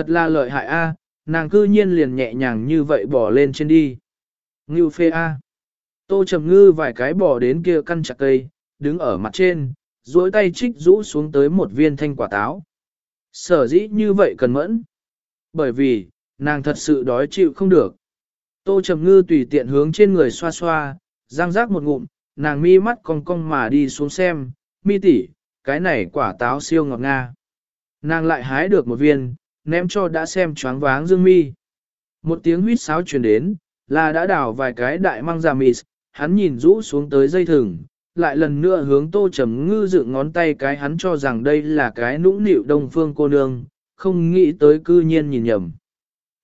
Thật là lợi hại a, nàng cư nhiên liền nhẹ nhàng như vậy bỏ lên trên đi. Ngưu phê a. Tô Trầm Ngư vài cái bỏ đến kia căn chặt cây, đứng ở mặt trên, duỗi tay trích rũ xuống tới một viên thanh quả táo. Sở dĩ như vậy cần mẫn. Bởi vì, nàng thật sự đói chịu không được. Tô Trầm Ngư tùy tiện hướng trên người xoa xoa, răng rác một ngụm, nàng mi mắt cong cong mà đi xuống xem, mi tỷ, cái này quả táo siêu ngọt nga. Nàng lại hái được một viên, ném cho đã xem choáng váng dương mi. Một tiếng huýt sáo truyền đến, là đã đảo vài cái đại măng giả mịt, hắn nhìn rũ xuống tới dây thừng, lại lần nữa hướng tô trầm ngư dựng ngón tay cái hắn cho rằng đây là cái nũng nịu đông phương cô nương, không nghĩ tới cư nhiên nhìn nhầm.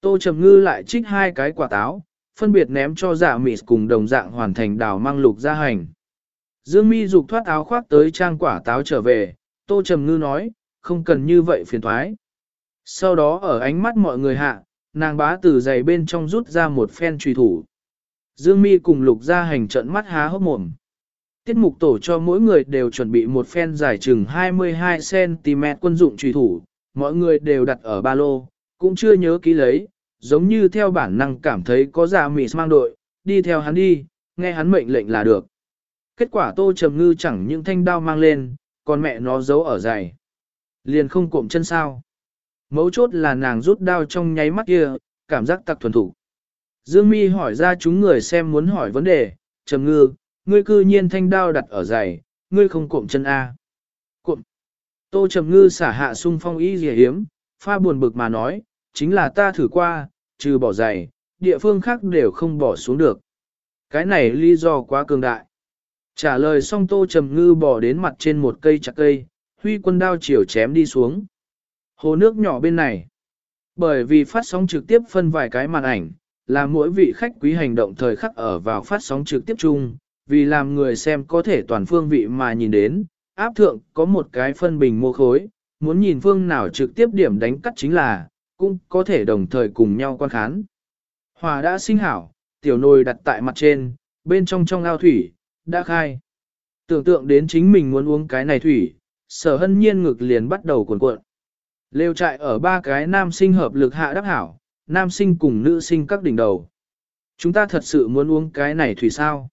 Tô trầm ngư lại trích hai cái quả táo, phân biệt ném cho giả mịt cùng đồng dạng hoàn thành đảo mang lục ra hành. Dương mi dục thoát áo khoác tới trang quả táo trở về, tô trầm ngư nói, không cần như vậy phiền thoái. Sau đó ở ánh mắt mọi người hạ, nàng bá từ giày bên trong rút ra một phen trùy thủ. Dương mi cùng lục ra hành trận mắt há hốc mồm. Tiết mục tổ cho mỗi người đều chuẩn bị một phen dài chừng 22cm quân dụng trùy thủ, mọi người đều đặt ở ba lô, cũng chưa nhớ ký lấy, giống như theo bản năng cảm thấy có giả mị mang đội, đi theo hắn đi, nghe hắn mệnh lệnh là được. Kết quả tô trầm ngư chẳng những thanh đao mang lên, còn mẹ nó giấu ở giày. Liền không cụm chân sao. Mấu chốt là nàng rút đao trong nháy mắt kia, cảm giác tặc thuần thủ. Dương mi hỏi ra chúng người xem muốn hỏi vấn đề, trầm ngư, ngươi cư nhiên thanh đao đặt ở giày, ngươi không cụm chân A. Cụm. Tô trầm ngư xả hạ sung phong ý gì hiếm, pha buồn bực mà nói, chính là ta thử qua, trừ bỏ giày, địa phương khác đều không bỏ xuống được. Cái này lý do quá cường đại. Trả lời xong tô trầm ngư bỏ đến mặt trên một cây chặt cây, huy quân đao chiều chém đi xuống. Hồ nước nhỏ bên này. Bởi vì phát sóng trực tiếp phân vài cái màn ảnh, là mỗi vị khách quý hành động thời khắc ở vào phát sóng trực tiếp chung, vì làm người xem có thể toàn phương vị mà nhìn đến, áp thượng có một cái phân bình mô khối, muốn nhìn phương nào trực tiếp điểm đánh cắt chính là, cũng có thể đồng thời cùng nhau quan khán. Hòa đã sinh hảo, tiểu nồi đặt tại mặt trên, bên trong trong ao thủy, đã khai. Tưởng tượng đến chính mình muốn uống cái này thủy, sở hân nhiên ngực liền bắt đầu cuộn cuộn. Lêu trại ở ba cái nam sinh hợp lực hạ đắc hảo, nam sinh cùng nữ sinh các đỉnh đầu. Chúng ta thật sự muốn uống cái này thủy sao?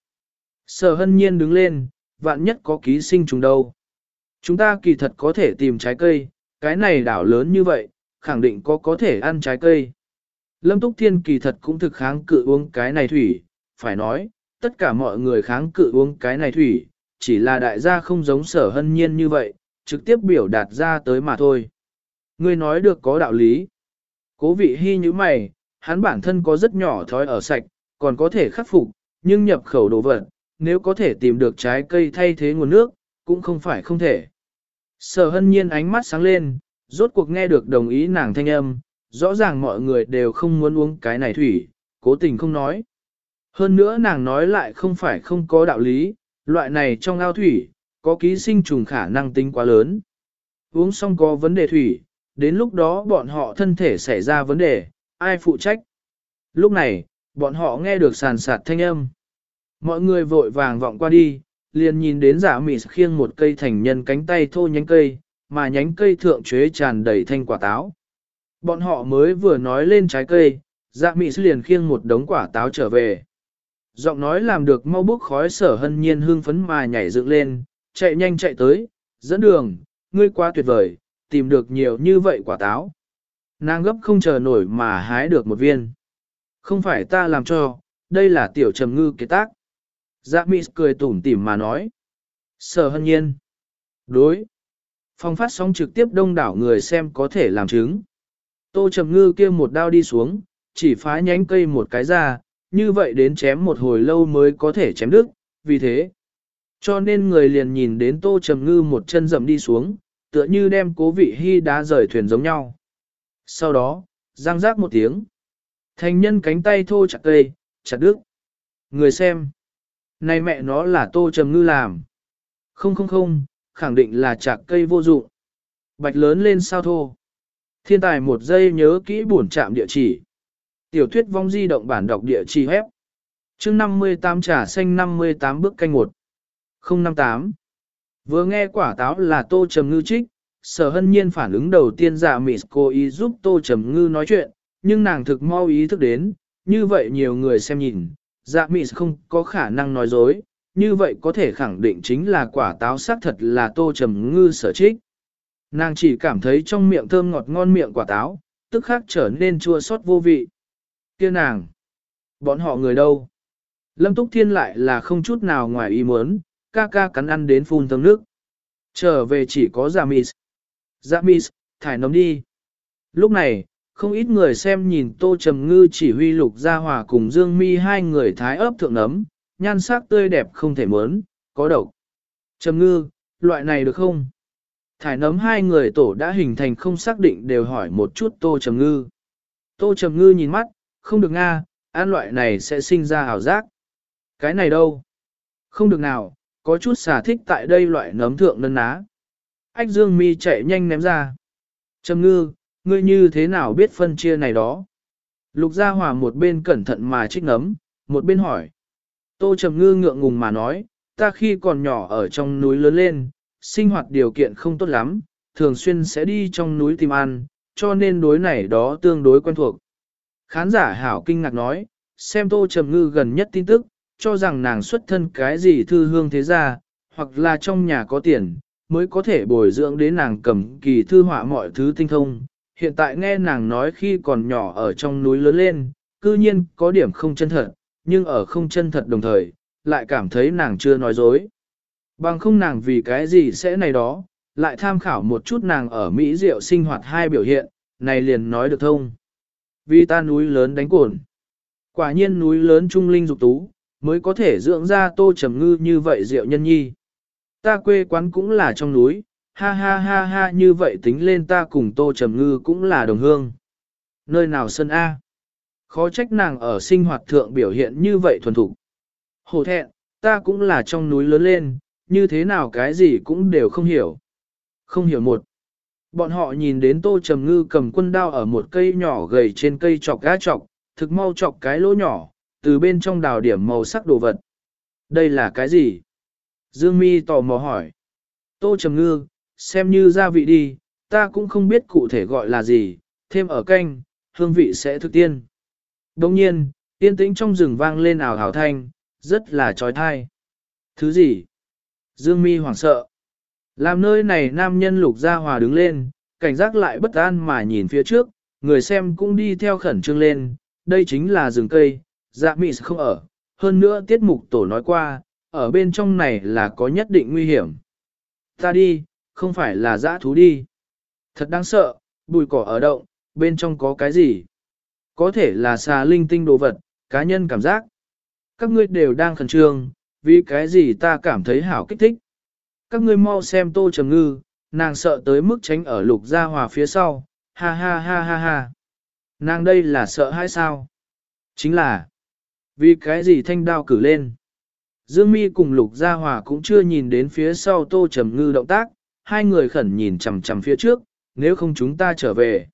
Sở hân nhiên đứng lên, vạn nhất có ký sinh trùng đâu. Chúng ta kỳ thật có thể tìm trái cây, cái này đảo lớn như vậy, khẳng định có có thể ăn trái cây. Lâm Túc Thiên kỳ thật cũng thực kháng cự uống cái này thủy, phải nói, tất cả mọi người kháng cự uống cái này thủy, chỉ là đại gia không giống sở hân nhiên như vậy, trực tiếp biểu đạt ra tới mà thôi. Ngươi nói được có đạo lý. Cố vị hy như mày, hắn bản thân có rất nhỏ thói ở sạch, còn có thể khắc phục, nhưng nhập khẩu đồ vật, nếu có thể tìm được trái cây thay thế nguồn nước, cũng không phải không thể. Sở hân nhiên ánh mắt sáng lên, rốt cuộc nghe được đồng ý nàng thanh âm, rõ ràng mọi người đều không muốn uống cái này thủy, cố tình không nói. Hơn nữa nàng nói lại không phải không có đạo lý, loại này trong ao thủy, có ký sinh trùng khả năng tính quá lớn. Uống xong có vấn đề thủy, đến lúc đó bọn họ thân thể xảy ra vấn đề, ai phụ trách. Lúc này, bọn họ nghe được sàn sạt thanh âm. Mọi người vội vàng vọng qua đi, liền nhìn đến giả mị khiêng một cây thành nhân cánh tay thô nhánh cây, mà nhánh cây thượng chế tràn đầy thanh quả táo. Bọn họ mới vừa nói lên trái cây, dạ mị liền khiêng một đống quả táo trở về. Giọng nói làm được mau bốc khói sở hân nhiên hương phấn mà nhảy dựng lên, chạy nhanh chạy tới, dẫn đường, ngươi quá tuyệt vời, tìm được nhiều như vậy quả táo. Nàng gấp không chờ nổi mà hái được một viên. Không phải ta làm cho, đây là tiểu trầm ngư kế tác. Dạ mị cười tủm tỉm mà nói. Sở hân nhiên. Đối. Phong phát sóng trực tiếp đông đảo người xem có thể làm chứng. Tô trầm ngư kia một đao đi xuống, chỉ phá nhánh cây một cái ra, như vậy đến chém một hồi lâu mới có thể chém đứt, vì thế. Cho nên người liền nhìn đến tô trầm ngư một chân dầm đi xuống, tựa như đem cố vị hy đá rời thuyền giống nhau. Sau đó, răng rác một tiếng. Thành nhân cánh tay thô chặt cây, chặt đứt. Người xem. Này mẹ nó là tô trầm ngư làm. Không không không, khẳng định là chặt cây vô dụng. Bạch lớn lên sao thô. Thiên tài một giây nhớ kỹ bổn trạm địa chỉ. Tiểu thuyết vong di động bản đọc địa chỉ hép. chương 58 trà xanh 58 bước canh 1. 058. Vừa nghe quả táo là tô trầm ngư trích, sở hân nhiên phản ứng đầu tiên dạ mịt cô ý giúp tô trầm ngư nói chuyện, nhưng nàng thực mau ý thức đến, như vậy nhiều người xem nhìn, dạ mịt không có khả năng nói dối, như vậy có thể khẳng định chính là quả táo xác thật là tô trầm ngư sở trích. Nàng chỉ cảm thấy trong miệng thơm ngọt ngon miệng quả táo, tức khắc trở nên chua xót vô vị. Kia nàng, bọn họ người đâu? Lâm Túc Thiên lại là không chút nào ngoài ý muốn, ca ca cắn ăn đến phun thơm nước. Trở về chỉ có giả mịt. Giả mịt, thải nấm đi. Lúc này, không ít người xem nhìn Tô Trầm Ngư chỉ huy lục gia hòa cùng Dương Mi hai người thái ấp thượng nấm, nhan sắc tươi đẹp không thể mớn, có độc. Trầm Ngư, loại này được không? Thải nấm hai người tổ đã hình thành không xác định đều hỏi một chút Tô Trầm Ngư. Tô Trầm Ngư nhìn mắt, không được nga, ăn loại này sẽ sinh ra ảo giác. Cái này đâu? Không được nào, có chút xà thích tại đây loại nấm thượng nân ná. Ách Dương Mi chạy nhanh ném ra. Trầm Ngư, ngươi như thế nào biết phân chia này đó? Lục Gia Hòa một bên cẩn thận mà trích nấm, một bên hỏi. Tô Trầm Ngư ngượng ngùng mà nói, ta khi còn nhỏ ở trong núi lớn lên, sinh hoạt điều kiện không tốt lắm, thường xuyên sẽ đi trong núi tìm ăn, cho nên đối này đó tương đối quen thuộc. Khán giả hảo kinh ngạc nói, xem Tô Trầm Ngư gần nhất tin tức, cho rằng nàng xuất thân cái gì thư hương thế gia, hoặc là trong nhà có tiền, mới có thể bồi dưỡng đến nàng cầm kỳ thư họa mọi thứ tinh thông. Hiện tại nghe nàng nói khi còn nhỏ ở trong núi lớn lên, cư nhiên có điểm không chân thật, nhưng ở không chân thật đồng thời, lại cảm thấy nàng chưa nói dối. Bằng không nàng vì cái gì sẽ này đó, lại tham khảo một chút nàng ở Mỹ Diệu sinh hoạt hai biểu hiện, này liền nói được thông. Vì ta núi lớn đánh cồn. Quả nhiên núi lớn trung linh dục tú, mới có thể dưỡng ra tô trầm ngư như vậy Diệu nhân nhi. Ta quê quán cũng là trong núi, ha ha ha ha như vậy tính lên ta cùng tô trầm ngư cũng là đồng hương. Nơi nào sân A? Khó trách nàng ở sinh hoạt thượng biểu hiện như vậy thuần thục. hổ thẹn, ta cũng là trong núi lớn lên, như thế nào cái gì cũng đều không hiểu. Không hiểu một. Bọn họ nhìn đến tô trầm ngư cầm quân đao ở một cây nhỏ gầy trên cây chọc gá chọc, thực mau chọc cái lỗ nhỏ, từ bên trong đào điểm màu sắc đồ vật. Đây là cái gì? Dương mi tò mò hỏi. Tô trầm ngư, xem như gia vị đi, ta cũng không biết cụ thể gọi là gì, thêm ở canh, hương vị sẽ thực tiên. Đồng nhiên, tiên tĩnh trong rừng vang lên ảo hảo thanh, rất là trói thai. Thứ gì? Dương mi hoảng sợ. Làm nơi này nam nhân lục gia hòa đứng lên, cảnh giác lại bất an mà nhìn phía trước, người xem cũng đi theo khẩn trương lên, đây chính là rừng cây, dạ mị không ở. Hơn nữa tiết mục tổ nói qua, ở bên trong này là có nhất định nguy hiểm. Ta đi, không phải là dã thú đi. Thật đáng sợ, bùi cỏ ở động, bên trong có cái gì? Có thể là xà linh tinh đồ vật, cá nhân cảm giác. Các ngươi đều đang khẩn trương, vì cái gì ta cảm thấy hảo kích thích. Các ngươi mau xem tô trầm ngư, nàng sợ tới mức tránh ở lục gia hòa phía sau, ha ha ha ha ha. Nàng đây là sợ hay sao? Chính là, vì cái gì thanh đao cử lên? Dương Mi cùng Lục Gia Hòa cũng chưa nhìn đến phía sau Tô Trầm Ngư động tác, hai người khẩn nhìn chằm chằm phía trước, nếu không chúng ta trở về.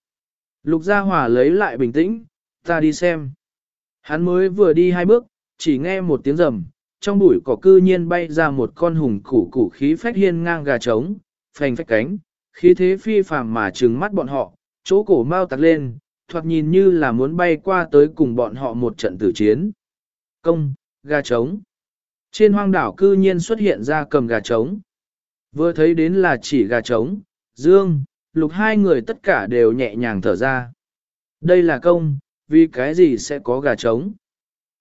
Lục Gia Hòa lấy lại bình tĩnh, ta đi xem. Hắn mới vừa đi hai bước, chỉ nghe một tiếng rầm, trong bụi cỏ cư nhiên bay ra một con hùng củ củ khí phách hiên ngang gà trống, phành phách cánh, khí thế phi phàm mà trừng mắt bọn họ, chỗ cổ mau tặc lên, thoạt nhìn như là muốn bay qua tới cùng bọn họ một trận tử chiến. Công, gà trống. Trên hoang đảo cư nhiên xuất hiện ra cầm gà trống. Vừa thấy đến là chỉ gà trống, dương, lục hai người tất cả đều nhẹ nhàng thở ra. Đây là công, vì cái gì sẽ có gà trống.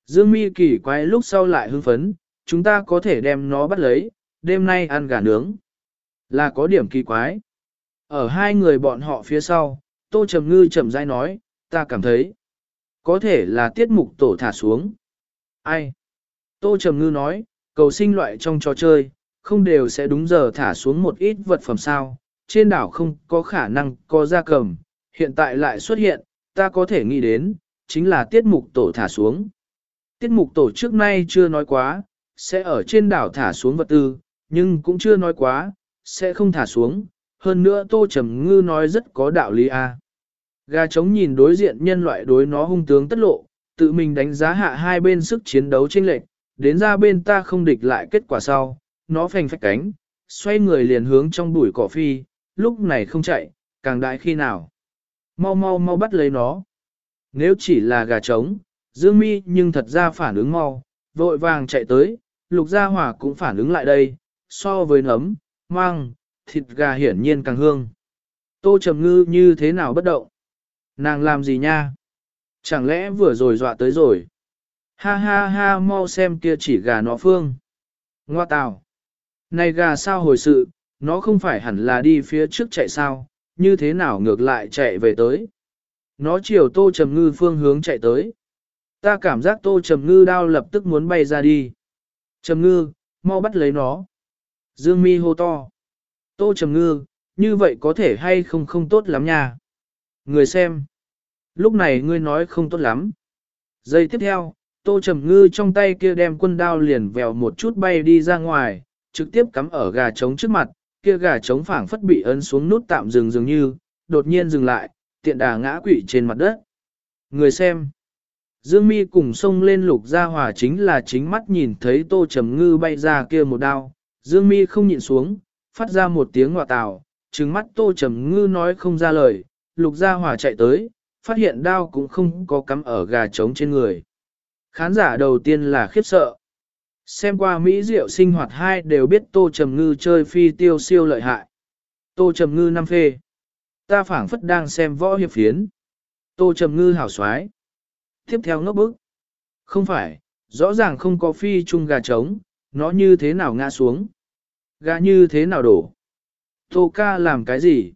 Dương mi kỳ quái lúc sau lại hưng phấn, chúng ta có thể đem nó bắt lấy, đêm nay ăn gà nướng. Là có điểm kỳ quái. Ở hai người bọn họ phía sau, Tô Trầm Ngư chậm rãi nói, ta cảm thấy, có thể là tiết mục tổ thả xuống. Ai? Tô Trầm Ngư nói, cầu sinh loại trong trò chơi, không đều sẽ đúng giờ thả xuống một ít vật phẩm sao, trên đảo không có khả năng có gia cầm, hiện tại lại xuất hiện, ta có thể nghĩ đến, chính là tiết mục tổ thả xuống. Tiết mục tổ trước nay chưa nói quá, sẽ ở trên đảo thả xuống vật tư, nhưng cũng chưa nói quá, sẽ không thả xuống, hơn nữa Tô Trầm Ngư nói rất có đạo lý a. Gà trống nhìn đối diện nhân loại đối nó hung tướng tất lộ, tự mình đánh giá hạ hai bên sức chiến đấu chênh lệch, đến ra bên ta không địch lại kết quả sau, nó phành phách cánh, xoay người liền hướng trong bụi cỏ phi, lúc này không chạy, càng đại khi nào. Mau mau mau bắt lấy nó. Nếu chỉ là gà trống, Dương Mi nhưng thật ra phản ứng mau, vội vàng chạy tới, lục gia hỏa cũng phản ứng lại đây, so với nấm, mang, thịt gà hiển nhiên càng hương. Tô Trầm Ngư như thế nào bất động? Nàng làm gì nha? Chẳng lẽ vừa rồi dọa tới rồi? Ha ha ha mau xem kia chỉ gà nó phương. Ngoa tào. Này gà sao hồi sự, nó không phải hẳn là đi phía trước chạy sao, như thế nào ngược lại chạy về tới. Nó chiều tô trầm ngư phương hướng chạy tới. Ta cảm giác tô trầm ngư đao lập tức muốn bay ra đi. Trầm ngư, mau bắt lấy nó. Dương mi hô to. Tô trầm ngư, như vậy có thể hay không không tốt lắm nha. Người xem. Lúc này ngươi nói không tốt lắm. Giây tiếp theo, tô trầm ngư trong tay kia đem quân đao liền vèo một chút bay đi ra ngoài, trực tiếp cắm ở gà trống trước mặt, kia gà trống phảng phất bị ấn xuống nút tạm dừng dường như, đột nhiên dừng lại, tiện đà ngã quỵ trên mặt đất. Người xem. Dương mi cùng sông lên lục gia hòa chính là chính mắt nhìn thấy tô trầm ngư bay ra kia một đao. Dương mi không nhịn xuống, phát ra một tiếng ngọa tào, trừng mắt tô trầm ngư nói không ra lời, lục gia hòa chạy tới, phát hiện đao cũng không có cắm ở gà trống trên người. Khán giả đầu tiên là khiếp sợ. Xem qua Mỹ Diệu sinh hoạt hai đều biết Tô Trầm Ngư chơi phi tiêu siêu lợi hại. Tô Trầm Ngư năm phê. Ta phảng phất đang xem võ hiệp phiến. Tô Trầm Ngư hảo xoái. Tiếp theo ngốc bức. Không phải, rõ ràng không có phi chung gà trống, nó như thế nào ngã xuống. Gà như thế nào đổ. Tô ca làm cái gì?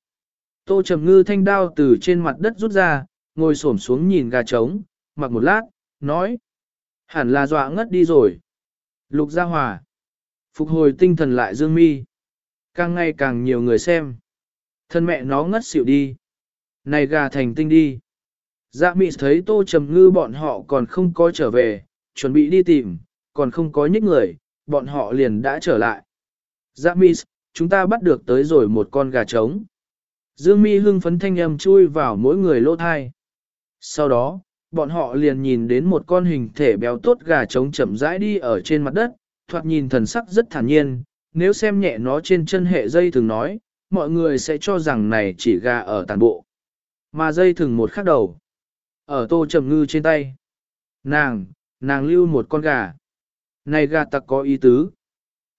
Tô Trầm Ngư thanh đao từ trên mặt đất rút ra, ngồi xổm xuống nhìn gà trống, mặc một lát, nói. Hẳn là dọa ngất đi rồi. Lục Gia Hòa. Phục hồi tinh thần lại Dương Mi. Càng ngày càng nhiều người xem. Thân mẹ nó ngất xỉu đi. Này gà thành tinh đi. Dạ mị thấy tô trầm ngư bọn họ còn không có trở về, chuẩn bị đi tìm, còn không có nhích người, bọn họ liền đã trở lại. Dạ mị, chúng ta bắt được tới rồi một con gà trống. Dương mi hưng phấn thanh âm chui vào mỗi người lỗ thai. Sau đó, bọn họ liền nhìn đến một con hình thể béo tốt gà trống chậm rãi đi ở trên mặt đất, thoạt nhìn thần sắc rất thản nhiên, nếu xem nhẹ nó trên chân hệ dây thường nói, mọi người sẽ cho rằng này chỉ gà ở tàn bộ. Mà dây thường một khắc đầu, ở tô trầm ngư trên tay. Nàng, nàng lưu một con gà. Này gà tặc có ý tứ.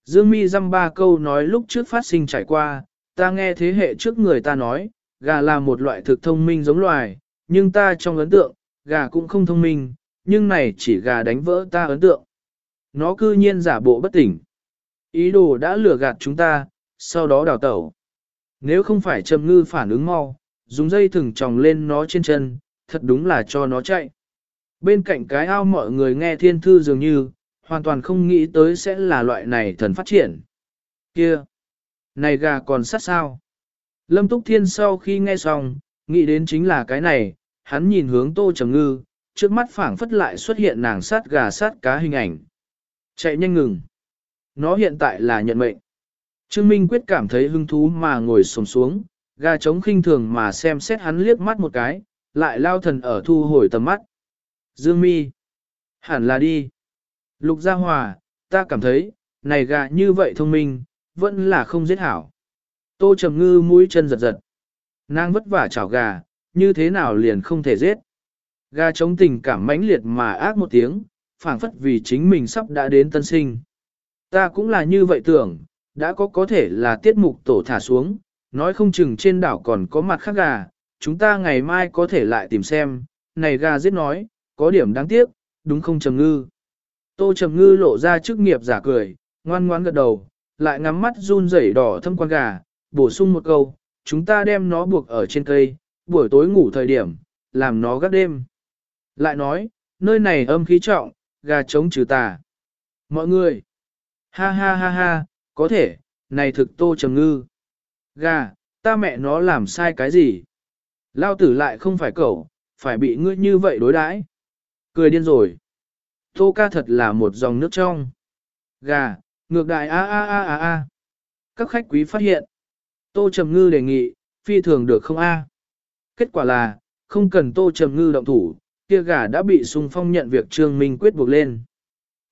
Dương mi dăm ba câu nói lúc trước phát sinh trải qua, ta nghe thế hệ trước người ta nói, gà là một loại thực thông minh giống loài, nhưng ta trong ấn tượng, gà cũng không thông minh, nhưng này chỉ gà đánh vỡ ta ấn tượng. Nó cư nhiên giả bộ bất tỉnh. Ý đồ đã lừa gạt chúng ta, sau đó đào tẩu. Nếu không phải trầm ngư phản ứng mau, dùng dây thừng tròng lên nó trên chân, thật đúng là cho nó chạy. Bên cạnh cái ao mọi người nghe thiên thư dường như, hoàn toàn không nghĩ tới sẽ là loại này thần phát triển. Kia! Này gà còn sát sao? Lâm Túc Thiên sau khi nghe xong, nghĩ đến chính là cái này, hắn nhìn hướng tô trầm ngư, trước mắt phảng phất lại xuất hiện nàng sát gà sát cá hình ảnh. Chạy nhanh ngừng. Nó hiện tại là nhận mệnh. Trương Minh Quyết cảm thấy hứng thú mà ngồi sồm xuống, gà trống khinh thường mà xem xét hắn liếc mắt một cái, lại lao thần ở thu hồi tầm mắt. Dương mi. Hẳn là đi. Lục Gia Hòa, ta cảm thấy, này gà như vậy thông minh, vẫn là không giết hảo. Tô Trầm Ngư mũi chân giật giật. Nàng vất vả chảo gà, như thế nào liền không thể giết. Gà chống tình cảm mãnh liệt mà ác một tiếng, phảng phất vì chính mình sắp đã đến tân sinh. Ta cũng là như vậy tưởng, đã có có thể là tiết mục tổ thả xuống, nói không chừng trên đảo còn có mặt khác gà, chúng ta ngày mai có thể lại tìm xem, này gà giết nói, có điểm đáng tiếc, đúng không Trầm Ngư. Tô Trầm Ngư lộ ra chức nghiệp giả cười, ngoan ngoãn gật đầu, lại ngắm mắt run rẩy đỏ thâm quan gà, bổ sung một câu, chúng ta đem nó buộc ở trên cây, buổi tối ngủ thời điểm, làm nó gác đêm. Lại nói, nơi này âm khí trọng, gà trống trừ tà. Mọi người, ha ha ha ha, có thể, này thực tô trầm ngư. Gà, ta mẹ nó làm sai cái gì? Lao tử lại không phải cậu, phải bị ngươi như vậy đối đãi. Cười điên rồi. Tô ca thật là một dòng nước trong. Gà, ngược đại a a a a a. Các khách quý phát hiện. Tô Trầm Ngư đề nghị, phi thường được không a? Kết quả là, không cần Tô Trầm Ngư động thủ, kia gà đã bị Sùng phong nhận việc Trương Minh quyết buộc lên.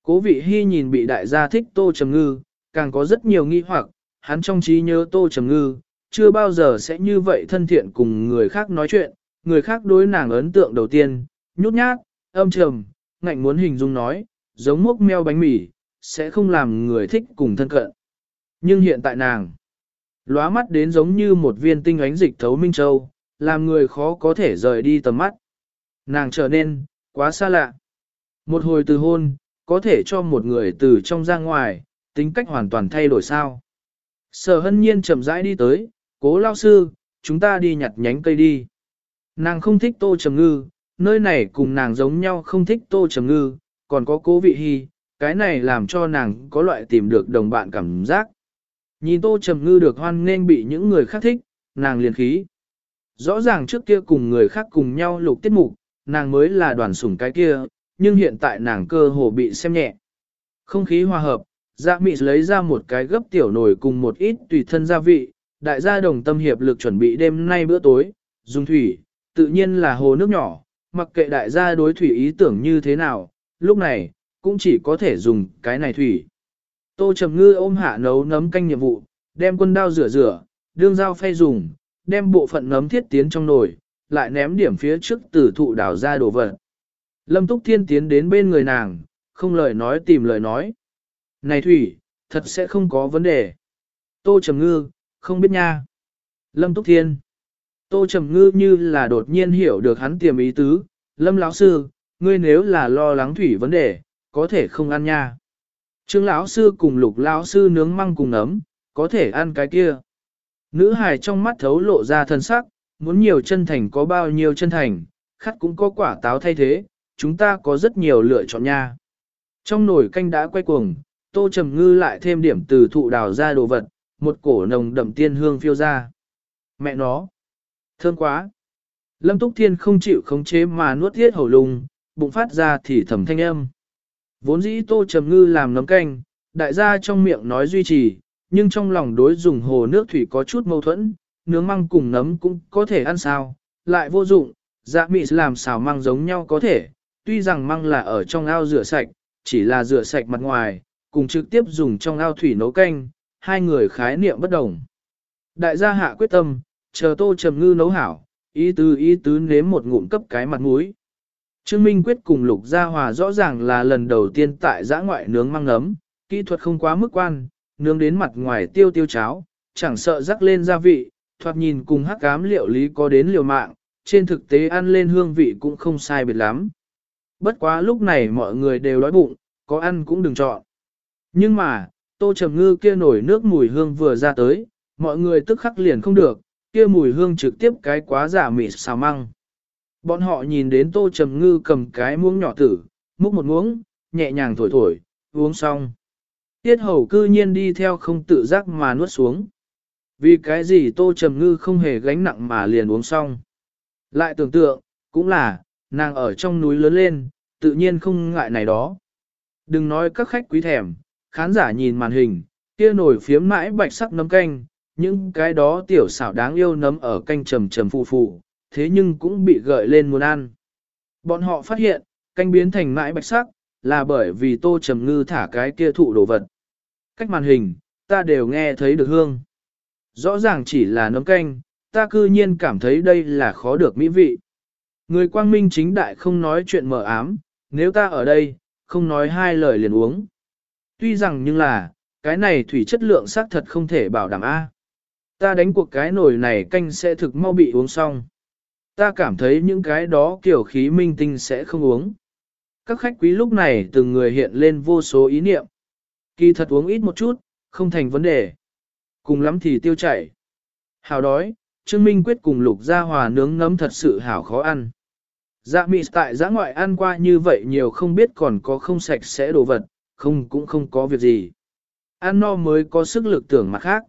Cố vị hy nhìn bị đại gia thích Tô Trầm Ngư, càng có rất nhiều nghi hoặc, hắn trong trí nhớ Tô Trầm Ngư, chưa bao giờ sẽ như vậy thân thiện cùng người khác nói chuyện, người khác đối nàng ấn tượng đầu tiên, nhút nhát, âm trầm, ngạnh muốn hình dung nói, giống mốc meo bánh mì, sẽ không làm người thích cùng thân cận. Nhưng hiện tại nàng, lóa mắt đến giống như một viên tinh ánh dịch thấu Minh Châu, làm người khó có thể rời đi tầm mắt. Nàng trở nên, quá xa lạ. Một hồi từ hôn, có thể cho một người từ trong ra ngoài, tính cách hoàn toàn thay đổi sao. Sở hân nhiên chậm rãi đi tới, cố lao sư, chúng ta đi nhặt nhánh cây đi. Nàng không thích tô trầm ngư, nơi này cùng nàng giống nhau không thích tô trầm ngư, còn có cố vị hy, cái này làm cho nàng có loại tìm được đồng bạn cảm giác. Nhìn tô trầm ngư được hoan nên bị những người khác thích, nàng liền khí. Rõ ràng trước kia cùng người khác cùng nhau lục tiết mục, nàng mới là đoàn sủng cái kia, nhưng hiện tại nàng cơ hồ bị xem nhẹ. Không khí hòa hợp, dạ mị lấy ra một cái gấp tiểu nồi cùng một ít tùy thân gia vị, đại gia đồng tâm hiệp lực chuẩn bị đêm nay bữa tối, dùng thủy, tự nhiên là hồ nước nhỏ, mặc kệ đại gia đối thủy ý tưởng như thế nào, lúc này, cũng chỉ có thể dùng cái này thủy. Tô Trầm Ngư ôm hạ nấu nấm canh nhiệm vụ, đem quân đao rửa rửa, đương dao phay dùng, đem bộ phận nấm thiết tiến trong nồi, lại ném điểm phía trước tử thụ đảo ra đồ vật. Lâm Túc Thiên tiến đến bên người nàng, không lời nói tìm lời nói. Này Thủy, thật sẽ không có vấn đề. Tô Trầm Ngư, không biết nha. Lâm Túc Thiên. Tô Trầm Ngư như là đột nhiên hiểu được hắn tiềm ý tứ. Lâm lão sư, ngươi nếu là lo lắng thủy vấn đề, có thể không ăn nha. Trương lão sư cùng lục lão sư nướng măng cùng ấm, có thể ăn cái kia. Nữ hài trong mắt thấu lộ ra thân sắc, muốn nhiều chân thành có bao nhiêu chân thành, khắt cũng có quả táo thay thế, chúng ta có rất nhiều lựa chọn nha. Trong nồi canh đã quay cuồng, tô trầm ngư lại thêm điểm từ thụ đào ra đồ vật, một cổ nồng đậm tiên hương phiêu ra. Mẹ nó! Thơm quá! Lâm Túc Thiên không chịu khống chế mà nuốt thiết hầu lùng, bụng phát ra thì thầm thanh âm. Vốn dĩ tô trầm ngư làm nấm canh, đại gia trong miệng nói duy trì, nhưng trong lòng đối dùng hồ nước thủy có chút mâu thuẫn, nướng măng cùng nấm cũng có thể ăn sao, lại vô dụng, dạ mị làm xào măng giống nhau có thể, tuy rằng măng là ở trong ao rửa sạch, chỉ là rửa sạch mặt ngoài, cùng trực tiếp dùng trong ao thủy nấu canh, hai người khái niệm bất đồng. Đại gia hạ quyết tâm, chờ tô trầm ngư nấu hảo, ý tứ ý tứ nếm một ngụm cấp cái mặt mũi. Trương Minh Quyết cùng Lục Gia Hòa rõ ràng là lần đầu tiên tại giã ngoại nướng măng nấm, kỹ thuật không quá mức quan, nướng đến mặt ngoài tiêu tiêu cháo, chẳng sợ rắc lên gia vị, thoạt nhìn cùng hắc cám liệu lý có đến liều mạng, trên thực tế ăn lên hương vị cũng không sai biệt lắm. Bất quá lúc này mọi người đều đói bụng, có ăn cũng đừng chọn. Nhưng mà, tô trầm ngư kia nổi nước mùi hương vừa ra tới, mọi người tức khắc liền không được, kia mùi hương trực tiếp cái quá giả mịt xào măng. Bọn họ nhìn đến tô trầm ngư cầm cái muỗng nhỏ tử, múc một muỗng, nhẹ nhàng thổi thổi, uống xong. Tiết hầu cư nhiên đi theo không tự giác mà nuốt xuống. Vì cái gì tô trầm ngư không hề gánh nặng mà liền uống xong. Lại tưởng tượng, cũng là, nàng ở trong núi lớn lên, tự nhiên không ngại này đó. Đừng nói các khách quý thèm, khán giả nhìn màn hình, kia nổi phiếm mãi bạch sắc nấm canh, những cái đó tiểu xảo đáng yêu nấm ở canh trầm trầm phù phù, thế nhưng cũng bị gợi lên muốn ăn. Bọn họ phát hiện, canh biến thành mãi bạch sắc, là bởi vì tô trầm ngư thả cái kia thụ đồ vật. Cách màn hình, ta đều nghe thấy được hương. Rõ ràng chỉ là nấm canh, ta cư nhiên cảm thấy đây là khó được mỹ vị. Người quang minh chính đại không nói chuyện mờ ám, nếu ta ở đây, không nói hai lời liền uống. Tuy rằng nhưng là, cái này thủy chất lượng xác thật không thể bảo đảm A. Ta đánh cuộc cái nồi này canh sẽ thực mau bị uống xong. Ta cảm thấy những cái đó kiểu khí minh tinh sẽ không uống. Các khách quý lúc này từng người hiện lên vô số ý niệm. Kỳ thật uống ít một chút, không thành vấn đề. Cùng lắm thì tiêu chảy. Hào đói, Trương Minh Quyết cùng Lục Gia Hòa nướng nấm thật sự hảo khó ăn. Dạ mị tại giã ngoại ăn qua như vậy nhiều không biết còn có không sạch sẽ đồ vật, không cũng không có việc gì. Ăn no mới có sức lực tưởng mặt khác.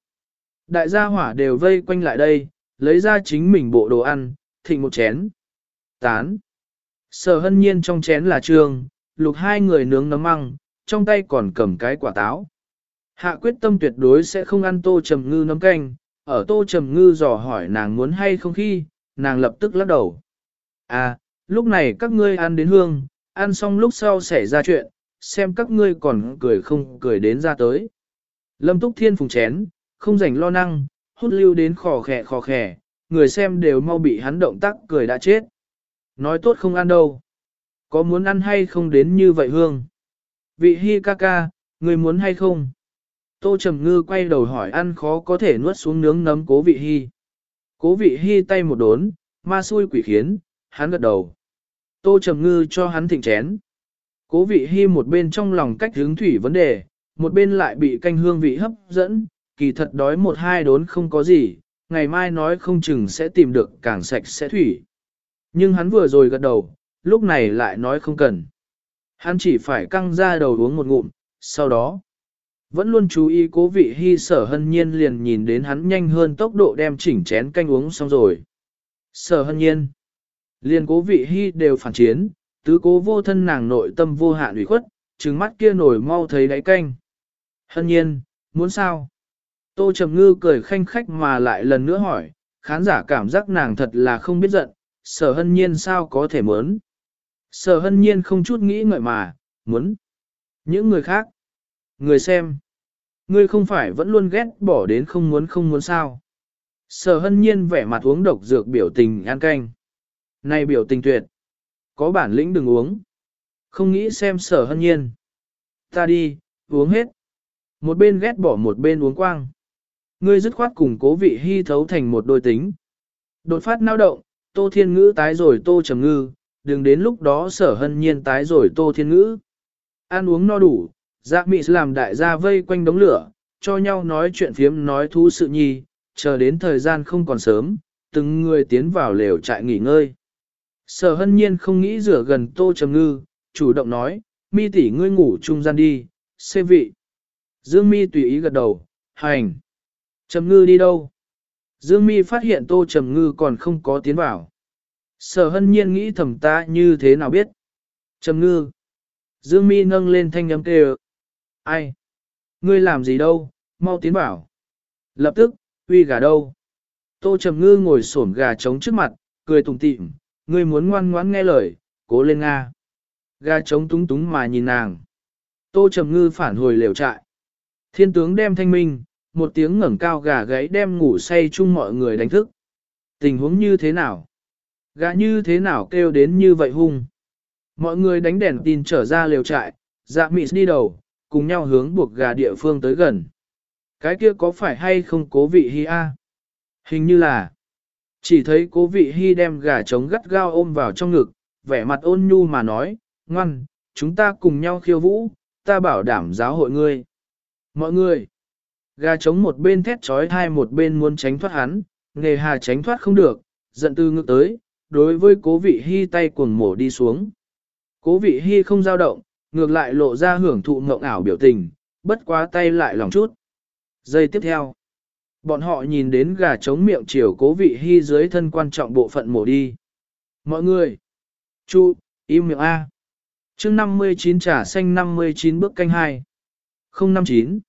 Đại gia hỏa đều vây quanh lại đây, lấy ra chính mình bộ đồ ăn, thịnh một chén. Tán. Sở hân nhiên trong chén là trường lục hai người nướng nấm măng, trong tay còn cầm cái quả táo. Hạ quyết tâm tuyệt đối sẽ không ăn tô trầm ngư nấm canh, ở tô trầm ngư dò hỏi nàng muốn hay không khi, nàng lập tức lắc đầu. À, lúc này các ngươi ăn đến hương, ăn xong lúc sau xảy ra chuyện, xem các ngươi còn cười không cười đến ra tới. Lâm túc thiên phùng chén, không rảnh lo năng, hút lưu đến khò khè khò khè, người xem đều mau bị hắn động tác cười đã chết. Nói tốt không ăn đâu. Có muốn ăn hay không đến như vậy hương? Vị hi ca ca, người muốn hay không? Tô Trầm Ngư quay đầu hỏi ăn khó có thể nuốt xuống nướng nấm cố vị Hi. Cố vị Hi tay một đốn, ma xui quỷ khiến, hắn gật đầu. Tô Trầm Ngư cho hắn thịnh chén. Cố vị Hi một bên trong lòng cách hướng thủy vấn đề, một bên lại bị canh hương vị hấp dẫn, kỳ thật đói một hai đốn không có gì, ngày mai nói không chừng sẽ tìm được càng sạch sẽ thủy. Nhưng hắn vừa rồi gật đầu, lúc này lại nói không cần. Hắn chỉ phải căng ra đầu uống một ngụm, sau đó, vẫn luôn chú ý cố vị hy sở hân nhiên liền nhìn đến hắn nhanh hơn tốc độ đem chỉnh chén canh uống xong rồi. Sở hân nhiên, liền cố vị hy đều phản chiến, tứ cố vô thân nàng nội tâm vô hạn ủy khuất, trừng mắt kia nổi mau thấy đáy canh. Hân nhiên, muốn sao? Tô Trầm Ngư cười khanh khách mà lại lần nữa hỏi, khán giả cảm giác nàng thật là không biết giận, sở hân nhiên sao có thể muốn. Sở hân nhiên không chút nghĩ ngợi mà, muốn. Những người khác, người xem, ngươi không phải vẫn luôn ghét bỏ đến không muốn không muốn sao. Sở hân nhiên vẻ mặt uống độc dược biểu tình an canh. Này biểu tình tuyệt. Có bản lĩnh đừng uống. Không nghĩ xem sở hân nhiên. Ta đi, uống hết. Một bên ghét bỏ một bên uống quang. Ngươi dứt khoát cùng cố vị hy thấu thành một đôi tính. Đột phát nao động, tô thiên ngữ tái rồi tô trầm ngư, đừng đến lúc đó sở hân nhiên tái rồi tô thiên ngữ. Ăn uống no đủ, dạ mị làm đại gia vây quanh đống lửa, cho nhau nói chuyện phiếm nói thú sự nhi, chờ đến thời gian không còn sớm, từng người tiến vào lều trại nghỉ ngơi. Sở hân nhiên không nghĩ rửa gần tô trầm ngư, chủ động nói, mi tỷ ngươi ngủ trung gian đi, xê vị. Dương mi tùy ý gật đầu, hành. Trầm ngư đi đâu? Dương mi phát hiện tô trầm ngư còn không có tiến vào. Sở hân nhiên nghĩ thầm ta như thế nào biết? Trầm ngư. Dương mi nâng lên thanh âm kêu. Ai? Ngươi làm gì đâu, mau tiến vào. Lập tức, uy gà đâu? Tô trầm ngư ngồi xổm gà trống trước mặt, cười tủm tỉm. Ngươi muốn ngoan ngoãn nghe lời, cố lên Nga. Gà trống túng túng mà nhìn nàng. Tô trầm ngư phản hồi lều trại. Thiên tướng đem thanh minh, một tiếng ngẩng cao gà gáy đem ngủ say chung mọi người đánh thức. Tình huống như thế nào? Gà như thế nào kêu đến như vậy hung? Mọi người đánh đèn tin trở ra lều trại, dạ mị đi đầu, cùng nhau hướng buộc gà địa phương tới gần. Cái kia có phải hay không cố vị hy a? Hình như là, chỉ thấy cố vị hy đem gà trống gắt gao ôm vào trong ngực, vẻ mặt ôn nhu mà nói, ngoan, chúng ta cùng nhau khiêu vũ, ta bảo đảm giáo hội ngươi. Mọi người, Gà trống một bên thét trói hai một bên muốn tránh thoát hắn, nghề hà tránh thoát không được, giận tư ngược tới, đối với cố vị hy tay cuồng mổ đi xuống. Cố vị hy không dao động, ngược lại lộ ra hưởng thụ ngộng ảo biểu tình, bất quá tay lại lòng chút. Giây tiếp theo, bọn họ nhìn đến gà trống miệng chiều cố vị hy dưới thân quan trọng bộ phận mổ đi. Mọi người, chu, im miệng A. chương 59 trả xanh 59 bước canh 2. 059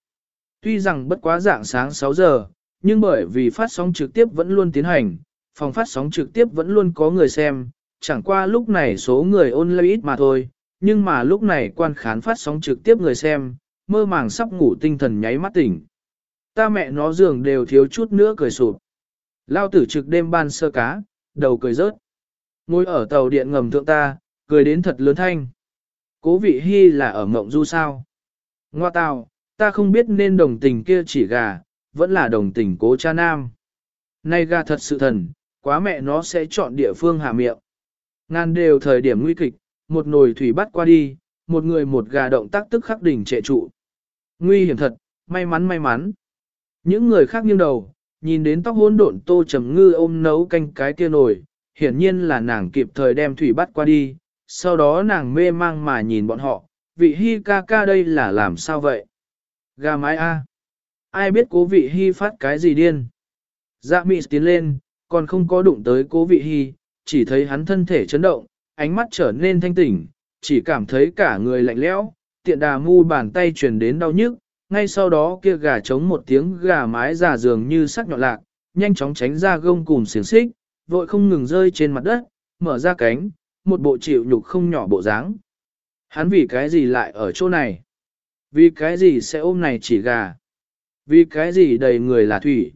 Tuy rằng bất quá dạng sáng 6 giờ, nhưng bởi vì phát sóng trực tiếp vẫn luôn tiến hành, phòng phát sóng trực tiếp vẫn luôn có người xem, chẳng qua lúc này số người ôn lại ít mà thôi, nhưng mà lúc này quan khán phát sóng trực tiếp người xem, mơ màng sắp ngủ tinh thần nháy mắt tỉnh. Ta mẹ nó giường đều thiếu chút nữa cười sụp. Lao tử trực đêm ban sơ cá, đầu cười rớt. Ngồi ở tàu điện ngầm thượng ta, cười đến thật lớn thanh. Cố vị hy là ở mộng du sao. Ngoa tào, Ta không biết nên đồng tình kia chỉ gà, vẫn là đồng tình cố cha nam. Nay gà thật sự thần, quá mẹ nó sẽ chọn địa phương hạ miệng. Ngàn đều thời điểm nguy kịch, một nồi thủy bắt qua đi, một người một gà động tác tức khắc đỉnh trệ trụ. Nguy hiểm thật, may mắn may mắn. Những người khác nghiêng đầu, nhìn đến tóc hỗn độn tô trầm ngư ôm nấu canh cái kia nồi, hiển nhiên là nàng kịp thời đem thủy bắt qua đi, sau đó nàng mê mang mà nhìn bọn họ, vị hi ca ca đây là làm sao vậy? Gà mái A. Ai biết cố vị hy phát cái gì điên. Dạ mị tiến lên, còn không có đụng tới cố vị hy, chỉ thấy hắn thân thể chấn động, ánh mắt trở nên thanh tỉnh, chỉ cảm thấy cả người lạnh lẽo, tiện đà mu bàn tay truyền đến đau nhức, ngay sau đó kia gà trống một tiếng gà mái giả dường như sắc nhọn lạc, nhanh chóng tránh ra gông cùm xiềng xích, vội không ngừng rơi trên mặt đất, mở ra cánh, một bộ chịu nhục không nhỏ bộ dáng. Hắn vì cái gì lại ở chỗ này? Vì cái gì sẽ ôm này chỉ gà? Vì cái gì đầy người là thủy?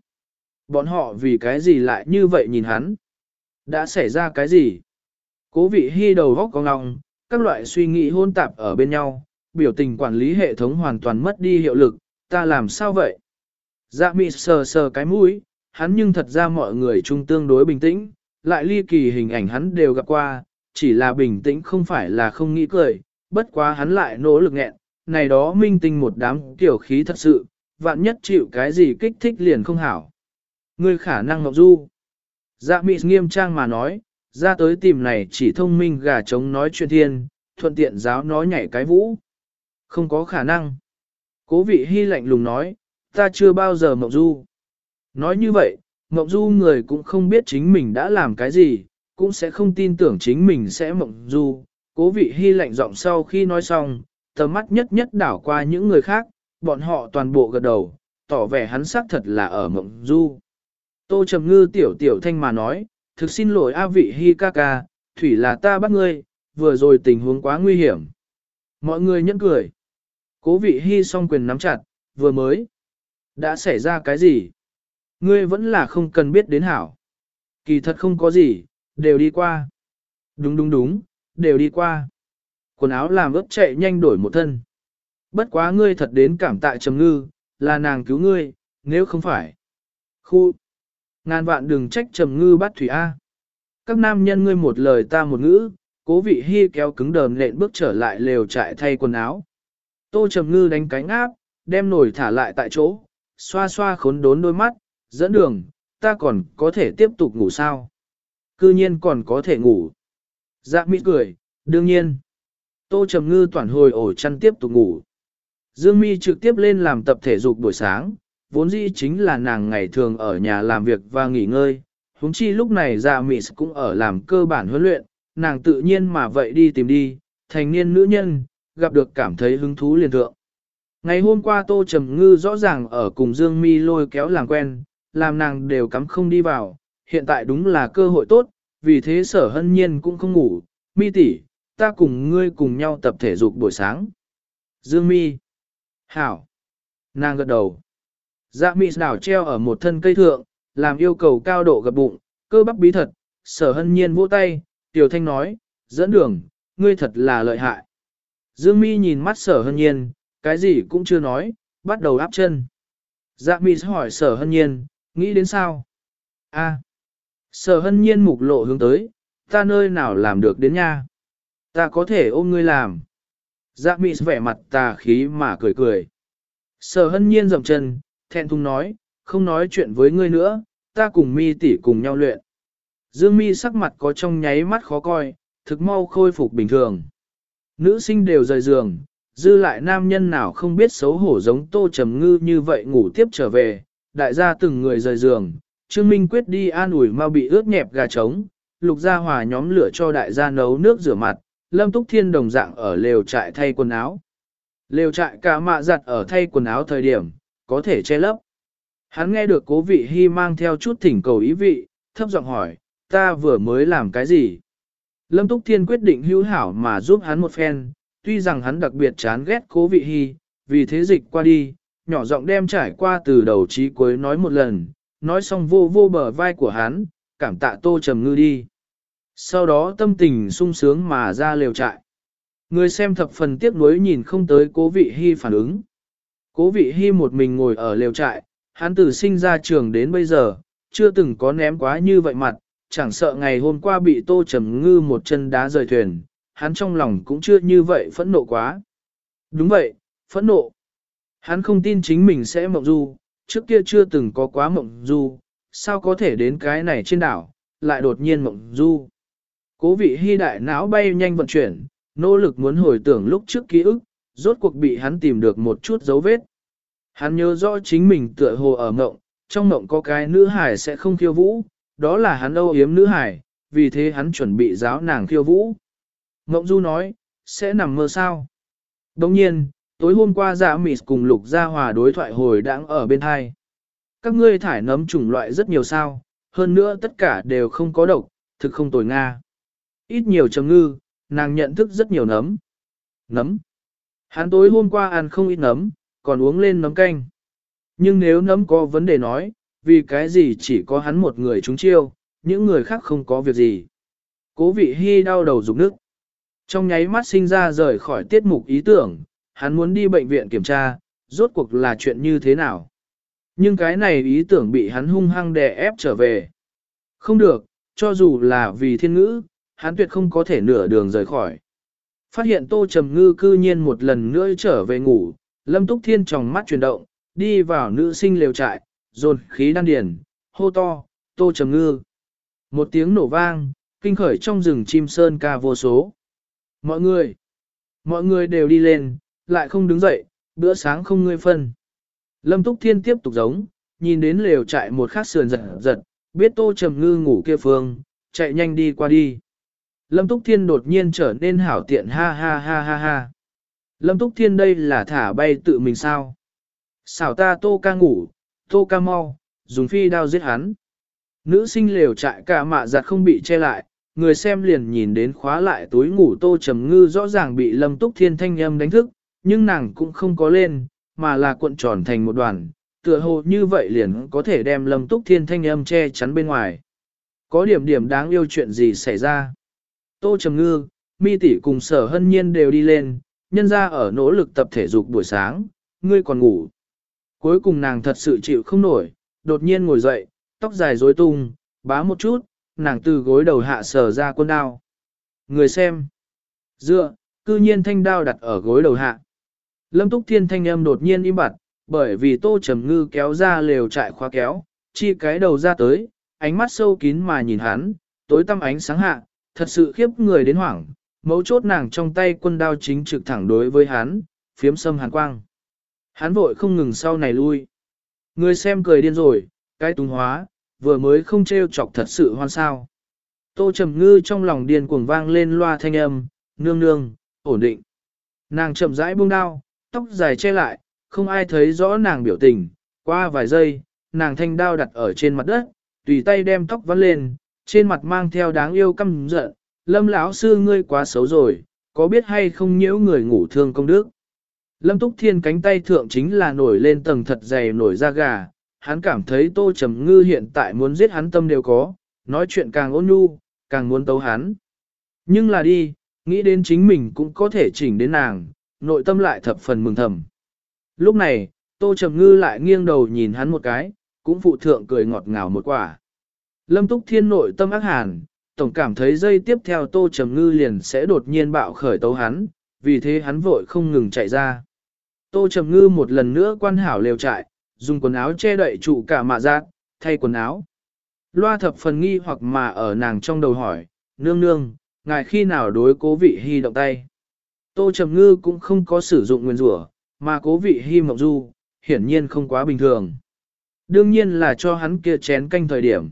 Bọn họ vì cái gì lại như vậy nhìn hắn? Đã xảy ra cái gì? Cố vị hy đầu góc có ngọng, các loại suy nghĩ hôn tạp ở bên nhau, biểu tình quản lý hệ thống hoàn toàn mất đi hiệu lực, ta làm sao vậy? Dạ mị sờ sờ cái mũi, hắn nhưng thật ra mọi người chung tương đối bình tĩnh, lại ly kỳ hình ảnh hắn đều gặp qua, chỉ là bình tĩnh không phải là không nghĩ cười, bất quá hắn lại nỗ lực nghẹn, này đó minh tinh một đám tiểu khí thật sự, vạn nhất chịu cái gì kích thích liền không hảo. Ngươi khả năng ngọc du. Dạ mị nghiêm trang mà nói, ra tới tìm này chỉ thông minh gà trống nói chuyện thiên, thuận tiện giáo nói nhảy cái vũ. Không có khả năng. Cố vị hy lạnh lùng nói, ta chưa bao giờ mộng du. Nói như vậy, mộng du người cũng không biết chính mình đã làm cái gì, cũng sẽ không tin tưởng chính mình sẽ mộng du. Cố vị hy lạnh giọng sau khi nói xong, tầm mắt nhất nhất đảo qua những người khác, bọn họ toàn bộ gật đầu, tỏ vẻ hắn xác thật là ở mộng du. Tô Trầm Ngư tiểu tiểu thanh mà nói, thực xin lỗi A vị hi ca ca, thủy là ta bắt ngươi, vừa rồi tình huống quá nguy hiểm. Mọi người nhẫn cười. Cố vị Hi song quyền nắm chặt, vừa mới. Đã xảy ra cái gì? Ngươi vẫn là không cần biết đến hảo. Kỳ thật không có gì, đều đi qua. Đúng đúng đúng, đều đi qua. Quần áo làm ướp chạy nhanh đổi một thân. Bất quá ngươi thật đến cảm tạ trầm ngư, là nàng cứu ngươi, nếu không phải. Khu. Ngàn vạn đừng trách trầm ngư bắt thủy A. Các nam nhân ngươi một lời ta một ngữ, cố vị hy kéo cứng đờm lện bước trở lại lều trại thay quần áo. Tô trầm ngư đánh cánh áp, đem nổi thả lại tại chỗ, xoa xoa khốn đốn đôi mắt, dẫn đường, ta còn có thể tiếp tục ngủ sao? Cư nhiên còn có thể ngủ. Dạ mỹ cười, đương nhiên. Tô trầm ngư toàn hồi ổ chăn tiếp tục ngủ. Dương mi trực tiếp lên làm tập thể dục buổi sáng, vốn dĩ chính là nàng ngày thường ở nhà làm việc và nghỉ ngơi. Húng chi lúc này dạ Mị cũng ở làm cơ bản huấn luyện, nàng tự nhiên mà vậy đi tìm đi, thành niên nữ nhân, gặp được cảm thấy hứng thú liền thượng. Ngày hôm qua Tô Trầm Ngư rõ ràng ở cùng Dương Mi lôi kéo làm quen, làm nàng đều cắm không đi vào, hiện tại đúng là cơ hội tốt, vì thế sở hân nhiên cũng không ngủ, Mi tỷ, ta cùng ngươi cùng nhau tập thể dục buổi sáng. Dương Mi. Hảo. Nàng gật đầu. Dạ Mi đảo treo ở một thân cây thượng, làm yêu cầu cao độ gập bụng, cơ bắp bí thật, sở hân nhiên vỗ tay, Tiểu Thanh nói, dẫn đường, ngươi thật là lợi hại. Dương Mi nhìn mắt sở hân nhiên, cái gì cũng chưa nói, bắt đầu áp chân. Dạ Mi hỏi sở hân nhiên, nghĩ đến sao? A. Sở hân nhiên mục lộ hướng tới, ta nơi nào làm được đến nha? Ta có thể ôm ngươi làm. Dạ Mi vẻ mặt tà khí mà cười cười. Sở hân nhiên dậm chân, thẹn thùng nói, không nói chuyện với ngươi nữa, ta cùng mi tỷ cùng nhau luyện. Dương mi sắc mặt có trong nháy mắt khó coi, thực mau khôi phục bình thường. Nữ sinh đều rời giường, dư lại nam nhân nào không biết xấu hổ giống tô trầm ngư như vậy ngủ tiếp trở về, đại gia từng người rời giường, Trương Minh quyết đi an ủi mau bị ướt nhẹp gà trống, lục gia hòa nhóm lửa cho đại gia nấu nước rửa mặt, lâm túc thiên đồng dạng ở lều trại thay quần áo. Lều trại cả mạ giặt ở thay quần áo thời điểm, có thể che lấp. Hắn nghe được cố vị hy mang theo chút thỉnh cầu ý vị, thấp giọng hỏi, ta vừa mới làm cái gì? Lâm Túc Thiên quyết định hữu hảo mà giúp hắn một phen, tuy rằng hắn đặc biệt chán ghét cố vị hy, vì thế dịch qua đi, nhỏ giọng đem trải qua từ đầu chí cuối nói một lần, nói xong vô vô bờ vai của hắn, cảm tạ tô trầm ngư đi. Sau đó tâm tình sung sướng mà ra lều trại. Người xem thập phần tiếc nuối nhìn không tới cố vị hy phản ứng. Cố vị hy một mình ngồi ở lều trại, hắn từ sinh ra trường đến bây giờ, chưa từng có ném quá như vậy mặt, chẳng sợ ngày hôm qua bị tô trầm ngư một chân đá rời thuyền, hắn trong lòng cũng chưa như vậy phẫn nộ quá. Đúng vậy, phẫn nộ. Hắn không tin chính mình sẽ mộng du, trước kia chưa từng có quá mộng du, sao có thể đến cái này trên đảo, lại đột nhiên mộng du. Cố vị hy đại não bay nhanh vận chuyển, nỗ lực muốn hồi tưởng lúc trước ký ức, rốt cuộc bị hắn tìm được một chút dấu vết. Hắn nhớ rõ chính mình tựa hồ ở ngộng, trong ngộng có cái nữ hải sẽ không khiêu vũ, đó là hắn âu yếm nữ hải, vì thế hắn chuẩn bị giáo nàng khiêu vũ. Ngộng Du nói, sẽ nằm mơ sao? Đồng nhiên, tối hôm qua dạ mịt cùng lục gia hòa đối thoại hồi đang ở bên hai. Các ngươi thải nấm chủng loại rất nhiều sao, hơn nữa tất cả đều không có độc, thực không tồi Nga. Ít nhiều trầm ngư, nàng nhận thức rất nhiều nấm. Nấm. Hắn tối hôm qua ăn không ít nấm, còn uống lên nấm canh. Nhưng nếu nấm có vấn đề nói, vì cái gì chỉ có hắn một người trúng chiêu, những người khác không có việc gì. Cố vị hy đau đầu rụng nước. Trong nháy mắt sinh ra rời khỏi tiết mục ý tưởng, hắn muốn đi bệnh viện kiểm tra, rốt cuộc là chuyện như thế nào. Nhưng cái này ý tưởng bị hắn hung hăng đè ép trở về. Không được, cho dù là vì thiên ngữ, hắn tuyệt không có thể nửa đường rời khỏi. Phát hiện tô trầm ngư cư nhiên một lần nữa trở về ngủ, lâm túc thiên tròng mắt chuyển động, đi vào nữ sinh lều trại, dồn khí đan điền, hô to, tô trầm ngư. Một tiếng nổ vang, kinh khởi trong rừng chim sơn ca vô số. Mọi người, mọi người đều đi lên, lại không đứng dậy, bữa sáng không ngươi phân. Lâm Túc Thiên tiếp tục giống, nhìn đến lều trại một khắc sườn giật giật, biết tô trầm ngư ngủ kia phương, chạy nhanh đi qua đi. Lâm Túc Thiên đột nhiên trở nên hảo tiện ha ha ha ha ha. Lâm Túc Thiên đây là thả bay tự mình sao? Xảo ta tô ca ngủ, tô ca mau, dùng phi đao giết hắn. Nữ sinh lều trại cả mạ giặt không bị che lại, người xem liền nhìn đến khóa lại túi ngủ tô trầm ngư rõ ràng bị lâm túc thiên thanh âm đánh thức, nhưng nàng cũng không có lên, mà là cuộn tròn thành một đoàn, tựa hồ như vậy liền có thể đem lâm túc thiên thanh âm che chắn bên ngoài. Có điểm điểm đáng yêu chuyện gì xảy ra? Tô trầm ngư, mi tỷ cùng sở hân nhiên đều đi lên, nhân ra ở nỗ lực tập thể dục buổi sáng, ngươi còn ngủ. Cuối cùng nàng thật sự chịu không nổi, đột nhiên ngồi dậy, tóc dài rối tung, bá một chút, nàng từ gối đầu hạ sở ra quân đao. Người xem. Dựa, cư nhiên thanh đao đặt ở gối đầu hạ. Lâm Túc Thiên thanh âm đột nhiên im bặt, bởi vì Tô Trầm Ngư kéo ra lều trại khóa kéo, chi cái đầu ra tới, ánh mắt sâu kín mà nhìn hắn, tối tăm ánh sáng hạ, thật sự khiếp người đến hoảng, mấu chốt nàng trong tay quân đao chính trực thẳng đối với hắn, phiếm sâm hàn quang. Hắn vội không ngừng sau này lui. Người xem cười điên rồi, cái túng hóa, vừa mới không trêu chọc thật sự hoan sao. Tô Trầm Ngư trong lòng điên cuồng vang lên loa thanh âm, nương nương, ổn định. Nàng chậm rãi buông đao, tóc dài che lại, không ai thấy rõ nàng biểu tình. Qua vài giây, nàng thanh đao đặt ở trên mặt đất, tùy tay đem tóc vắt lên, trên mặt mang theo đáng yêu căm giận. Lâm lão sư ngươi quá xấu rồi, có biết hay không nhiễu người ngủ thương công đức. Lâm Túc Thiên cánh tay thượng chính là nổi lên tầng thật dày nổi da gà, hắn cảm thấy Tô Trầm Ngư hiện tại muốn giết hắn tâm đều có, nói chuyện càng ôn nhu, càng muốn tấu hắn. Nhưng là đi, nghĩ đến chính mình cũng có thể chỉnh đến nàng, nội tâm lại thập phần mừng thầm. Lúc này, Tô Trầm Ngư lại nghiêng đầu nhìn hắn một cái, cũng phụ thượng cười ngọt ngào một quả. Lâm Túc Thiên nội tâm ác hàn, tổng cảm thấy dây tiếp theo Tô Trầm Ngư liền sẽ đột nhiên bạo khởi tấu hắn, vì thế hắn vội không ngừng chạy ra. Tô Trầm Ngư một lần nữa quan hảo lều trại, dùng quần áo che đậy trụ cả mạ giác, thay quần áo. Loa thập phần nghi hoặc mà ở nàng trong đầu hỏi, nương nương, ngài khi nào đối cố vị hy động tay. Tô Trầm Ngư cũng không có sử dụng nguyên rủa, mà cố vị hy mộng du, hiển nhiên không quá bình thường. Đương nhiên là cho hắn kia chén canh thời điểm.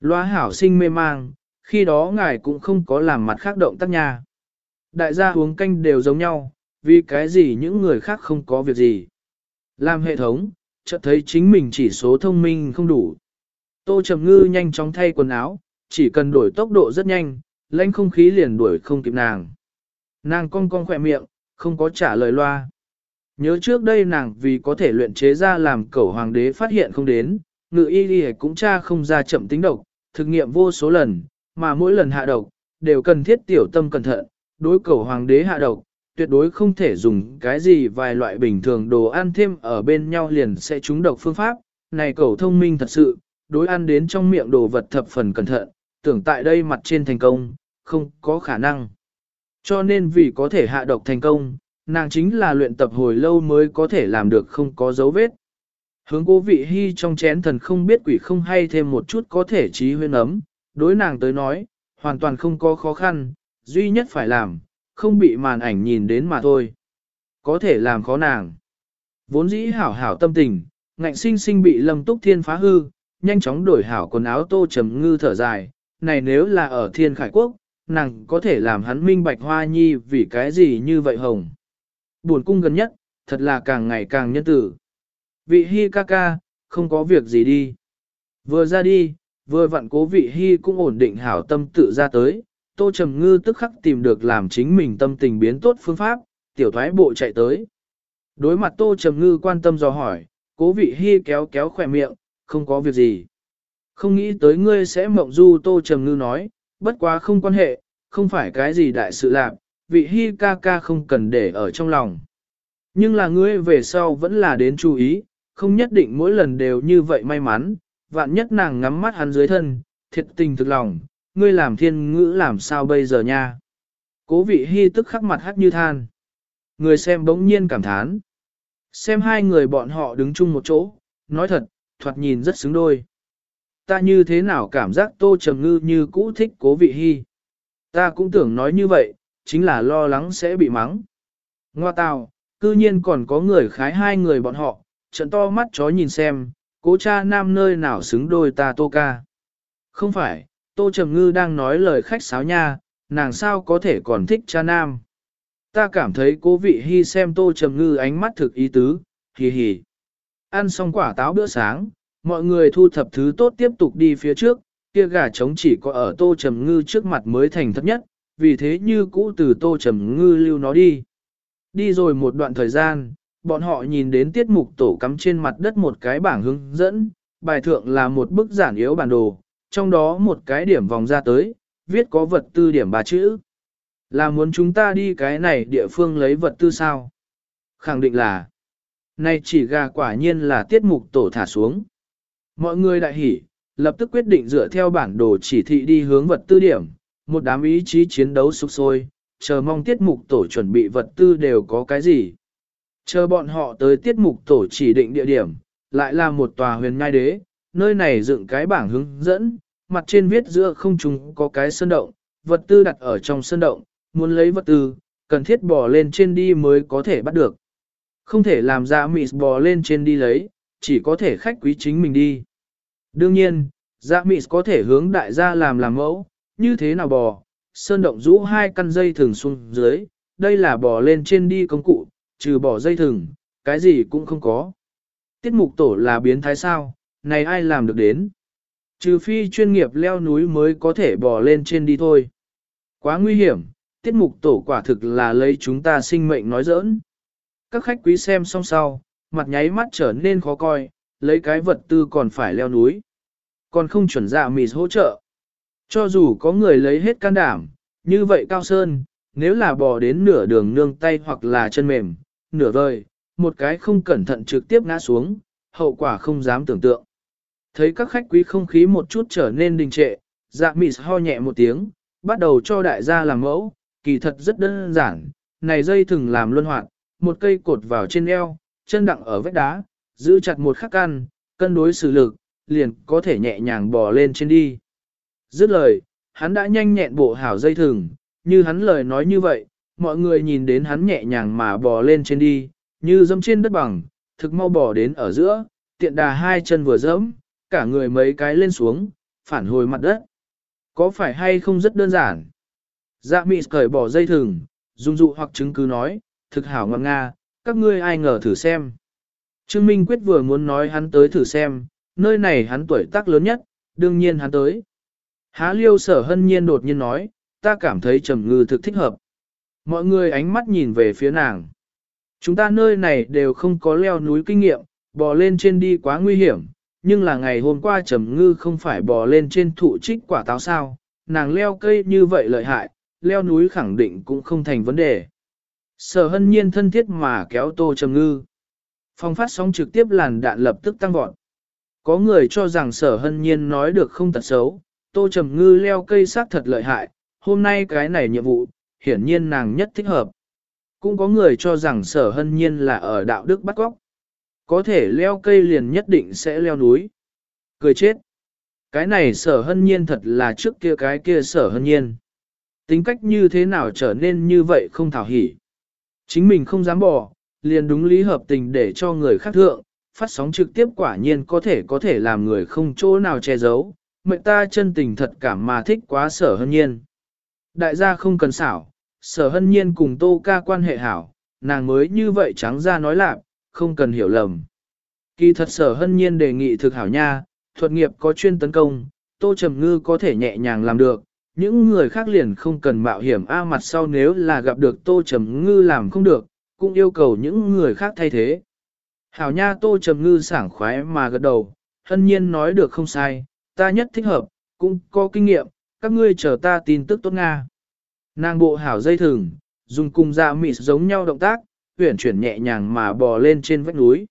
Loa hảo sinh mê mang, khi đó ngài cũng không có làm mặt khác động tác nha. Đại gia uống canh đều giống nhau, vì cái gì những người khác không có việc gì. Làm hệ thống, chợt thấy chính mình chỉ số thông minh không đủ. Tô Trầm Ngư nhanh chóng thay quần áo, chỉ cần đổi tốc độ rất nhanh, lãnh không khí liền đuổi không kịp nàng. Nàng cong cong khỏe miệng, không có trả lời loa. Nhớ trước đây nàng vì có thể luyện chế ra làm cẩu hoàng đế phát hiện không đến, ngự y đi cũng tra không ra chậm tính độc, thực nghiệm vô số lần, mà mỗi lần hạ độc, đều cần thiết tiểu tâm cẩn thận, đối cẩu hoàng đế hạ độc, tuyệt đối không thể dùng cái gì vài loại bình thường đồ ăn thêm ở bên nhau liền sẽ trúng độc phương pháp. Này cẩu thông minh thật sự, đối ăn đến trong miệng đồ vật thập phần cẩn thận, tưởng tại đây mặt trên thành công, không có khả năng. Cho nên vì có thể hạ độc thành công, nàng chính là luyện tập hồi lâu mới có thể làm được không có dấu vết. Hướng cố vị hy trong chén thần không biết quỷ không hay thêm một chút có thể trí huyên ấm, đối nàng tới nói, hoàn toàn không có khó khăn, duy nhất phải làm, không bị màn ảnh nhìn đến mà thôi. Có thể làm khó nàng. Vốn dĩ hảo hảo tâm tình, ngạnh sinh sinh bị lâm túc thiên phá hư, nhanh chóng đổi hảo quần áo tô trầm ngư thở dài, này nếu là ở thiên khải quốc, nàng có thể làm hắn minh bạch hoa nhi vì cái gì như vậy hồng. Buồn cung gần nhất, thật là càng ngày càng nhân tử. Vị hi ca ca, không có việc gì đi. Vừa ra đi, vừa vặn cố vị hi cũng ổn định hảo tâm tự ra tới, Tô Trầm Ngư tức khắc tìm được làm chính mình tâm tình biến tốt phương pháp, tiểu thoái bộ chạy tới. Đối mặt Tô Trầm Ngư quan tâm dò hỏi, cố vị hy kéo kéo khỏe miệng, không có việc gì. Không nghĩ tới ngươi sẽ mộng du tô trầm ngư nói, bất quá không quan hệ, không phải cái gì đại sự lạc, vị hi ca ca không cần để ở trong lòng. Nhưng là ngươi về sau vẫn là đến chú ý, không nhất định mỗi lần đều như vậy may mắn, vạn nhất nàng ngắm mắt hắn dưới thân, thiệt tình thực lòng, ngươi làm thiên ngữ làm sao bây giờ nha. Cố vị hy tức khắc mặt hắt như than. Người xem bỗng nhiên cảm thán. Xem hai người bọn họ đứng chung một chỗ, nói thật, thoạt nhìn rất xứng đôi. Ta như thế nào cảm giác tô trầm ngư như cũ thích cố vị hy. Ta cũng tưởng nói như vậy, chính là lo lắng sẽ bị mắng. Ngoa tào, cư nhiên còn có người khái hai người bọn họ, trận to mắt chó nhìn xem, cố cha nam nơi nào xứng đôi ta tô ca. Không phải, tô trầm ngư đang nói lời khách sáo nha, nàng sao có thể còn thích cha nam. Ta cảm thấy cố vị hy xem tô trầm ngư ánh mắt thực ý tứ, hì hì. Ăn xong quả táo bữa sáng, mọi người thu thập thứ tốt tiếp tục đi phía trước, kia gà trống chỉ có ở tô trầm ngư trước mặt mới thành thấp nhất, vì thế như cũ từ tô trầm ngư lưu nó đi. Đi rồi một đoạn thời gian, bọn họ nhìn đến tiết mục tổ cắm trên mặt đất một cái bảng hướng dẫn, bài thượng là một bức giản yếu bản đồ, trong đó một cái điểm vòng ra tới, viết có vật tư điểm ba chữ. Là muốn chúng ta đi cái này địa phương lấy vật tư sao? Khẳng định là, nay chỉ gà quả nhiên là tiết mục tổ thả xuống. Mọi người đại hỉ, lập tức quyết định dựa theo bản đồ chỉ thị đi hướng vật tư điểm, một đám ý chí chiến đấu sục sôi, chờ mong tiết mục tổ chuẩn bị vật tư đều có cái gì. Chờ bọn họ tới tiết mục tổ chỉ định địa điểm, lại là một tòa huyền ngai đế, nơi này dựng cái bảng hướng dẫn, mặt trên viết giữa không trung có cái sơn động, vật tư đặt ở trong sơn động, muốn lấy vật tư, cần thiết bò lên trên đi mới có thể bắt được. Không thể làm ra mịt bò lên trên đi lấy, chỉ có thể khách quý chính mình đi. Đương nhiên, dạ mịt có thể hướng đại gia làm làm mẫu, như thế nào bò, sơn động rũ hai căn dây thường xuống dưới, đây là bò lên trên đi công cụ, trừ bỏ dây thừng, cái gì cũng không có. Tiết mục tổ là biến thái sao, này ai làm được đến. Trừ phi chuyên nghiệp leo núi mới có thể bò lên trên đi thôi. Quá nguy hiểm, tiết mục tổ quả thực là lấy chúng ta sinh mệnh nói giỡn. Các khách quý xem xong sau, mặt nháy mắt trở nên khó coi, lấy cái vật tư còn phải leo núi. Còn không chuẩn dạ mì hỗ trợ. Cho dù có người lấy hết can đảm, như vậy cao sơn, nếu là bò đến nửa đường nương tay hoặc là chân mềm, nửa vời, một cái không cẩn thận trực tiếp ngã xuống, hậu quả không dám tưởng tượng. Thấy các khách quý không khí một chút trở nên đình trệ, dạ mị ho nhẹ một tiếng, bắt đầu cho đại gia làm mẫu, kỳ thật rất đơn giản, này dây thừng làm luân hoạt, một cây cột vào trên eo, chân đặng ở vách đá, giữ chặt một khắc căn, cân đối sự lực, liền có thể nhẹ nhàng bò lên trên đi. Dứt lời, hắn đã nhanh nhẹn bộ hảo dây thừng, như hắn lời nói như vậy, mọi người nhìn đến hắn nhẹ nhàng mà bò lên trên đi, như dẫm trên đất bằng, thực mau bò đến ở giữa, tiện đà hai chân vừa dẫm, cả người mấy cái lên xuống, phản hồi mặt đất. Có phải hay không rất đơn giản? Dạ mị cởi bỏ dây thừng, dung dụ hoặc chứng cứ nói, thực hảo ngọt nga, các ngươi ai ngờ thử xem. Trương Minh Quyết vừa muốn nói hắn tới thử xem, nơi này hắn tuổi tác lớn nhất, đương nhiên hắn tới. Há liêu sở hân nhiên đột nhiên nói, ta cảm thấy trầm ngư thực thích hợp. Mọi người ánh mắt nhìn về phía nàng. Chúng ta nơi này đều không có leo núi kinh nghiệm, bò lên trên đi quá nguy hiểm, nhưng là ngày hôm qua trầm ngư không phải bò lên trên thụ trích quả táo sao, nàng leo cây như vậy lợi hại, leo núi khẳng định cũng không thành vấn đề. Sở hân nhiên thân thiết mà kéo tô trầm ngư. Phong phát sóng trực tiếp làn đạn lập tức tăng vọt. Có người cho rằng sở hân nhiên nói được không tật xấu, tô trầm ngư leo cây xác thật lợi hại, hôm nay cái này nhiệm vụ, hiển nhiên nàng nhất thích hợp. Cũng có người cho rằng sở hân nhiên là ở đạo đức bắt góc. Có thể leo cây liền nhất định sẽ leo núi. Cười chết. Cái này sở hân nhiên thật là trước kia cái kia sở hân nhiên. Tính cách như thế nào trở nên như vậy không thảo hỉ. Chính mình không dám bỏ, liền đúng lý hợp tình để cho người khác thượng, phát sóng trực tiếp quả nhiên có thể có thể làm người không chỗ nào che giấu, mệnh ta chân tình thật cảm mà thích quá sở hân nhiên. Đại gia không cần xảo, sở hân nhiên cùng tô ca quan hệ hảo, nàng mới như vậy trắng ra nói lạc, không cần hiểu lầm. Kỳ thật sở hân nhiên đề nghị thực hảo nha, thuật nghiệp có chuyên tấn công, tô trầm ngư có thể nhẹ nhàng làm được, những người khác liền không cần mạo hiểm a mặt sau nếu là gặp được tô trầm ngư làm không được, cũng yêu cầu những người khác thay thế. Hảo nha tô trầm ngư sảng khoái mà gật đầu, hân nhiên nói được không sai, ta nhất thích hợp, cũng có kinh nghiệm, các ngươi chờ ta tin tức tốt Nga. Nàng bộ hảo dây thừng, dùng cùng dạ mịt giống nhau động tác, tuyển chuyển nhẹ nhàng mà bò lên trên vách núi.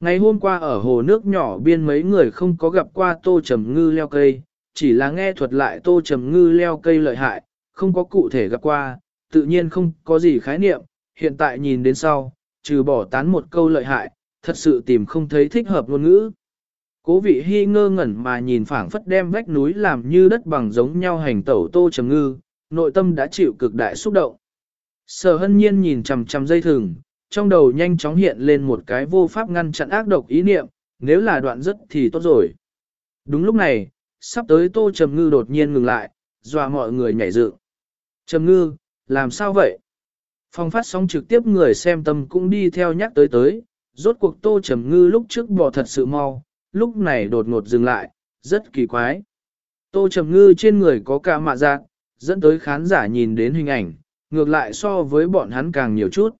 Ngày hôm qua ở hồ nước nhỏ biên mấy người không có gặp qua tô trầm ngư leo cây, chỉ là nghe thuật lại tô trầm ngư leo cây lợi hại, không có cụ thể gặp qua, tự nhiên không có gì khái niệm, hiện tại nhìn đến sau, trừ bỏ tán một câu lợi hại, thật sự tìm không thấy thích hợp ngôn ngữ. Cố vị hy ngơ ngẩn mà nhìn phảng phất đem vách núi làm như đất bằng giống nhau hành tẩu tô trầm ngư, nội tâm đã chịu cực đại xúc động. Sở hân nhiên nhìn chằm chằm dây thừng, trong đầu nhanh chóng hiện lên một cái vô pháp ngăn chặn ác độc ý niệm, nếu là đoạn rất thì tốt rồi. Đúng lúc này, sắp tới tô trầm ngư đột nhiên ngừng lại, dọa mọi người nhảy dựng. Trầm ngư, làm sao vậy? Phong phát sóng trực tiếp người xem tâm cũng đi theo nhắc tới tới, rốt cuộc tô trầm ngư lúc trước bỏ thật sự mau, lúc này đột ngột dừng lại, rất kỳ quái. Tô trầm ngư trên người có cả mạ dạng dẫn tới khán giả nhìn đến hình ảnh, ngược lại so với bọn hắn càng nhiều chút.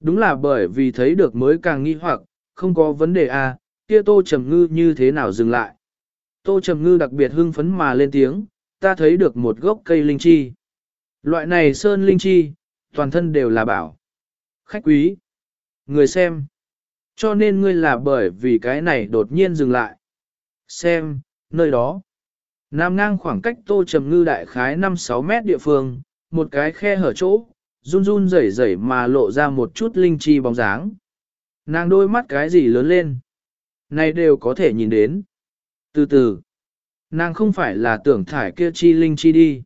Đúng là bởi vì thấy được mới càng nghi hoặc, không có vấn đề à, kia tô trầm ngư như thế nào dừng lại. Tô trầm ngư đặc biệt hưng phấn mà lên tiếng, ta thấy được một gốc cây linh chi. Loại này sơn linh chi, toàn thân đều là bảo. Khách quý, người xem. Cho nên ngươi là bởi vì cái này đột nhiên dừng lại. Xem, nơi đó. Nam ngang khoảng cách tô trầm ngư đại khái 5-6 mét địa phương, một cái khe hở chỗ, run run rẩy rẩy mà lộ ra một chút linh chi bóng dáng. Nàng đôi mắt cái gì lớn lên. Này đều có thể nhìn đến. Từ từ, nàng không phải là tưởng thải kia chi linh chi đi.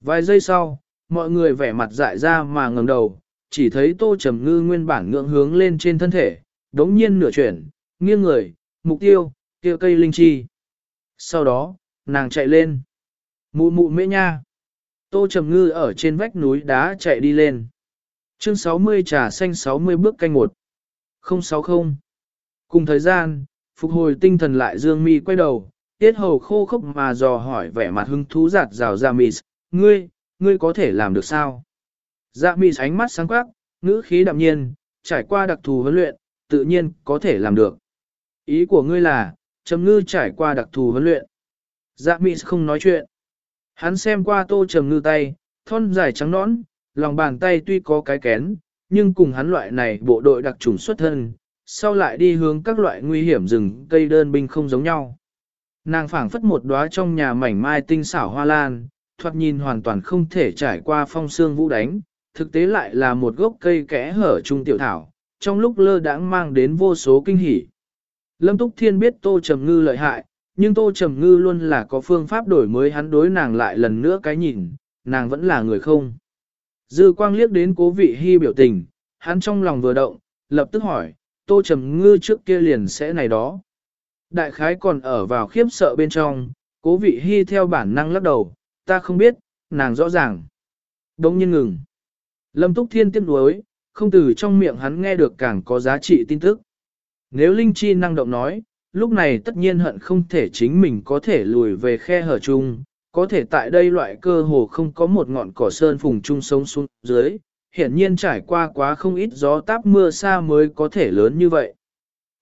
Vài giây sau, mọi người vẻ mặt dại ra mà ngẩng đầu, chỉ thấy tô trầm ngư nguyên bản ngưỡng hướng lên trên thân thể, đống nhiên nửa chuyển, nghiêng người, mục tiêu, kia cây linh chi. Sau đó, nàng chạy lên. Mụ mụ mễ nha. Tô Trầm Ngư ở trên vách núi đá chạy đi lên. Chương 60 trà xanh 60 bước canh một. 060. Cùng thời gian, phục hồi tinh thần lại Dương Mi quay đầu, tiết hầu khô khốc mà dò hỏi vẻ mặt hứng thú giạt rào dạ ra mì ngươi, ngươi có thể làm được sao? Dạ mì ánh mắt sáng quắc, ngữ khí đạm nhiên, trải qua đặc thù huấn luyện, tự nhiên có thể làm được. Ý của ngươi là, Trầm Ngư trải qua đặc thù huấn luyện. Dạ Mị không nói chuyện. Hắn xem qua tô trầm ngư tay, thon dài trắng nõn, lòng bàn tay tuy có cái kén, nhưng cùng hắn loại này bộ đội đặc trùng xuất thân, sau lại đi hướng các loại nguy hiểm rừng cây đơn binh không giống nhau. Nàng phảng phất một đóa trong nhà mảnh mai tinh xảo hoa lan, thoạt nhìn hoàn toàn không thể trải qua phong xương vũ đánh, thực tế lại là một gốc cây kẽ hở trung tiểu thảo, trong lúc lơ đãng mang đến vô số kinh hỉ. Lâm Túc Thiên biết Tô Trầm Ngư lợi hại, nhưng Tô Trầm Ngư luôn là có phương pháp đổi mới hắn đối nàng lại lần nữa cái nhìn, nàng vẫn là người không. Dư quang liếc đến cố vị hy biểu tình, hắn trong lòng vừa động, lập tức hỏi, Tô Trầm Ngư trước kia liền sẽ này đó. Đại khái còn ở vào khiếp sợ bên trong, cố vị hy theo bản năng lắc đầu, ta không biết, nàng rõ ràng. Đông nhiên ngừng. Lâm Túc Thiên tiếc nuối, không từ trong miệng hắn nghe được càng có giá trị tin tức. Nếu Linh Chi năng động nói, lúc này tất nhiên hận không thể chính mình có thể lùi về khe hở chung, có thể tại đây loại cơ hồ không có một ngọn cỏ sơn phùng chung sống xuống dưới, hiển nhiên trải qua quá không ít gió táp mưa xa mới có thể lớn như vậy.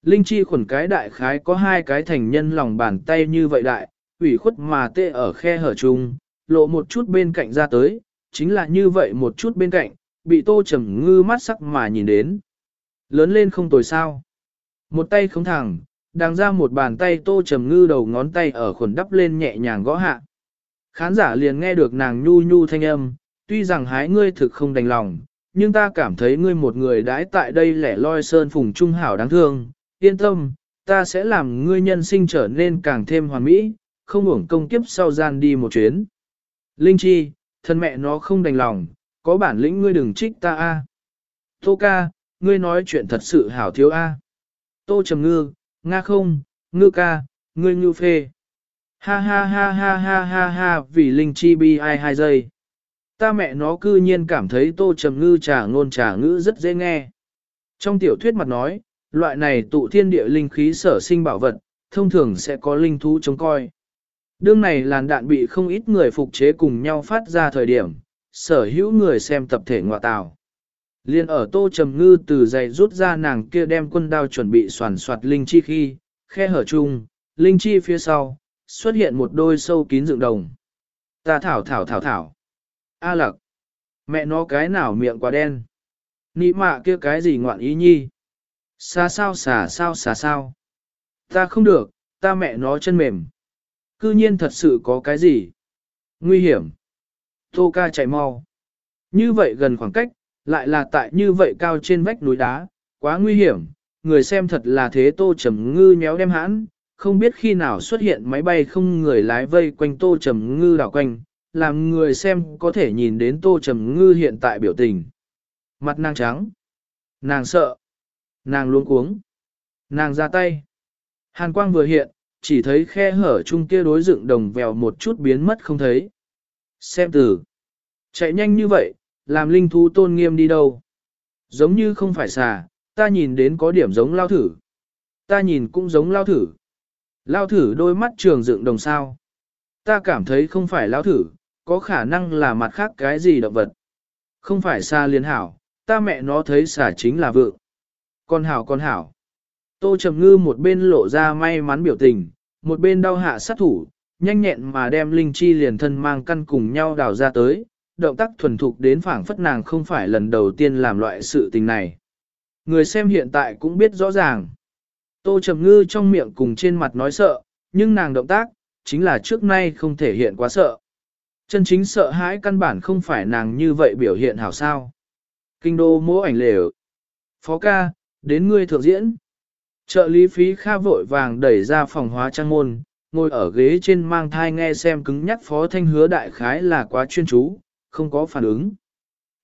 Linh chi khuẩn cái đại khái có hai cái thành nhân lòng bàn tay như vậy đại, ủy khuất mà tê ở khe hở chung, lộ một chút bên cạnh ra tới, chính là như vậy một chút bên cạnh, bị tô trầm ngư mắt sắc mà nhìn đến. Lớn lên không tồi sao. Một tay không thẳng, đang ra một bàn tay tô trầm ngư đầu ngón tay ở khuẩn đắp lên nhẹ nhàng gõ hạ. Khán giả liền nghe được nàng nhu nhu thanh âm, tuy rằng hái ngươi thực không đành lòng, nhưng ta cảm thấy ngươi một người đãi tại đây lẻ loi sơn phùng trung hảo đáng thương, yên tâm, ta sẽ làm ngươi nhân sinh trở nên càng thêm hoàn mỹ, không uổng công kiếp sau gian đi một chuyến. Linh Chi, thân mẹ nó không đành lòng, có bản lĩnh ngươi đừng trích ta a. Tô ca, ngươi nói chuyện thật sự hảo thiếu a. Tô Trầm Ngư, Nga không, Ngư ca, ngươi ngư phê. Ha ha ha ha ha ha ha vì Linh Chi bi ai hai giây. Ta mẹ nó cư nhiên cảm thấy Tô Trầm Ngư trả ngôn trả ngữ rất dễ nghe. Trong tiểu thuyết mặt nói, loại này tụ thiên địa linh khí sở sinh bảo vật, thông thường sẽ có linh thú chống coi. Đương này làn đạn bị không ít người phục chế cùng nhau phát ra thời điểm, sở hữu người xem tập thể ngọa tào. Liên ở tô trầm ngư từ giày rút ra nàng kia đem quân đao chuẩn bị soàn soạt linh chi khi, khe hở chung, linh chi phía sau, xuất hiện một đôi sâu kín dựng đồng. Ta thảo thảo thảo thảo. A lặc. Mẹ nó cái nào miệng quá đen. Nị mạ kia cái gì ngoạn ý nhi. Xa sao xả sao xả sao. Ta không được, ta mẹ nó chân mềm. Cư nhiên thật sự có cái gì. Nguy hiểm. Tô ca chạy mau. Như vậy gần khoảng cách, lại là tại như vậy cao trên vách núi đá, quá nguy hiểm. Người xem thật là thế tô trầm ngư nhéo đem hãn, không biết khi nào xuất hiện máy bay không người lái vây quanh tô trầm ngư đảo quanh, làm người xem có thể nhìn đến tô trầm ngư hiện tại biểu tình. Mặt nàng trắng, nàng sợ, nàng luống cuống, nàng ra tay. Hàn quang vừa hiện, chỉ thấy khe hở chung kia đối dựng đồng vèo một chút biến mất không thấy. Xem từ, chạy nhanh như vậy, làm linh thú tôn nghiêm đi đâu. Giống như không phải xà, ta nhìn đến có điểm giống lao thử. Ta nhìn cũng giống lao thử. Lao thử đôi mắt trường dựng đồng sao. Ta cảm thấy không phải lao thử, có khả năng là mặt khác cái gì động vật. Không phải xa liên hảo, ta mẹ nó thấy xà chính là vượng. Con hảo con hảo. Tô Trầm Ngư một bên lộ ra may mắn biểu tình, một bên đau hạ sát thủ, nhanh nhẹn mà đem linh chi liền thân mang căn cùng nhau đào ra tới, động tác thuần thục đến phảng phất nàng không phải lần đầu tiên làm loại sự tình này. Người xem hiện tại cũng biết rõ ràng. Tô Trầm Ngư trong miệng cùng trên mặt nói sợ, nhưng nàng động tác, chính là trước nay không thể hiện quá sợ. Chân chính sợ hãi căn bản không phải nàng như vậy biểu hiện hảo sao. Kinh đô mỗ ảnh lều. Phó ca, đến ngươi thượng diễn. Trợ lý phí kha vội vàng đẩy ra phòng hóa trang môn, ngồi ở ghế trên mang thai nghe xem cứng nhắc phó thanh hứa đại khái là quá chuyên chú, không có phản ứng.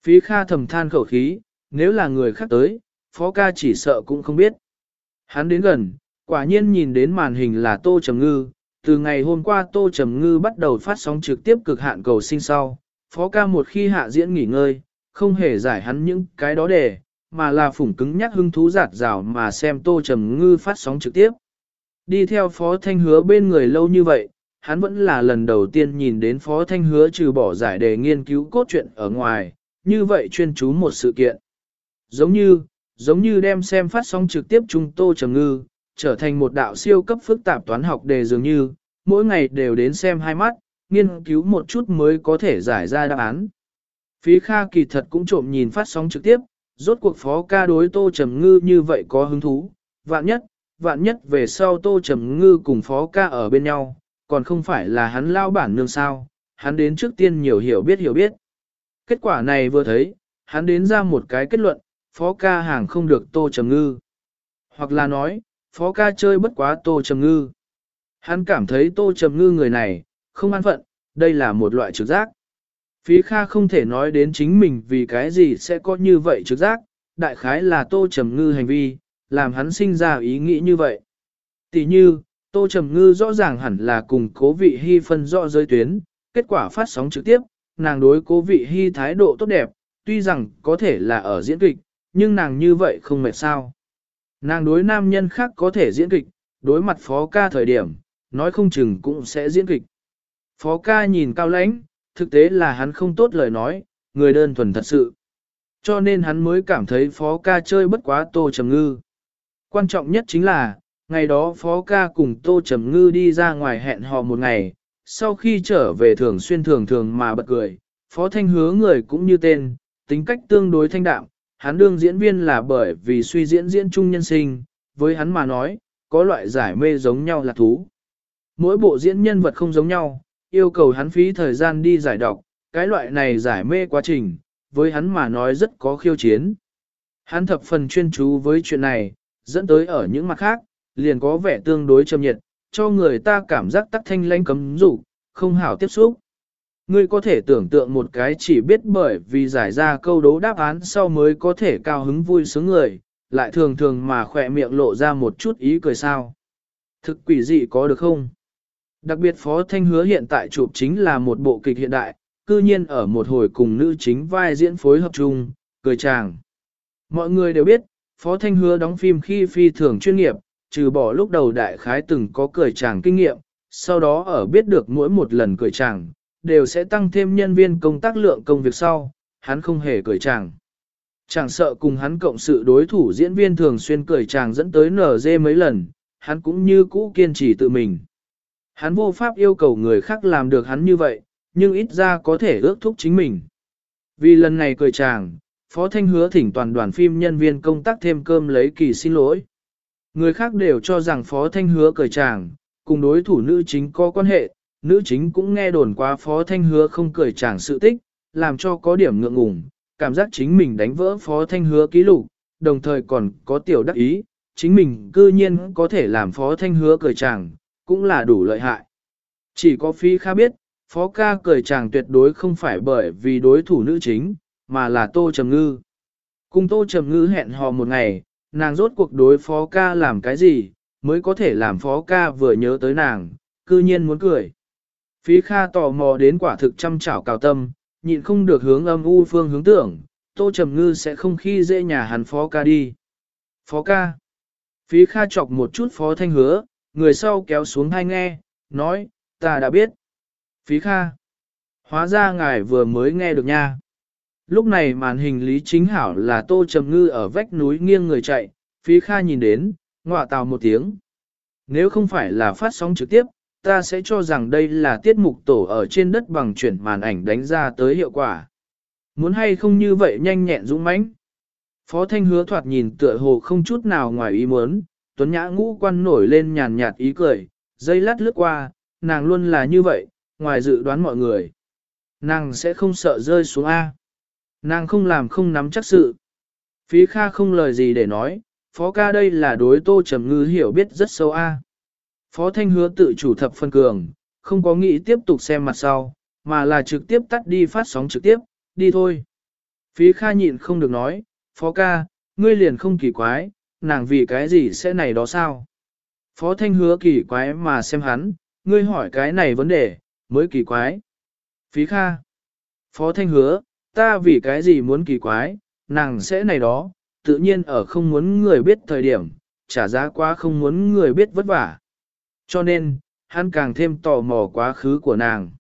Phí kha thầm than khẩu khí, nếu là người khác tới, phó ca chỉ sợ cũng không biết. Hắn đến gần, quả nhiên nhìn đến màn hình là Tô Trầm Ngư, từ ngày hôm qua Tô Trầm Ngư bắt đầu phát sóng trực tiếp cực hạn cầu sinh sau, phó ca một khi hạ diễn nghỉ ngơi, không hề giải hắn những cái đó để, mà là phủng cứng nhắc hứng thú giạt rào mà xem Tô Trầm Ngư phát sóng trực tiếp. Đi theo Phó Thanh Hứa bên người lâu như vậy, hắn vẫn là lần đầu tiên nhìn đến Phó Thanh Hứa trừ bỏ giải đề nghiên cứu cốt truyện ở ngoài, như vậy chuyên chú một sự kiện. Giống như, giống như đem xem phát sóng trực tiếp chúng Tô Trầm Ngư, trở thành một đạo siêu cấp phức tạp toán học đề dường như, mỗi ngày đều đến xem hai mắt, nghiên cứu một chút mới có thể giải ra đáp án. Phí Kha kỳ thật cũng trộm nhìn phát sóng trực tiếp, rốt cuộc phó ca đối Tô Trầm Ngư như vậy có hứng thú, vạn nhất, vạn nhất về sau Tô Trầm Ngư cùng phó ca ở bên nhau, còn không phải là hắn lao bản nương sao, hắn đến trước tiên nhiều hiểu biết hiểu biết. Kết quả này vừa thấy, hắn đến ra một cái kết luận, phó ca hàng không được Tô Trầm Ngư. Hoặc là nói, phó ca chơi bất quá Tô Trầm Ngư. Hắn cảm thấy Tô Trầm Ngư người này, không an phận, đây là một loại trực giác. Phí Kha không thể nói đến chính mình vì cái gì sẽ có như vậy trực giác, đại khái là Tô Trầm Ngư hành vi, làm hắn sinh ra ý nghĩ như vậy. Tỷ như, Tô Trầm Ngư rõ ràng hẳn là cùng cố vị hy phân rõ giới tuyến, kết quả phát sóng trực tiếp, nàng đối cố vị hy thái độ tốt đẹp, tuy rằng có thể là ở diễn kịch, nhưng nàng như vậy không mệt sao. Nàng đối nam nhân khác có thể diễn kịch, đối mặt phó ca thời điểm, nói không chừng cũng sẽ diễn kịch. Phó ca nhìn cao lãnh, thực tế là hắn không tốt lời nói, người đơn thuần thật sự. Cho nên hắn mới cảm thấy phó ca chơi bất quá tô trầm ngư. Quan trọng nhất chính là, ngày đó phó ca cùng tô trầm ngư đi ra ngoài hẹn hò một ngày, sau khi trở về thường xuyên thường thường mà bật cười, phó thanh hứa người cũng như tên, tính cách tương đối thanh đạm, hắn đương diễn viên là bởi vì suy diễn diễn chung nhân sinh, với hắn mà nói, có loại giải mê giống nhau là thú. Mỗi bộ diễn nhân vật không giống nhau, yêu cầu hắn phí thời gian đi giải đọc, cái loại này giải mê quá trình, với hắn mà nói rất có khiêu chiến. Hắn thập phần chuyên chú với chuyện này, dẫn tới ở những mặt khác, liền có vẻ tương đối trầm nhiệt, cho người ta cảm giác tắc thanh lanh cấm rủ, không hảo tiếp xúc. Ngươi có thể tưởng tượng một cái chỉ biết bởi vì giải ra câu đố đáp án sau mới có thể cao hứng vui sướng người, lại thường thường mà khỏe miệng lộ ra một chút ý cười sao. Thực quỷ dị có được không? Đặc biệt Phó Thanh Hứa hiện tại chụp chính là một bộ kịch hiện đại, cư nhiên ở một hồi cùng nữ chính vai diễn phối hợp chung, cười chàng. Mọi người đều biết, Phó Thanh Hứa đóng phim khi phi thường chuyên nghiệp, trừ bỏ lúc đầu đại khái từng có cười chàng kinh nghiệm, sau đó ở biết được mỗi một lần cười chàng, đều sẽ tăng thêm nhân viên công tác lượng công việc sau, hắn không hề cười chàng. Chẳng sợ cùng hắn cộng sự đối thủ diễn viên thường xuyên cười chàng dẫn tới nở dê mấy lần, hắn cũng như cũ kiên trì tự mình. Hắn vô pháp yêu cầu người khác làm được hắn như vậy, nhưng ít ra có thể ước thúc chính mình. Vì lần này cười chàng, Phó Thanh hứa thỉnh toàn đoàn phim nhân viên công tác thêm cơm lấy kỳ xin lỗi. Người khác đều cho rằng Phó Thanh hứa cởi chàng, cùng đối thủ nữ chính có quan hệ, nữ chính cũng nghe đồn qua Phó Thanh hứa không cởi chàng sự tích, làm cho có điểm ngượng ngùng, cảm giác chính mình đánh vỡ Phó Thanh hứa ký lục, đồng thời còn có tiểu đắc ý, chính mình cư nhiên có thể làm Phó Thanh hứa cởi chàng, cũng là đủ lợi hại. Chỉ có Phi Kha biết, Phó ca cởi chàng tuyệt đối không phải bởi vì đối thủ nữ chính, mà là Tô Trầm Ngư. Cùng Tô Trầm Ngư hẹn hò một ngày, nàng rốt cuộc đối Phó ca làm cái gì, mới có thể làm Phó ca vừa nhớ tới nàng, cư nhiên muốn cười. Phí Kha tò mò đến quả thực chăm chảo cào tâm, nhịn không được hướng âm u phương hướng tưởng, Tô Trầm Ngư sẽ không khi dễ nhà hắn Phó ca đi. Phó ca. Phí Kha chọc một chút Phó Thanh hứa, người sau kéo xuống hai nghe, nói, ta đã biết. Phí Kha. Hóa ra ngài vừa mới nghe được nha. Lúc này màn hình lý chính hảo là Tô Trầm Ngư ở vách núi nghiêng người chạy, Phí Kha nhìn đến, ngọa tào một tiếng. Nếu không phải là phát sóng trực tiếp, ta sẽ cho rằng đây là tiết mục tổ ở trên đất bằng chuyển màn ảnh đánh ra tới hiệu quả. Muốn hay không như vậy nhanh nhẹn dũng mãnh. Phó Thanh hứa thoạt nhìn tựa hồ không chút nào ngoài ý muốn, Tuấn Nhã ngũ quan nổi lên nhàn nhạt ý cười, dây lát lướt qua, nàng luôn là như vậy, ngoài dự đoán mọi người. Nàng sẽ không sợ rơi xuống A. Nàng không làm không nắm chắc sự. Phí Kha không lời gì để nói, Phó ca đây là đối Tô Trầm Ngư hiểu biết rất sâu A. Phó Thanh hứa tự chủ thập phân cường, không có nghĩ tiếp tục xem mặt sau, mà là trực tiếp tắt đi phát sóng trực tiếp, đi thôi. Phí Kha nhịn không được nói, Phó ca, ngươi liền không kỳ quái, nàng vì cái gì sẽ này đó sao? Phó Thanh hứa kỳ quái mà xem hắn, ngươi hỏi cái này vấn đề, mới kỳ quái. Phí Kha. Phó Thanh hứa, ta vì cái gì muốn kỳ quái, nàng sẽ này đó, tự nhiên ở không muốn người biết thời điểm, trả giá quá không muốn người biết vất vả. Cho nên, hắn càng thêm tò mò quá khứ của nàng.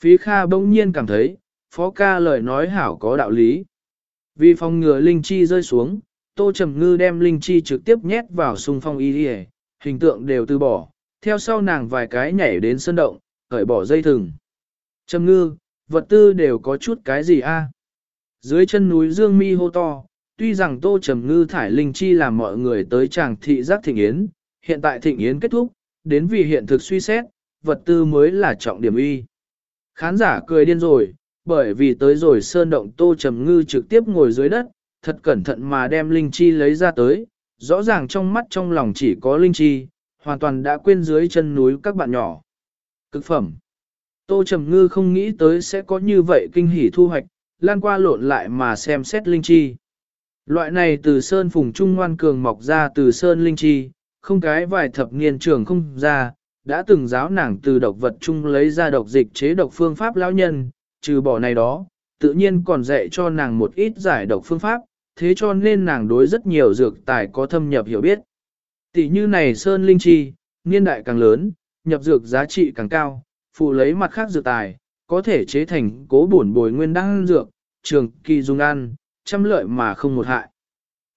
Phí Kha bỗng nhiên cảm thấy, Phó ca lời nói hảo có đạo lý. Vì phòng ngừa Linh Chi rơi xuống, Tô Trầm Ngư đem Linh Chi trực tiếp nhét vào sung phong y đi hình tượng đều từ bỏ, theo sau nàng vài cái nhảy đến sân động, cởi bỏ dây thừng. Trầm Ngư, vật tư đều có chút cái gì a? Dưới chân núi Dương Mi hô to, tuy rằng Tô Trầm Ngư thải Linh Chi làm mọi người tới chàng thị giác thịnh yến, hiện tại thịnh yến kết thúc, đến vì hiện thực suy xét, vật tư mới là trọng điểm y. Khán giả cười điên rồi, bởi vì tới rồi sơn động Tô Trầm Ngư trực tiếp ngồi dưới đất, thật cẩn thận mà đem Linh Chi lấy ra tới, rõ ràng trong mắt trong lòng chỉ có Linh Chi, hoàn toàn đã quên dưới chân núi các bạn nhỏ. Cực phẩm. Tô Trầm Ngư không nghĩ tới sẽ có như vậy kinh hỉ thu hoạch, lan qua lộn lại mà xem xét Linh Chi. Loại này từ sơn phùng trung ngoan cường mọc ra từ sơn Linh Chi, không cái vài thập niên trường không ra, đã từng giáo nàng từ độc vật chung lấy ra độc dịch chế độc phương pháp lão nhân, trừ bỏ này đó, tự nhiên còn dạy cho nàng một ít giải độc phương pháp, thế cho nên nàng đối rất nhiều dược tài có thâm nhập hiểu biết. Tỷ như này sơn linh chi, niên đại càng lớn, nhập dược giá trị càng cao, phụ lấy mặt khác dược tài, có thể chế thành cố bổn bồi nguyên đăng dược, trường kỳ dùng ăn, trăm lợi mà không một hại.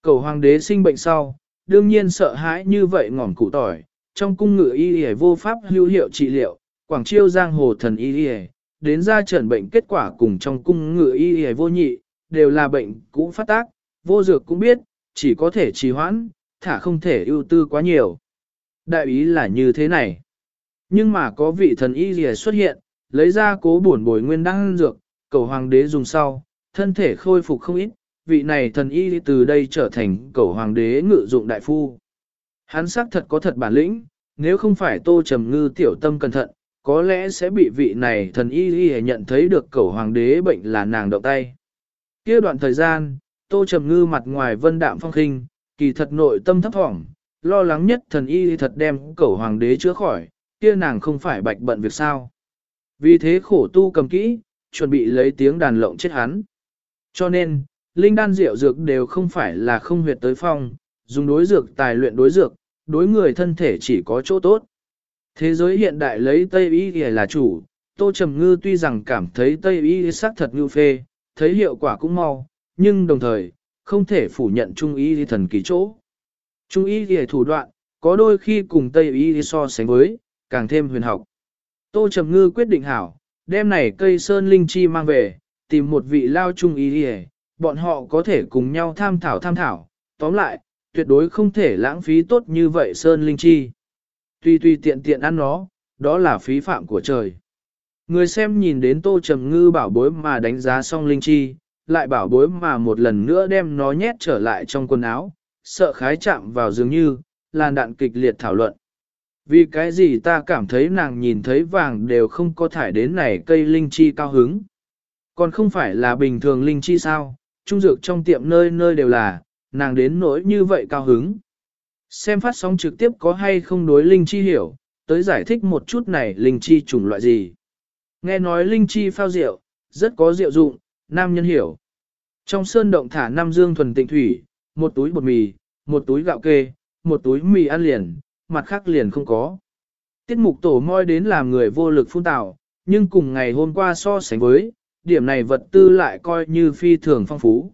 Cầu hoàng đế sinh bệnh sau, đương nhiên sợ hãi như vậy ngỏm cụ tỏi, trong cung ngự y y vô pháp hữu hiệu trị liệu, quảng chiêu giang hồ thần y y, đến ra trần bệnh kết quả cùng trong cung ngự y y vô nhị, đều là bệnh cũ phát tác, vô dược cũng biết, chỉ có thể trì hoãn, thả không thể ưu tư quá nhiều. Đại ý là như thế này. Nhưng mà có vị thần y gì xuất hiện, lấy ra cố bổn bồi nguyên đăng dược, cầu hoàng đế dùng sau, thân thể khôi phục không ít, vị này thần y từ đây trở thành cầu hoàng đế ngự dụng đại phu. Hắn xác thật có thật bản lĩnh, nếu không phải tô trầm ngư tiểu tâm cẩn thận, có lẽ sẽ bị vị này thần y y nhận thấy được cầu hoàng đế bệnh là nàng động tay. kia đoạn thời gian, tô trầm ngư mặt ngoài vân đạm phong khinh, kỳ thật nội tâm thấp thỏm, lo lắng nhất thần y thật đem cầu hoàng đế chữa khỏi, kia nàng không phải bạch bận việc sao. Vì thế khổ tu cầm kỹ, chuẩn bị lấy tiếng đàn lộng chết hắn. Cho nên, linh đan rượu dược đều không phải là không huyệt tới phong, dùng đối dược tài luyện đối dược, đối người thân thể chỉ có chỗ tốt. Thế giới hiện đại lấy Tây Y là chủ, Tô Trầm Ngư tuy rằng cảm thấy Tây Y sắc thật ngư phê, thấy hiệu quả cũng mau, nhưng đồng thời, không thể phủ nhận Trung Y thần kỳ chỗ. Trung Y thủ đoạn, có đôi khi cùng Tây Y so sánh với, càng thêm huyền học. Tô Trầm Ngư quyết định hảo, đem này cây sơn linh chi mang về, tìm một vị lao trung ý đi bọn họ có thể cùng nhau tham thảo tham thảo, tóm lại, tuyệt đối không thể lãng phí tốt như vậy sơn linh chi. Tuy tuy tiện tiện ăn nó, đó là phí phạm của trời. Người xem nhìn đến tô trầm ngư bảo bối mà đánh giá xong linh chi, lại bảo bối mà một lần nữa đem nó nhét trở lại trong quần áo, sợ khái chạm vào dường như, làn đạn kịch liệt thảo luận. Vì cái gì ta cảm thấy nàng nhìn thấy vàng đều không có thải đến này cây linh chi cao hứng. Còn không phải là bình thường linh chi sao, trung dược trong tiệm nơi nơi đều là, nàng đến nỗi như vậy cao hứng. Xem phát sóng trực tiếp có hay không đối linh chi hiểu, tới giải thích một chút này linh chi chủng loại gì. Nghe nói linh chi phao rượu, rất có rượu dụng, nam nhân hiểu. Trong sơn động thả năm dương thuần tịnh thủy, một túi bột mì, một túi gạo kê, một túi mì ăn liền, mặt khác liền không có. Tiết mục tổ moi đến làm người vô lực phun tạo, nhưng cùng ngày hôm qua so sánh với, điểm này vật tư lại coi như phi thường phong phú.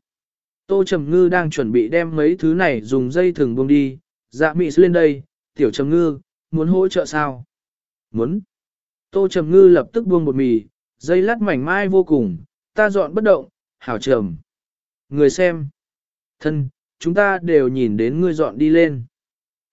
Tô Trầm Ngư đang chuẩn bị đem mấy thứ này dùng dây thừng buông đi, dạ mị lên đây, tiểu Trầm Ngư, muốn hỗ trợ sao? Muốn. Tô Trầm Ngư lập tức buông một mì, dây lát mảnh mai vô cùng, ta dọn bất động, hảo trầm. Người xem. Thân, chúng ta đều nhìn đến ngươi dọn đi lên.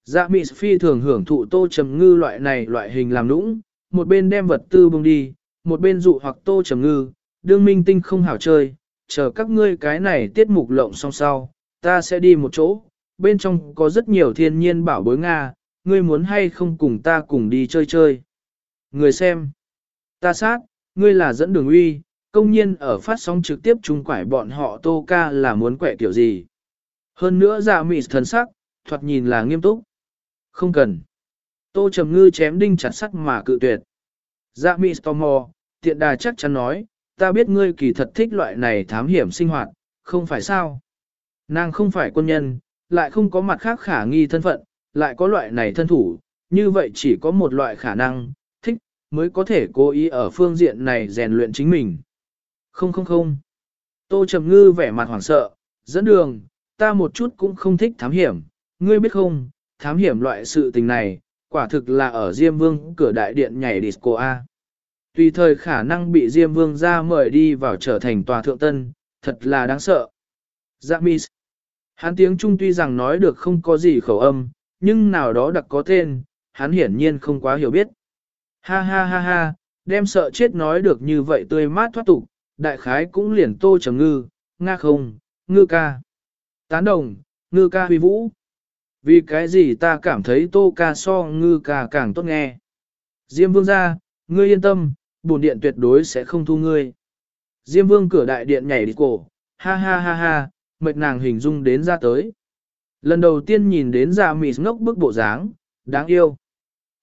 Dạ mị phi thường hưởng thụ Tô Trầm Ngư loại này loại hình làm nũng, một bên đem vật tư bông đi, một bên dụ hoặc Tô Trầm Ngư, đương minh tinh không hảo chơi, chờ các ngươi cái này tiết mục lộng xong sau, ta sẽ đi một chỗ, bên trong có rất nhiều thiên nhiên bảo bối Nga, ngươi muốn hay không cùng ta cùng đi chơi chơi. Người xem, ta sát, ngươi là dẫn đường uy, công nhiên ở phát sóng trực tiếp chung quải bọn họ tô ca là muốn quẻ kiểu gì. Hơn nữa dạ mị thần sắc, thoạt nhìn là nghiêm túc. Không cần. Tô trầm ngư chém đinh chặt sắt mà cự tuyệt. Dạ mi tò mò, tiện đà chắc chắn nói, ta biết ngươi kỳ thật thích loại này thám hiểm sinh hoạt, không phải sao? Nàng không phải quân nhân, lại không có mặt khác khả nghi thân phận, lại có loại này thân thủ, như vậy chỉ có một loại khả năng, thích, mới có thể cố ý ở phương diện này rèn luyện chính mình. Không không không. Tô Trầm Ngư vẻ mặt hoảng sợ, dẫn đường, ta một chút cũng không thích thám hiểm, ngươi biết không, thám hiểm loại sự tình này, quả thực là ở Diêm Vương cửa đại điện nhảy disco A. Tùy thời khả năng bị Diêm Vương ra mời đi vào trở thành tòa thượng tân, thật là đáng sợ. Dạ mis. Hắn tiếng Trung tuy rằng nói được không có gì khẩu âm, nhưng nào đó đặc có tên, hắn hiển nhiên không quá hiểu biết. Ha ha ha ha, đem sợ chết nói được như vậy tươi mát thoát tục, đại khái cũng liền tô trầm ngư, nga không, ngư ca. Tán đồng, ngư ca huy vũ. Vì cái gì ta cảm thấy tô ca so ngư ca càng tốt nghe. Diêm vương ra, ngươi yên tâm, bổn điện tuyệt đối sẽ không thu ngươi. Diêm vương cửa đại điện nhảy đi cổ, ha ha ha ha, mệt nàng hình dung đến ra tới. Lần đầu tiên nhìn đến dạ mị ngốc bức bộ dáng, đáng yêu.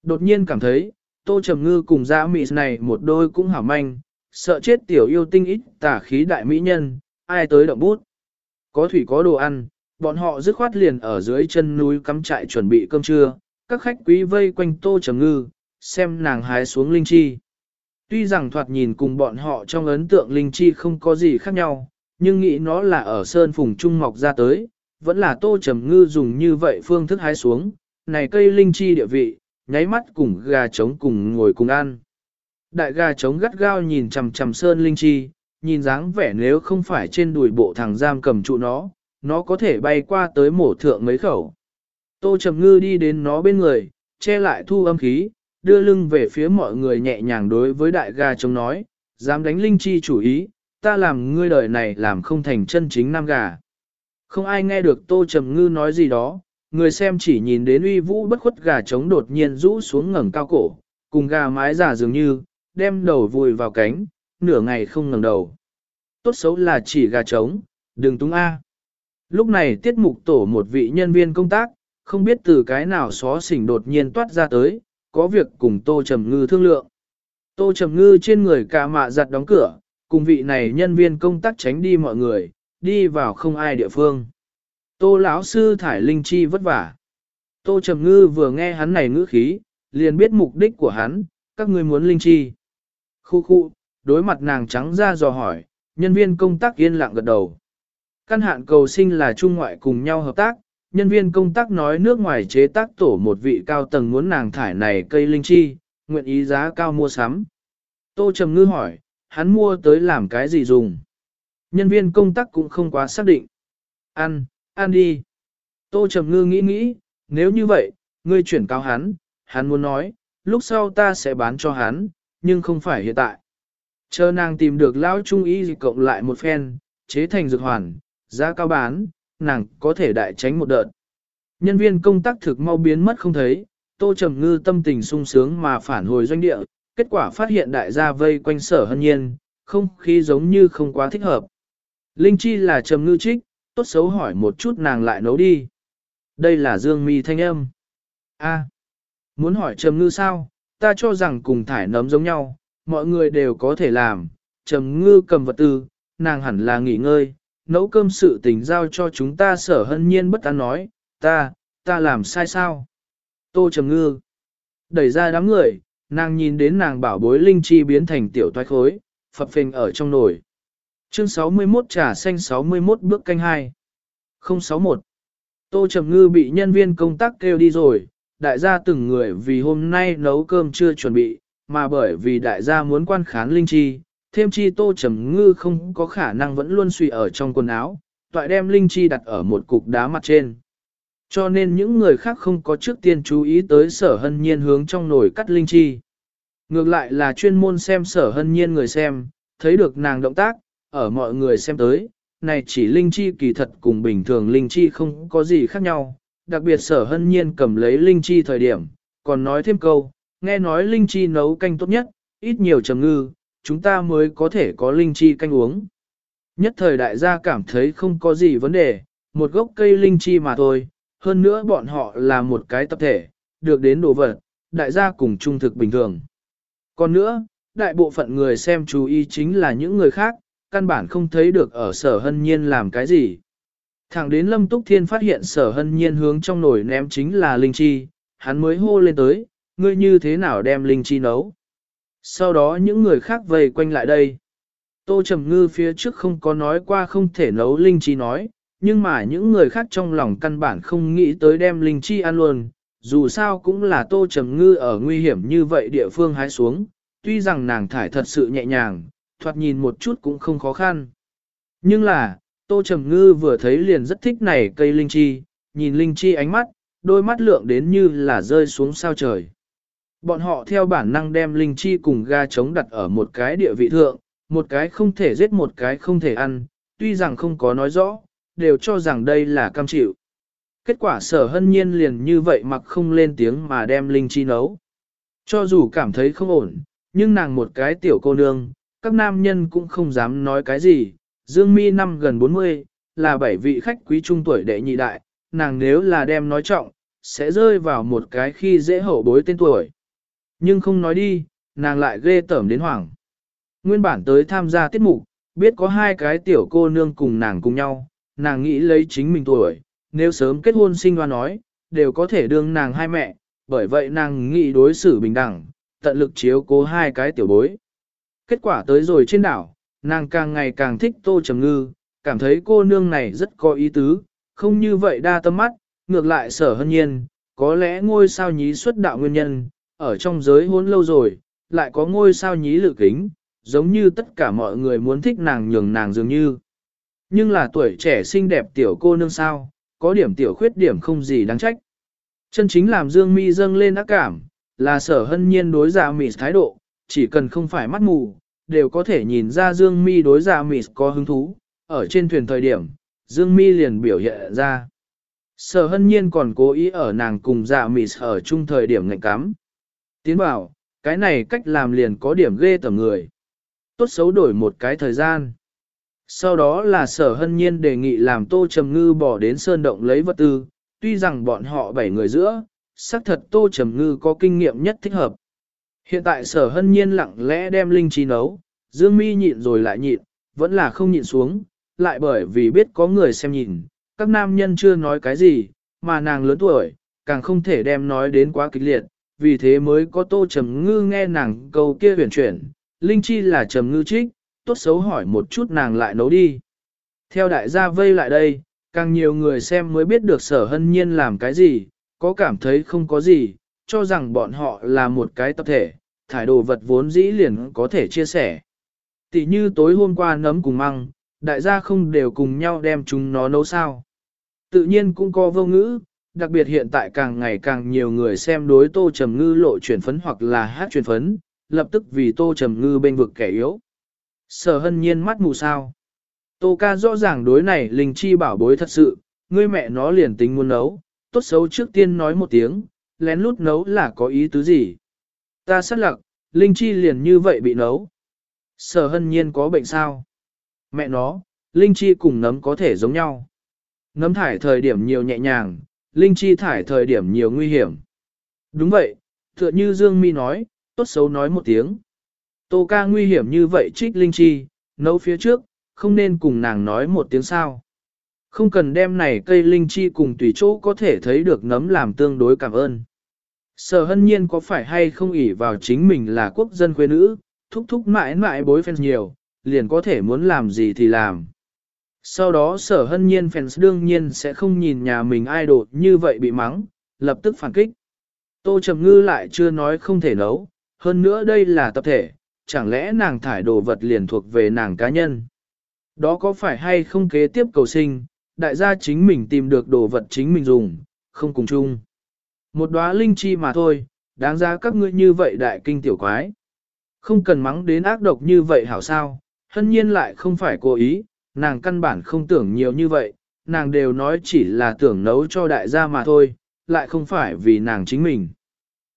Đột nhiên cảm thấy, tô trầm ngư cùng dạ mị này một đôi cũng hảo manh, sợ chết tiểu yêu tinh ít tả khí đại mỹ nhân, ai tới động bút. Có thủy có đồ ăn, bọn họ dứt khoát liền ở dưới chân núi cắm trại chuẩn bị cơm trưa, các khách quý vây quanh tô trầm ngư, xem nàng hái xuống linh chi. Tuy rằng thoạt nhìn cùng bọn họ trong ấn tượng linh chi không có gì khác nhau, nhưng nghĩ nó là ở sơn phùng trung mọc ra tới, vẫn là tô trầm ngư dùng như vậy phương thức hái xuống, này cây linh chi địa vị, nháy mắt cùng gà trống cùng ngồi cùng ăn. Đại gà trống gắt gao nhìn chằm chằm sơn linh chi, nhìn dáng vẻ nếu không phải trên đùi bộ thằng giam cầm trụ nó, nó có thể bay qua tới mổ thượng mấy khẩu. Tô trầm ngư đi đến nó bên người, che lại thu âm khí, đưa lưng về phía mọi người nhẹ nhàng đối với đại gà trống nói, dám đánh linh chi chủ ý, ta làm ngươi đời này làm không thành chân chính nam gà. Không ai nghe được tô trầm ngư nói gì đó, người xem chỉ nhìn đến uy vũ bất khuất gà trống đột nhiên rũ xuống ngẩng cao cổ, cùng gà mái giả dường như, đem đầu vùi vào cánh, nửa ngày không ngẩng đầu. Tốt xấu là chỉ gà trống, đừng túng A. Lúc này tiết mục tổ một vị nhân viên công tác, không biết từ cái nào xó xỉnh đột nhiên toát ra tới, có việc cùng Tô Trầm Ngư thương lượng. Tô Trầm Ngư trên người cả mạ giặt đóng cửa, cùng vị này nhân viên công tác tránh đi mọi người, đi vào không ai địa phương. Tô lão sư thải linh chi vất vả. Tô Trầm Ngư vừa nghe hắn này ngữ khí, liền biết mục đích của hắn, các ngươi muốn linh chi. Khu khu, đối mặt nàng trắng ra dò hỏi, nhân viên công tác yên lặng gật đầu. Căn hạn cầu sinh là trung ngoại cùng nhau hợp tác, nhân viên công tác nói nước ngoài chế tác tổ một vị cao tầng muốn nàng thải này cây linh chi, nguyện ý giá cao mua sắm. Tô Trầm Ngư hỏi, hắn mua tới làm cái gì dùng? Nhân viên công tác cũng không quá xác định. Ăn, ăn đi. Tô Trầm Ngư nghĩ nghĩ, nếu như vậy, ngươi chuyển cao hắn, hắn muốn nói, lúc sau ta sẽ bán cho hắn, nhưng không phải hiện tại. Chờ nàng tìm được lão trung y gì cộng lại một phen, chế thành dược hoàn, giá cao bán, nàng có thể đại tránh một đợt. Nhân viên công tác thực mau biến mất không thấy, Tô Trầm Ngư tâm tình sung sướng mà phản hồi doanh địa, kết quả phát hiện đại gia vây quanh sở hân nhiên, không khí giống như không quá thích hợp. Linh Chi là Trầm Ngư trích, tốt xấu hỏi một chút nàng lại nấu đi. Đây là Dương Mi thanh âm. A, muốn hỏi Trầm Ngư sao, ta cho rằng cùng thải nấm giống nhau, mọi người đều có thể làm. Trầm Ngư cầm vật tư, nàng hẳn là nghỉ ngơi, nấu cơm sự tình giao cho chúng ta sở hân nhiên bất an nói, ta, ta làm sai sao? Tô Trầm Ngư đẩy ra đám người, nàng nhìn đến nàng bảo bối linh chi biến thành tiểu toái khối, phập phình ở trong nồi. Chương 61 trà xanh 61 bước canh 2. 061. Tô Trầm Ngư bị nhân viên công tác kêu đi rồi, đại gia từng người vì hôm nay nấu cơm chưa chuẩn bị, mà bởi vì đại gia muốn quan khán linh chi, thêm chi Tô Trầm Ngư không có khả năng vẫn luôn suy ở trong quần áo, toại đem linh chi đặt ở một cục đá mặt trên. Cho nên những người khác không có trước tiên chú ý tới sở hân nhiên hướng trong nồi cắt linh chi. Ngược lại là chuyên môn xem sở hân nhiên người xem, thấy được nàng động tác, ở mọi người xem tới, này chỉ linh chi kỳ thật cùng bình thường linh chi không có gì khác nhau, đặc biệt sở hân nhiên cầm lấy linh chi thời điểm, còn nói thêm câu, nghe nói linh chi nấu canh tốt nhất, ít nhiều trầm ngư, chúng ta mới có thể có linh chi canh uống. Nhất thời đại gia cảm thấy không có gì vấn đề, một gốc cây linh chi mà thôi, hơn nữa bọn họ là một cái tập thể, được đến đồ vật, đại gia cùng trung thực bình thường. Còn nữa, đại bộ phận người xem chú ý chính là những người khác, căn bản không thấy được ở sở hân nhiên làm cái gì. Thẳng đến Lâm Túc Thiên phát hiện sở hân nhiên hướng trong nồi ném chính là linh chi, hắn mới hô lên tới, ngươi như thế nào đem linh chi nấu. Sau đó những người khác vây quanh lại đây. Tô Trầm Ngư phía trước không có nói qua không thể nấu linh chi nói, nhưng mà những người khác trong lòng căn bản không nghĩ tới đem linh chi ăn luôn, dù sao cũng là Tô Trầm Ngư ở nguy hiểm như vậy địa phương hái xuống, tuy rằng nàng thải thật sự nhẹ nhàng, thoạt nhìn một chút cũng không khó khăn. Nhưng là, Tô Trầm Ngư vừa thấy liền rất thích này cây linh chi, nhìn linh chi ánh mắt, đôi mắt lượng đến như là rơi xuống sao trời. Bọn họ theo bản năng đem linh chi cùng ga trống đặt ở một cái địa vị thượng, một cái không thể giết một cái không thể ăn, tuy rằng không có nói rõ, đều cho rằng đây là cam chịu. Kết quả sở hân nhiên liền như vậy mặc không lên tiếng mà đem linh chi nấu. Cho dù cảm thấy không ổn, nhưng nàng một cái tiểu cô nương, các nam nhân cũng không dám nói cái gì. Dương mi năm gần 40, là bảy vị khách quý trung tuổi đệ nhị đại, nàng nếu là đem nói trọng, sẽ rơi vào một cái khi dễ hậu bối tên tuổi. Nhưng không nói đi, nàng lại ghê tởm đến hoảng. Nguyên bản tới tham gia tiết mục, biết có hai cái tiểu cô nương cùng nàng cùng nhau, nàng nghĩ lấy chính mình tuổi, nếu sớm kết hôn sinh hoa nói, đều có thể đương nàng hai mẹ, bởi vậy nàng nghĩ đối xử bình đẳng, tận lực chiếu cố hai cái tiểu bối. Kết quả tới rồi trên đảo, nàng càng ngày càng thích Tô Trầm Ngư, cảm thấy cô nương này rất có ý tứ, không như vậy đa tâm mắt, ngược lại sở hân nhiên, có lẽ ngôi sao nhí xuất đạo nguyên nhân, ở trong giới hôn lâu rồi, lại có ngôi sao nhí lự kính, giống như tất cả mọi người muốn thích nàng nhường nàng dường như. Nhưng là tuổi trẻ xinh đẹp tiểu cô nương sao, có điểm tiểu khuyết điểm không gì đáng trách. Chân chính làm Dương Mi dâng lên ác cảm, là sở hân nhiên đối dạ mị thái độ, chỉ cần không phải mắt mù, đều có thể nhìn ra Dương Mi đối dạ mị có hứng thú, ở trên thuyền thời điểm, Dương Mi liền biểu hiện ra. Sở hân nhiên còn cố ý ở nàng cùng dạ mị ở chung thời điểm ngạnh cắm. Tiến bảo, cái này cách làm liền có điểm ghê tởm người. Tốt xấu đổi một cái thời gian. Sau đó là sở hân nhiên đề nghị làm tô trầm ngư bỏ đến sơn động lấy vật tư, tuy rằng bọn họ bảy người giữa, xác thật tô trầm ngư có kinh nghiệm nhất thích hợp. Hiện tại sở hân nhiên lặng lẽ đem linh trí nấu, dương mi nhịn rồi lại nhịn, vẫn là không nhịn xuống, lại bởi vì biết có người xem nhìn, các nam nhân chưa nói cái gì, mà nàng lớn tuổi, càng không thể đem nói đến quá kịch liệt, vì thế mới có tô trầm ngư nghe nàng câu kia huyền chuyển, linh chi là trầm ngư trích, tốt xấu hỏi một chút nàng lại nấu đi. Theo đại gia vây lại đây, Càng nhiều người xem mới biết được sở hân nhiên làm cái gì, có cảm thấy không có gì, cho rằng bọn họ là một cái tập thể, thải đồ vật vốn dĩ liền có thể chia sẻ. Tỷ như tối hôm qua nấm cùng măng, đại gia không đều cùng nhau đem chúng nó nấu sao. Tự nhiên cũng có vô ngữ, đặc biệt hiện tại càng ngày càng nhiều người xem đối tô trầm ngư lộ chuyển phấn hoặc là hát chuyển phấn, lập tức vì tô trầm ngư bên vực kẻ yếu. Sở hân nhiên mắt mù sao. Tô ca rõ ràng đối này linh chi bảo bối thật sự, ngươi mẹ nó liền tính muốn nấu, tốt xấu trước tiên nói một tiếng, lén lút nấu là có ý tứ gì. Ta sát lặc, linh chi liền như vậy bị nấu. Sở hân nhiên có bệnh sao? Mẹ nó, linh chi cùng nấm có thể giống nhau. Nấm thải thời điểm nhiều nhẹ nhàng, linh chi thải thời điểm nhiều nguy hiểm. Đúng vậy, tựa như Dương Mi nói, tốt xấu nói một tiếng. Tô ca nguy hiểm như vậy trích linh chi, nấu phía trước, không nên cùng nàng nói một tiếng sao. Không cần đem này cây linh chi cùng tùy chỗ có thể thấy được nấm làm tương đối cảm ơn. Sở hân nhiên có phải hay không ỷ vào chính mình là quốc dân quê nữ, thúc thúc mãi mãi bối phen nhiều, liền có thể muốn làm gì thì làm. Sau đó sở hân nhiên fans đương nhiên sẽ không nhìn nhà mình idol như vậy bị mắng, lập tức phản kích. Tô Trầm Ngư lại chưa nói không thể nấu, hơn nữa đây là tập thể, chẳng lẽ nàng thải đồ vật liền thuộc về nàng cá nhân. Đó có phải hay không kế tiếp cầu sinh, đại gia chính mình tìm được đồ vật chính mình dùng, không cùng chung. Một đóa linh chi mà thôi, đáng giá các ngươi như vậy đại kinh tiểu quái. Không cần mắng đến ác độc như vậy hảo sao, hân nhiên lại không phải cố ý, nàng căn bản không tưởng nhiều như vậy, nàng đều nói chỉ là tưởng nấu cho đại gia mà thôi, lại không phải vì nàng chính mình.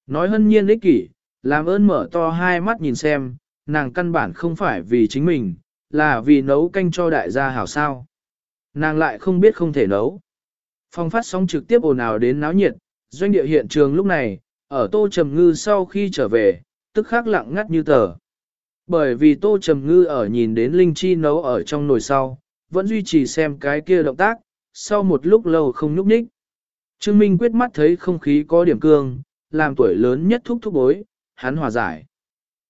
Nói hân nhiên ích kỷ, làm ơn mở to hai mắt nhìn xem, nàng căn bản không phải vì chính mình, là vì nấu canh cho đại gia hảo sao. Nàng lại không biết không thể nấu. Phong phát sóng trực tiếp ồn ào đến náo nhiệt, doanh địa hiện trường lúc này, ở Tô Trầm Ngư sau khi trở về, tức khắc lặng ngắt như tờ. Bởi vì Tô Trầm Ngư ở nhìn đến Linh Chi nấu ở trong nồi sau, vẫn duy trì xem cái kia động tác, sau một lúc lâu không nhúc nhích. Trương Minh quyết mắt thấy không khí có điểm cương, làm tuổi lớn nhất thúc thúc bối, hắn hòa giải.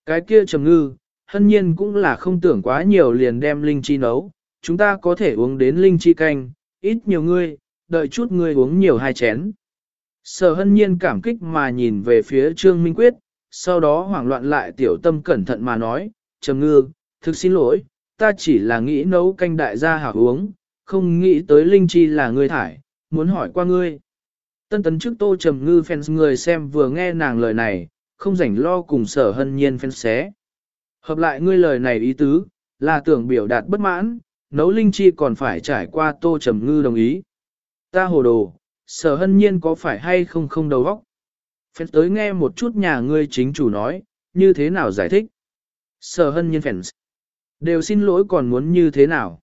Cái kia Trầm Ngư, hân nhiên cũng là không tưởng quá nhiều liền đem Linh Chi nấu, chúng ta có thể uống đến Linh Chi canh, ít nhiều ngươi, đợi chút ngươi uống nhiều hai chén. Sở hân nhiên cảm kích mà nhìn về phía Trương Minh Quyết, sau đó hoảng loạn lại tiểu tâm cẩn thận mà nói, trầm ngư, thực xin lỗi, ta chỉ là nghĩ nấu canh đại gia hảo uống, không nghĩ tới linh chi là người thải, muốn hỏi qua ngươi. Tân tấn trước tô trầm ngư fans người xem vừa nghe nàng lời này, không rảnh lo cùng sở hân nhiên fans xé. Hợp lại ngươi lời này ý tứ, là tưởng biểu đạt bất mãn, nấu linh chi còn phải trải qua tô trầm ngư đồng ý. Ta hồ đồ, sở hân nhiên có phải hay không không đầu óc? Phèn tới nghe một chút nhà ngươi chính chủ nói, như thế nào giải thích? Sở hân nhiên phèn đều xin lỗi còn muốn như thế nào?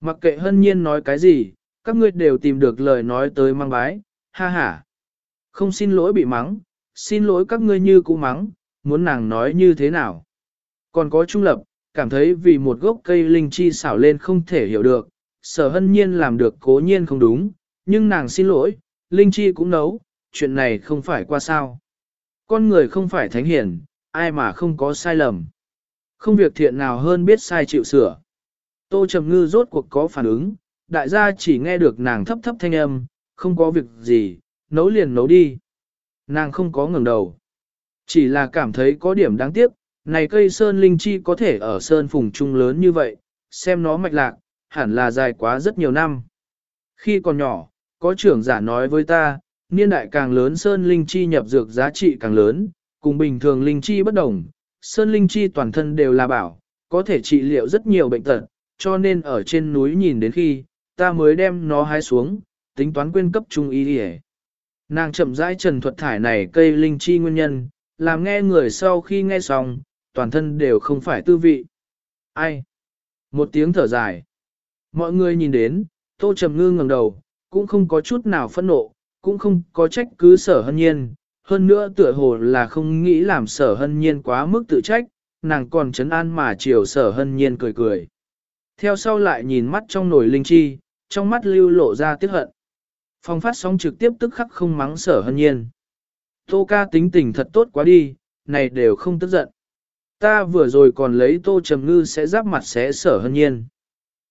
Mặc kệ hân nhiên nói cái gì, các ngươi đều tìm được lời nói tới mang bái, ha ha. Không xin lỗi bị mắng, xin lỗi các ngươi như cũ mắng, muốn nàng nói như thế nào? Còn có trung lập, cảm thấy vì một gốc cây linh chi xảo lên không thể hiểu được, sở hân nhiên làm được cố nhiên không đúng, nhưng nàng xin lỗi, linh chi cũng nấu, chuyện này không phải qua sao. Con người không phải thánh hiển, ai mà không có sai lầm. Không việc thiện nào hơn biết sai chịu sửa. Tô Trầm Ngư rốt cuộc có phản ứng, đại gia chỉ nghe được nàng thấp thấp thanh âm, không có việc gì, nấu liền nấu đi. Nàng không có ngừng đầu. Chỉ là cảm thấy có điểm đáng tiếc, này cây sơn linh chi có thể ở sơn phùng trung lớn như vậy, xem nó mạch lạc, hẳn là dài quá rất nhiều năm. Khi còn nhỏ, có trưởng giả nói với ta, niên đại càng lớn sơn linh chi nhập dược giá trị càng lớn, cùng bình thường linh chi bất đồng, sơn linh chi toàn thân đều là bảo, có thể trị liệu rất nhiều bệnh tật, cho nên ở trên núi nhìn đến khi, ta mới đem nó hái xuống, tính toán quyên cấp trung y đi Nàng chậm rãi trần thuật thải này cây linh chi nguyên nhân, làm nghe người sau khi nghe xong, toàn thân đều không phải tư vị. Ai? Một tiếng thở dài. Mọi người nhìn đến, tô trầm ngư ngẩng đầu, cũng không có chút nào phẫn nộ, cũng không có trách cứ sở hân nhiên, hơn nữa tựa hồ là không nghĩ làm sở hân nhiên quá mức tự trách, nàng còn chấn an mà chiều sở hân nhiên cười cười. Theo sau lại nhìn mắt trong nồi linh chi, trong mắt lưu lộ ra tiếc hận. Phong phát sóng trực tiếp tức khắc không mắng sở hân nhiên. Tô ca tính tình thật tốt quá đi, này đều không tức giận. Ta vừa rồi còn lấy tô trầm ngư sẽ giáp mặt xé sở hân nhiên.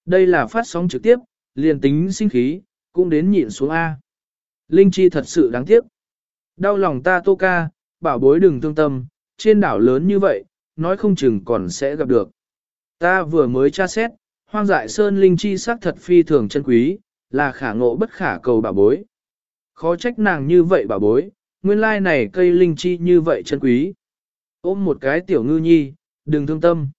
Đây là phát sóng trực tiếp, liền tính sinh khí, cũng đến nhịn xuống A. Linh Chi thật sự đáng tiếc. Đau lòng ta tô ca, bảo bối đừng thương tâm, trên đảo lớn như vậy, nói không chừng còn sẽ gặp được. Ta vừa mới tra xét, hoang dại sơn linh chi sắc thật phi thường chân quý, là khả ngộ bất khả cầu bảo bối. Khó trách nàng như vậy bảo bối, nguyên lai này cây linh chi như vậy chân quý. Ôm một cái tiểu ngư nhi, đừng thương tâm.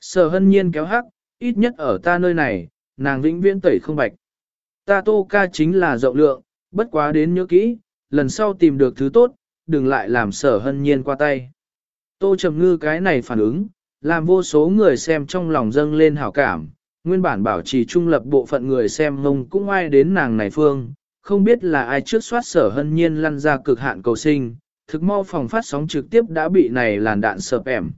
Sở hân nhiên kéo hắc, ít nhất ở ta nơi này, nàng vĩnh viễn tẩy không bạch. Ta tô ca chính là rộng lượng, bất quá đến nhớ kỹ, lần sau tìm được thứ tốt, đừng lại làm sở hân nhiên qua tay. Tô trầm ngư cái này phản ứng, làm vô số người xem trong lòng dâng lên hảo cảm, nguyên bản bảo trì trung lập bộ phận người xem ngông cũng ai đến nàng này phương, không biết là ai trước soát sở hân nhiên lăn ra cực hạn cầu sinh, thực mau phòng phát sóng trực tiếp đã bị này làn đạn sợp ẻm.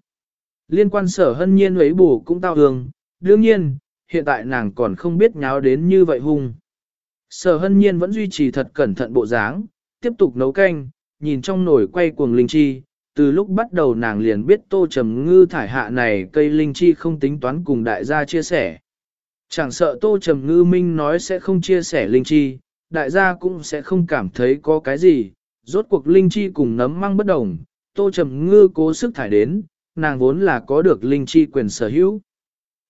Liên quan sở hân nhiên ấy bù cũng tao hương, đương nhiên, hiện tại nàng còn không biết nháo đến như vậy hung. Sở hân nhiên vẫn duy trì thật cẩn thận bộ dáng, tiếp tục nấu canh, nhìn trong nồi quay cuồng linh chi, từ lúc bắt đầu nàng liền biết tô trầm ngư thải hạ này cây linh chi không tính toán cùng đại gia chia sẻ. Chẳng sợ tô trầm ngư minh nói sẽ không chia sẻ linh chi, đại gia cũng sẽ không cảm thấy có cái gì, rốt cuộc linh chi cùng nấm măng bất đồng, tô trầm ngư cố sức thải đến, nàng vốn là có được linh chi quyền sở hữu.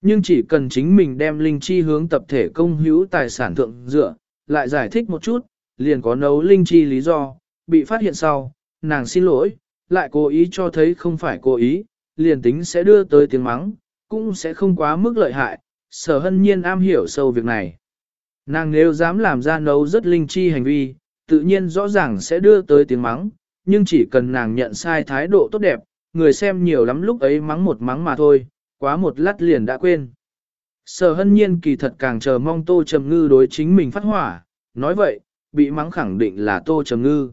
Nhưng chỉ cần chính mình đem linh chi hướng tập thể công hữu tài sản thượng dựa, lại giải thích một chút, liền có nấu linh chi lý do, bị phát hiện sau, nàng xin lỗi, lại cố ý cho thấy không phải cố ý, liền tính sẽ đưa tới tiếng mắng, cũng sẽ không quá mức lợi hại, sở hân nhiên am hiểu sâu việc này. Nàng nếu dám làm ra nấu rất linh chi hành vi, tự nhiên rõ ràng sẽ đưa tới tiếng mắng, nhưng chỉ cần nàng nhận sai thái độ tốt đẹp, người xem nhiều lắm lúc ấy mắng một mắng mà thôi, quá một lát liền đã quên. Sở hân nhiên kỳ thật càng chờ mong tô trầm ngư đối chính mình phát hỏa, nói vậy, bị mắng khẳng định là tô trầm ngư.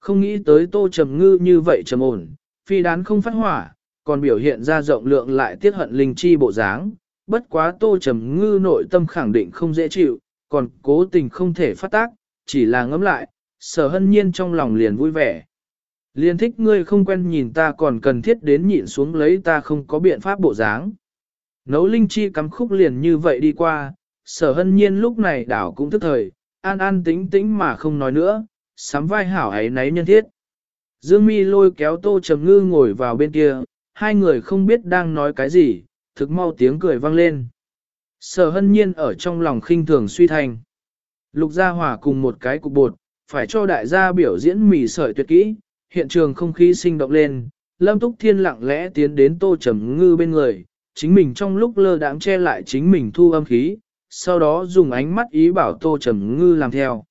Không nghĩ tới tô trầm ngư như vậy trầm ổn, phi đán không phát hỏa, còn biểu hiện ra rộng lượng lại tiết hận linh chi bộ dáng. Bất quá tô trầm ngư nội tâm khẳng định không dễ chịu, còn cố tình không thể phát tác, chỉ là ngẫm lại, sở hân nhiên trong lòng liền vui vẻ. Liền thích ngươi không quen nhìn ta còn cần thiết đến nhịn xuống lấy ta không có biện pháp bộ dáng. Nấu linh chi cắm khúc liền như vậy đi qua, sở hân nhiên lúc này đảo cũng thức thời, an an tĩnh tĩnh mà không nói nữa, sắm vai hảo ấy nấy nhân thiết. Dương mi lôi kéo tô trầm ngư ngồi vào bên kia, hai người không biết đang nói cái gì, thực mau tiếng cười vang lên. Sở hân nhiên ở trong lòng khinh thường suy thành. Lục gia hỏa cùng một cái cục bột, phải cho đại gia biểu diễn mì sợi tuyệt kỹ, hiện trường không khí sinh động lên, Lâm Túc Thiên lặng lẽ tiến đến Tô Trầm Ngư bên người, chính mình trong lúc lơ đãng che lại chính mình thu âm khí, sau đó dùng ánh mắt ý bảo Tô Trầm Ngư làm theo.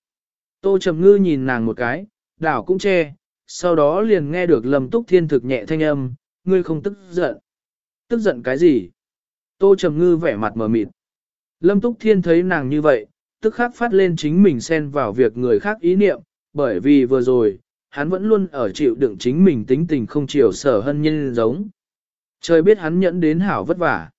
Tô Trầm Ngư nhìn nàng một cái, đảo cũng che, sau đó liền nghe được Lâm Túc Thiên thực nhẹ thanh âm, ngươi không tức giận. Tức giận cái gì? Tô Trầm Ngư vẻ mặt mờ mịt. Lâm Túc Thiên thấy nàng như vậy, tức khắc phát lên chính mình xen vào việc người khác ý niệm, bởi vì vừa rồi, hắn vẫn luôn ở chịu đựng chính mình tính tình không chiều sở hân nhân giống. Trời biết hắn nhẫn đến hảo vất vả.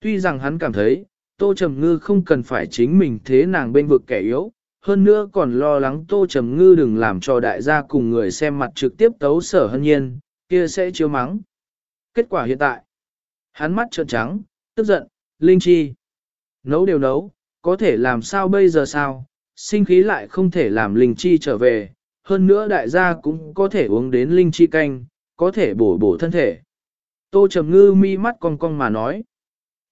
Tuy rằng hắn cảm thấy, Tô Trầm Ngư không cần phải chính mình thế nàng bên vực kẻ yếu, hơn nữa còn lo lắng Tô Trầm Ngư đừng làm cho đại gia cùng người xem mặt trực tiếp tấu sở hân nhiên, kia sẽ chiếu mắng. Kết quả hiện tại, hắn mắt trợn trắng, tức giận, linh chi. Nấu đều nấu, có thể làm sao bây giờ sao, sinh khí lại không thể làm linh chi trở về, hơn nữa đại gia cũng có thể uống đến linh chi canh, có thể bổ bổ thân thể. Tô Trầm Ngư mi mắt cong cong mà nói.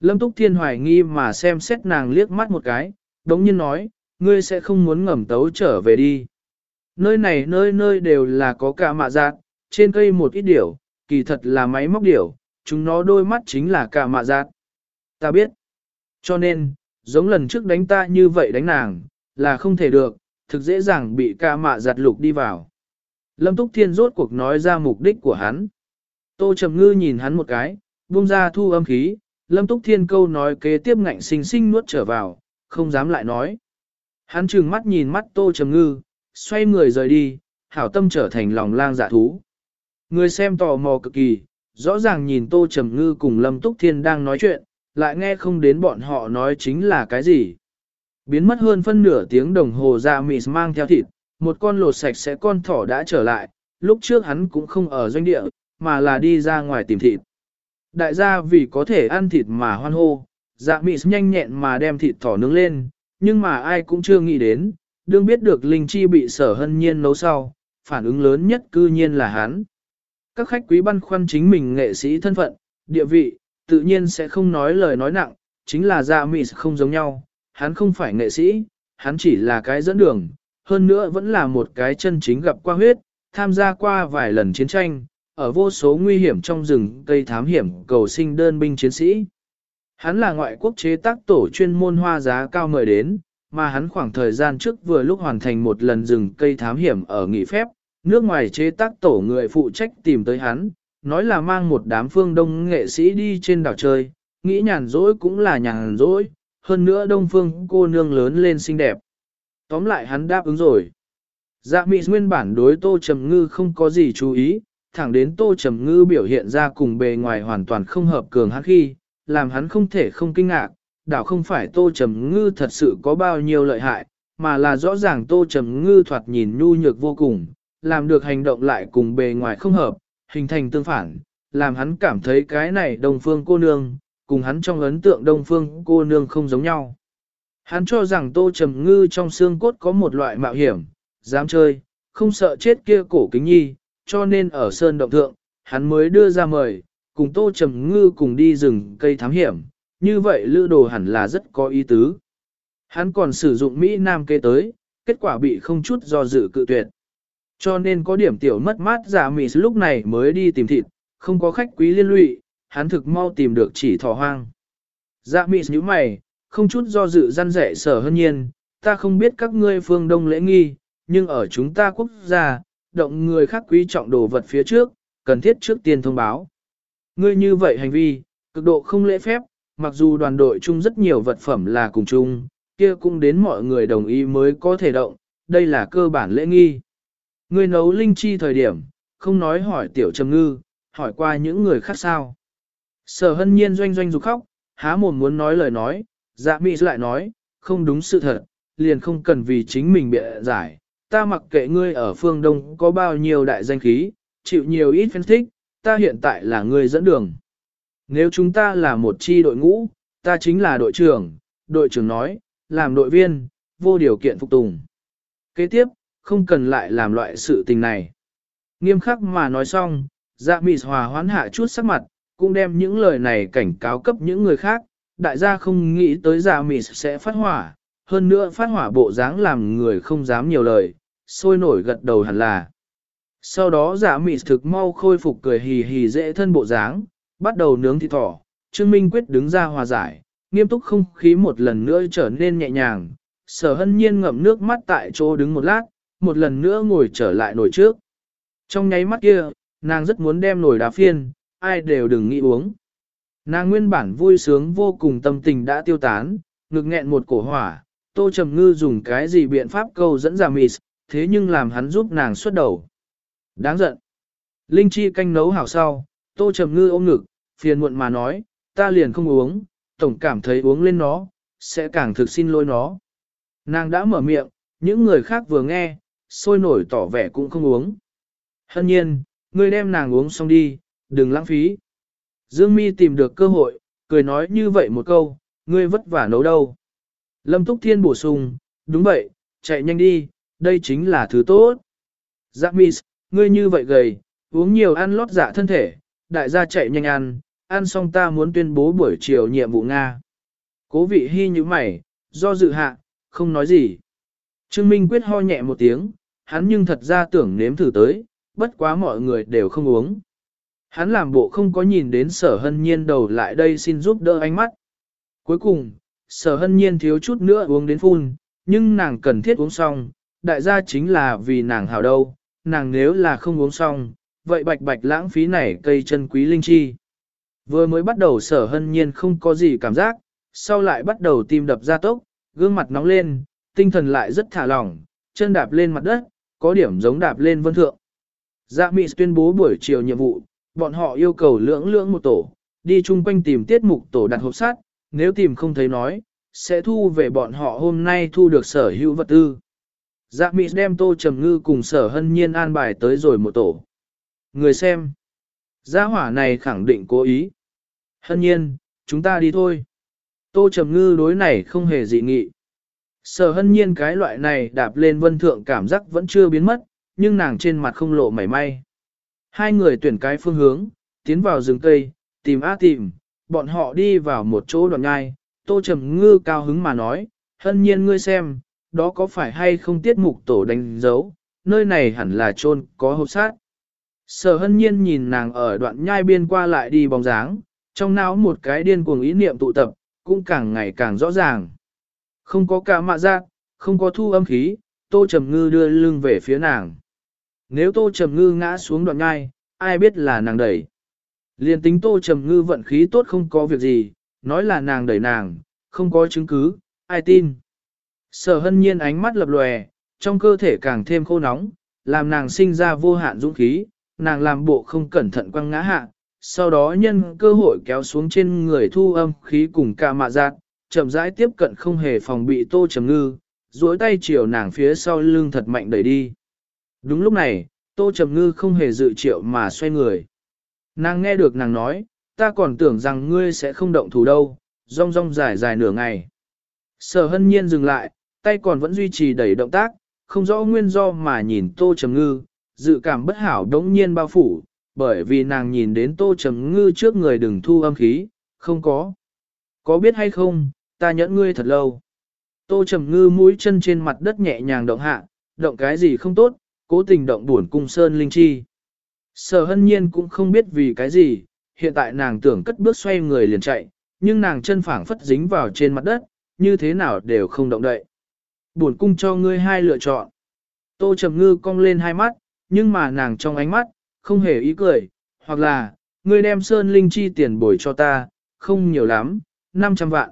Lâm Túc Thiên hoài nghi mà xem xét nàng liếc mắt một cái, đống nhiên nói, ngươi sẽ không muốn ngẩm tấu trở về đi. Nơi này nơi nơi đều là có cả mạ giác, trên cây một ít điểu, kỳ thật là máy móc điểu, chúng nó đôi mắt chính là cả mạ giác. Ta biết. Cho nên, giống lần trước đánh ta như vậy đánh nàng, là không thể được, thực dễ dàng bị ca mạ giặt lục đi vào. Lâm Túc Thiên rốt cuộc nói ra mục đích của hắn. Tô Trầm Ngư nhìn hắn một cái, buông ra thu âm khí, Lâm Túc Thiên câu nói kế tiếp ngạnh sinh sinh nuốt trở vào, không dám lại nói. Hắn trừng mắt nhìn mắt Tô Trầm Ngư, xoay người rời đi, hảo tâm trở thành lòng lang dạ thú. Người xem tò mò cực kỳ, rõ ràng nhìn Tô Trầm Ngư cùng Lâm Túc Thiên đang nói chuyện, lại nghe không đến bọn họ nói chính là cái gì. Biến mất hơn phân nửa tiếng đồng hồ ra mị mang theo thịt, một con lột sạch sẽ con thỏ đã trở lại, lúc trước hắn cũng không ở doanh địa, mà là đi ra ngoài tìm thịt. Đại gia vì có thể ăn thịt mà hoan hô, dạ mị nhanh nhẹn mà đem thịt thỏ nướng lên, nhưng mà ai cũng chưa nghĩ đến, đương biết được linh chi bị sở hân nhiên nấu sau, phản ứng lớn nhất cư nhiên là hắn. Các khách quý băn khoăn chính mình nghệ sĩ thân phận, địa vị, tự nhiên sẽ không nói lời nói nặng, chính là dạ mị không giống nhau, hắn không phải nghệ sĩ, hắn chỉ là cái dẫn đường, hơn nữa vẫn là một cái chân chính gặp qua huyết, tham gia qua vài lần chiến tranh, ở vô số nguy hiểm trong rừng cây thám hiểm cầu sinh đơn binh chiến sĩ. Hắn là ngoại quốc chế tác tổ chuyên môn hoa giá cao mời đến, mà hắn khoảng thời gian trước vừa lúc hoàn thành một lần rừng cây thám hiểm ở nghỉ phép, nước ngoài chế tác tổ người phụ trách tìm tới hắn, nói là mang một đám phương đông nghệ sĩ đi trên đảo chơi, nghĩ nhàn rỗi cũng là nhàn rỗi, hơn nữa đông phương cô nương lớn lên xinh đẹp. Tóm lại hắn đáp ứng rồi. Dạ mị nguyên bản đối tô trầm ngư không có gì chú ý, thẳng đến tô trầm ngư biểu hiện ra cùng bề ngoài hoàn toàn không hợp cường hắn khi, làm hắn không thể không kinh ngạc, đảo không phải tô trầm ngư thật sự có bao nhiêu lợi hại, mà là rõ ràng tô trầm ngư thoạt nhìn nhu nhược vô cùng, làm được hành động lại cùng bề ngoài không hợp, hình thành tương phản, làm hắn cảm thấy cái này đông phương cô nương, cùng hắn trong ấn tượng đông phương cô nương không giống nhau. Hắn cho rằng tô trầm ngư trong xương cốt có một loại mạo hiểm, dám chơi, không sợ chết kia cổ kính nhi, cho nên ở sơn động thượng, hắn mới đưa ra mời, cùng tô trầm ngư cùng đi rừng cây thám hiểm, như vậy lữ đồ hẳn là rất có ý tứ. Hắn còn sử dụng Mỹ Nam kê tới, kết quả bị không chút do dự cự tuyệt. Cho nên có điểm tiểu mất mát giả mị lúc này mới đi tìm thịt, không có khách quý liên lụy, hắn thực mau tìm được chỉ thỏ hoang. Dạ mị như mày, không chút do dự răn rẻ sở hơn nhiên, ta không biết các ngươi phương đông lễ nghi, nhưng ở chúng ta quốc gia, động người khác quý trọng đồ vật phía trước, cần thiết trước tiên thông báo. Ngươi như vậy hành vi, cực độ không lễ phép, mặc dù đoàn đội chung rất nhiều vật phẩm là cùng chung, kia cũng đến mọi người đồng ý mới có thể động, đây là cơ bản lễ nghi. Ngươi nấu linh chi thời điểm, không nói hỏi tiểu trầm ngư, hỏi qua những người khác sao. Sở hân nhiên doanh doanh rục khóc, há mồm muốn nói lời nói, dạ mị lại nói, không đúng sự thật, liền không cần vì chính mình bịa giải. Ta mặc kệ ngươi ở phương Đông có bao nhiêu đại danh khí, chịu nhiều ít phân thích. ta hiện tại là người dẫn đường. Nếu chúng ta là một chi đội ngũ, ta chính là đội trưởng, đội trưởng nói, làm đội viên, vô điều kiện phục tùng. Kế tiếp, không cần lại làm loại sự tình này. Nghiêm khắc mà nói xong, dạ mị hòa hoán hạ chút sắc mặt, cũng đem những lời này cảnh cáo cấp những người khác, đại gia không nghĩ tới dạ mị sẽ phát hỏa, hơn nữa phát hỏa bộ dáng làm người không dám nhiều lời, sôi nổi gật đầu hẳn là. Sau đó dạ mị thực mau khôi phục cười hì hì dễ thân bộ dáng, bắt đầu nướng thịt thỏ, Trương Minh Quyết đứng ra hòa giải, nghiêm túc không khí một lần nữa trở nên nhẹ nhàng, sở hân nhiên ngậm nước mắt tại chỗ đứng một lát, một lần nữa ngồi trở lại nồi trước. Trong nháy mắt kia, nàng rất muốn đem nồi đá phiên, ai đều đừng nghĩ uống. Nàng nguyên bản vui sướng vô cùng tâm tình đã tiêu tán, ngực nghẹn một cổ hỏa, tô trầm ngư dùng cái gì biện pháp câu dẫn giả mịt, thế nhưng làm hắn giúp nàng xuất đầu. Đáng giận. Linh chi canh nấu hảo sau, tô trầm ngư ôm ngực, phiền muộn mà nói, ta liền không uống, tổng cảm thấy uống lên nó, sẽ càng thực xin lỗi nó. Nàng đã mở miệng, những người khác vừa nghe, sôi nổi tỏ vẻ cũng không uống. Hân nhiên, ngươi đem nàng uống xong đi, đừng lãng phí. Dương Mi tìm được cơ hội, cười nói như vậy một câu, ngươi vất vả nấu đâu. Lâm Túc Thiên bổ sung, đúng vậy, chạy nhanh đi, đây chính là thứ tốt. Dạ Giác Mi, ngươi như vậy gầy, uống nhiều ăn lót dạ thân thể, đại gia chạy nhanh ăn, ăn xong ta muốn tuyên bố buổi chiều nhiệm vụ Nga. Cố vị hy như mày, do dự hạ, không nói gì. Trương Minh quyết ho nhẹ một tiếng, hắn nhưng thật ra tưởng nếm thử tới, bất quá mọi người đều không uống. Hắn làm bộ không có nhìn đến sở hân nhiên đầu lại đây xin giúp đỡ ánh mắt. Cuối cùng, sở hân nhiên thiếu chút nữa uống đến phun, nhưng nàng cần thiết uống xong, đại gia chính là vì nàng hảo đâu, nàng nếu là không uống xong, vậy bạch bạch lãng phí này cây chân quý linh chi. Vừa mới bắt đầu sở hân nhiên không có gì cảm giác, sau lại bắt đầu tim đập ra tốc, gương mặt nóng lên, tinh thần lại rất thả lỏng, chân đạp lên mặt đất, có điểm giống đạp lên vân thượng. Dạ Mị tuyên bố buổi chiều nhiệm vụ, bọn họ yêu cầu lưỡng lưỡng một tổ, đi chung quanh tìm tiết mục tổ đặt hộp sát, nếu tìm không thấy nói, sẽ thu về bọn họ hôm nay thu được sở hữu vật tư. Dạ Mỹ đem tô trầm ngư cùng sở hân nhiên an bài tới rồi một tổ. Người xem, gia hỏa này khẳng định cố ý. Hân nhiên, chúng ta đi thôi. Tô trầm ngư đối này không hề dị nghị. Sở hân nhiên cái loại này đạp lên vân thượng cảm giác vẫn chưa biến mất, nhưng nàng trên mặt không lộ mảy may. Hai người tuyển cái phương hướng, tiến vào rừng cây, tìm á tìm, bọn họ đi vào một chỗ đoạn ngai, tô trầm ngư cao hứng mà nói, hân nhiên ngươi xem, đó có phải hay không tiết mục tổ đánh dấu, nơi này hẳn là chôn có hộp sát. Sở hân nhiên nhìn nàng ở đoạn nhai biên qua lại đi bóng dáng, trong não một cái điên cuồng ý niệm tụ tập, cũng càng ngày càng rõ ràng. Không có cả mạ giác, không có thu âm khí, tô trầm ngư đưa lưng về phía nàng. Nếu tô trầm ngư ngã xuống đoạn nhai, ai biết là nàng đẩy. Liên tính tô trầm ngư vận khí tốt không có việc gì, nói là nàng đẩy nàng, không có chứng cứ, ai tin. Sở hân nhiên ánh mắt lập lòe, trong cơ thể càng thêm khô nóng, làm nàng sinh ra vô hạn dũng khí, nàng làm bộ không cẩn thận quăng ngã hạ, sau đó nhân cơ hội kéo xuống trên người thu âm khí cùng ca mạ giác, chậm rãi tiếp cận không hề phòng bị tô trầm ngư, duỗi tay chiều nàng phía sau lưng thật mạnh đẩy đi. Đúng lúc này, tô trầm ngư không hề dự triệu mà xoay người. Nàng nghe được nàng nói, ta còn tưởng rằng ngươi sẽ không động thủ đâu, rong rong dài dài nửa ngày. Sở hân nhiên dừng lại, tay còn vẫn duy trì đẩy động tác, không rõ nguyên do mà nhìn tô trầm ngư, dự cảm bất hảo đống nhiên bao phủ, bởi vì nàng nhìn đến tô trầm ngư trước người đừng thu âm khí, không có. Có biết hay không, ta nhẫn ngươi thật lâu. Tô trầm ngư mũi chân trên mặt đất nhẹ nhàng động hạ, động cái gì không tốt, cố tình động buồn cung sơn linh chi. Sở hân nhiên cũng không biết vì cái gì, hiện tại nàng tưởng cất bước xoay người liền chạy, nhưng nàng chân phảng phất dính vào trên mặt đất, như thế nào đều không động đậy. Buồn cung cho ngươi hai lựa chọn. Tô Trầm Ngư cong lên hai mắt, nhưng mà nàng trong ánh mắt, không hề ý cười, hoặc là, ngươi đem Sơn Linh Chi tiền bồi cho ta, không nhiều lắm, 500 vạn.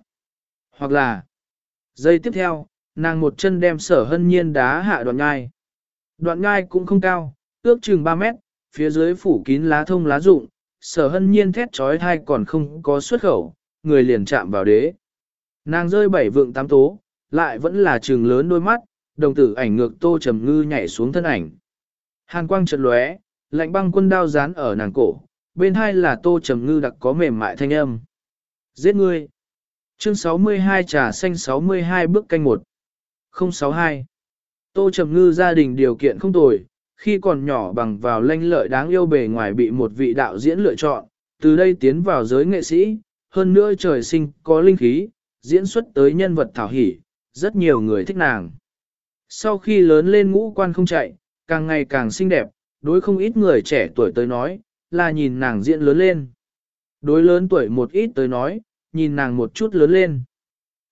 Hoặc là, giây tiếp theo, nàng một chân đem sở hân nhiên đá hạ đoạn ngai. Đoạn ngai cũng không cao, ước chừng 3 mét, phía dưới phủ kín lá thông lá rụng, sở hân nhiên thét trói thai còn không có xuất khẩu, người liền chạm vào đế. Nàng rơi bảy vượng tám tố, lại vẫn là trường lớn đôi mắt, đồng tử ảnh ngược tô trầm ngư nhảy xuống thân ảnh. Hàn quang chợt lóe, lạnh băng quân đao dán ở nàng cổ, bên hai là tô trầm ngư đặc có mềm mại thanh âm. Giết ngươi! Chương 62 trà xanh 62 bước canh 1 062 Tô trầm ngư gia đình điều kiện không tồi, khi còn nhỏ bằng vào lanh lợi đáng yêu bề ngoài bị một vị đạo diễn lựa chọn, từ đây tiến vào giới nghệ sĩ, hơn nữa trời sinh có linh khí, diễn xuất tới nhân vật thảo hỉ, rất nhiều người thích nàng. Sau khi lớn lên ngũ quan không chạy, càng ngày càng xinh đẹp, đối không ít người trẻ tuổi tới nói, là nhìn nàng diễn lớn lên. Đối lớn tuổi một ít tới nói, nhìn nàng một chút lớn lên.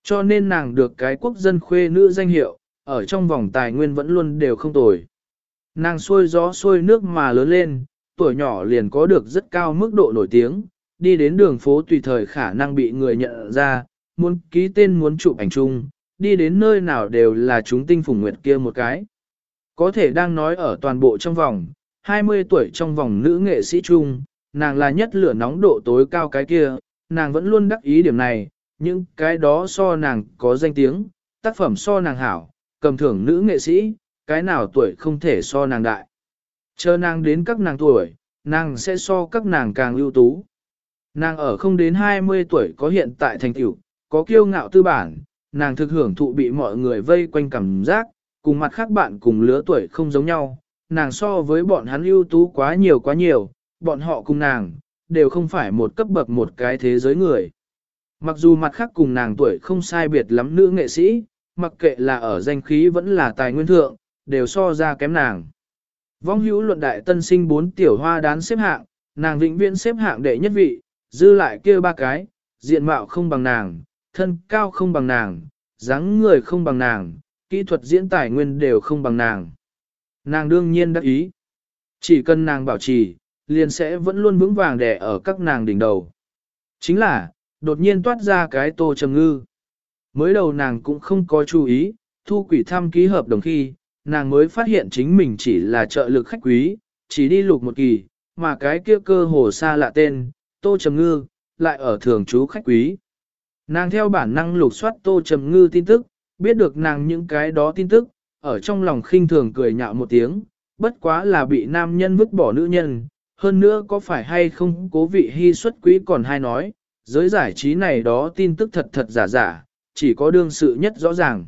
Cho nên nàng được cái quốc dân khuê nữ danh hiệu, ở trong vòng tài nguyên vẫn luôn đều không tồi. Nàng xuôi gió xuôi nước mà lớn lên, tuổi nhỏ liền có được rất cao mức độ nổi tiếng, đi đến đường phố tùy thời khả năng bị người nhận ra, muốn ký tên muốn chụp ảnh chung, đi đến nơi nào đều là chúng tinh phùng nguyệt kia một cái. Có thể đang nói ở toàn bộ trong vòng, 20 tuổi trong vòng nữ nghệ sĩ chung, nàng là nhất lửa nóng độ tối cao cái kia, nàng vẫn luôn đắc ý điểm này, những cái đó so nàng có danh tiếng, tác phẩm so nàng hảo, cầm thưởng nữ nghệ sĩ, cái nào tuổi không thể so nàng đại. Chờ nàng đến các nàng tuổi, nàng sẽ so các nàng càng ưu tú. Nàng ở không đến 20 tuổi có hiện tại thành tựu, có kiêu ngạo tư bản, nàng thực hưởng thụ bị mọi người vây quanh cảm giác, cùng mặt khác bạn cùng lứa tuổi không giống nhau, nàng so với bọn hắn ưu tú quá nhiều quá nhiều, bọn họ cùng nàng, đều không phải một cấp bậc một cái thế giới người. Mặc dù mặt khác cùng nàng tuổi không sai biệt lắm nữ nghệ sĩ, mặc kệ là ở danh khí vẫn là tài nguyên thượng, đều so ra kém nàng. Vong hữu luận đại tân sinh bốn tiểu hoa đán xếp hạng, nàng vĩnh viễn xếp hạng đệ nhất vị, dư lại kia ba cái, diện mạo không bằng nàng, thân cao không bằng nàng, dáng người không bằng nàng, kỹ thuật diễn tài nguyên đều không bằng nàng. Nàng đương nhiên đắc ý. Chỉ cần nàng bảo trì, liền sẽ vẫn luôn vững vàng đè ở các nàng đỉnh đầu. Chính là, đột nhiên toát ra cái tô trầm ngư. Mới đầu nàng cũng không có chú ý, thu quỷ thăm ký hợp đồng khi, nàng mới phát hiện chính mình chỉ là trợ lực khách quý, chỉ đi lục một kỳ, mà cái kia cơ hồ xa lạ tên, tô trầm ngư, lại ở thường trú khách quý. Nàng theo bản năng lục soát tô trầm ngư tin tức, biết được nàng những cái đó tin tức, ở trong lòng khinh thường cười nhạo một tiếng, bất quá là bị nam nhân vứt bỏ nữ nhân, hơn nữa có phải hay không cố vị hy xuất quý còn hay nói, giới giải trí này đó tin tức thật thật giả giả, chỉ có đương sự nhất rõ ràng.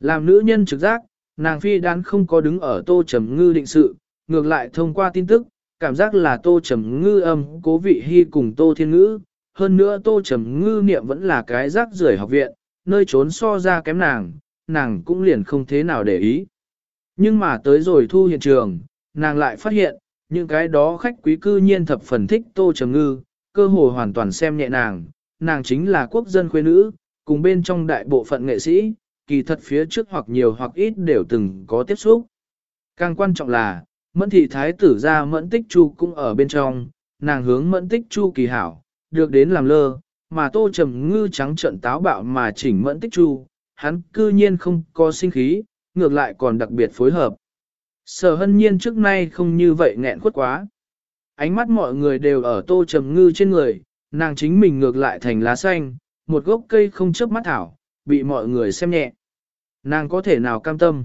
Làm nữ nhân trực giác, nàng phi đán không có đứng ở tô trầm ngư định sự, ngược lại thông qua tin tức, cảm giác là tô trầm ngư âm cố vị hy cùng tô thiên ngữ, hơn nữa tô trầm ngư niệm vẫn là cái rác rưởi học viện, nơi trốn so ra kém nàng, nàng cũng liền không thế nào để ý. Nhưng mà tới rồi thu hiện trường, nàng lại phát hiện, những cái đó khách quý cư nhiên thập phần thích tô trầm ngư, cơ hồ hoàn toàn xem nhẹ nàng, nàng chính là quốc dân khuê nữ, cùng bên trong đại bộ phận nghệ sĩ, kỳ thật phía trước hoặc nhiều hoặc ít đều từng có tiếp xúc. Càng quan trọng là, mẫn thị thái tử ra mẫn tích chu cũng ở bên trong, nàng hướng mẫn tích chu kỳ hảo, được đến làm lơ, mà tô trầm ngư trắng trận táo bạo mà chỉnh mẫn tích chu, hắn cư nhiên không có sinh khí, ngược lại còn đặc biệt phối hợp. Sở hân nhiên trước nay không như vậy nghẹn khuất quá. Ánh mắt mọi người đều ở tô trầm ngư trên người, nàng chính mình ngược lại thành lá xanh, một gốc cây không chớp mắt thảo, bị mọi người xem nhẹ. Nàng có thể nào cam tâm.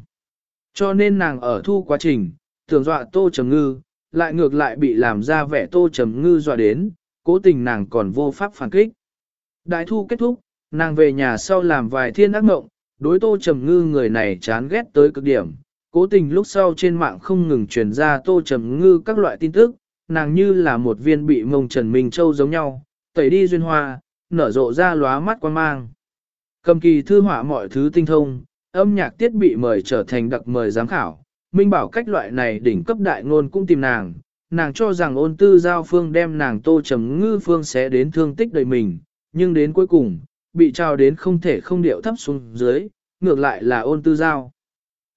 Cho nên nàng ở thu quá trình, tưởng dọa tô trầm ngư, lại ngược lại bị làm ra vẻ tô trầm ngư dọa đến, cố tình nàng còn vô pháp phản kích. Đại thu kết thúc, nàng về nhà sau làm vài thiên ác mộng, đối tô trầm ngư người này chán ghét tới cực điểm. Cố tình lúc sau trên mạng không ngừng truyền ra tô trầm ngư các loại tin tức, nàng như là một viên bị mông trần Minh Châu giống nhau, tẩy đi duyên hoa, nở rộ ra lóa mắt quan mang. Cầm kỳ thư họa mọi thứ tinh thông, âm nhạc tiết bị mời trở thành đặc mời giám khảo, minh bảo cách loại này đỉnh cấp đại ngôn cũng tìm nàng, nàng cho rằng ôn tư giao phương đem nàng tô trầm ngư phương sẽ đến thương tích đời mình, nhưng đến cuối cùng, bị trao đến không thể không điệu thấp xuống dưới, ngược lại là ôn tư giao.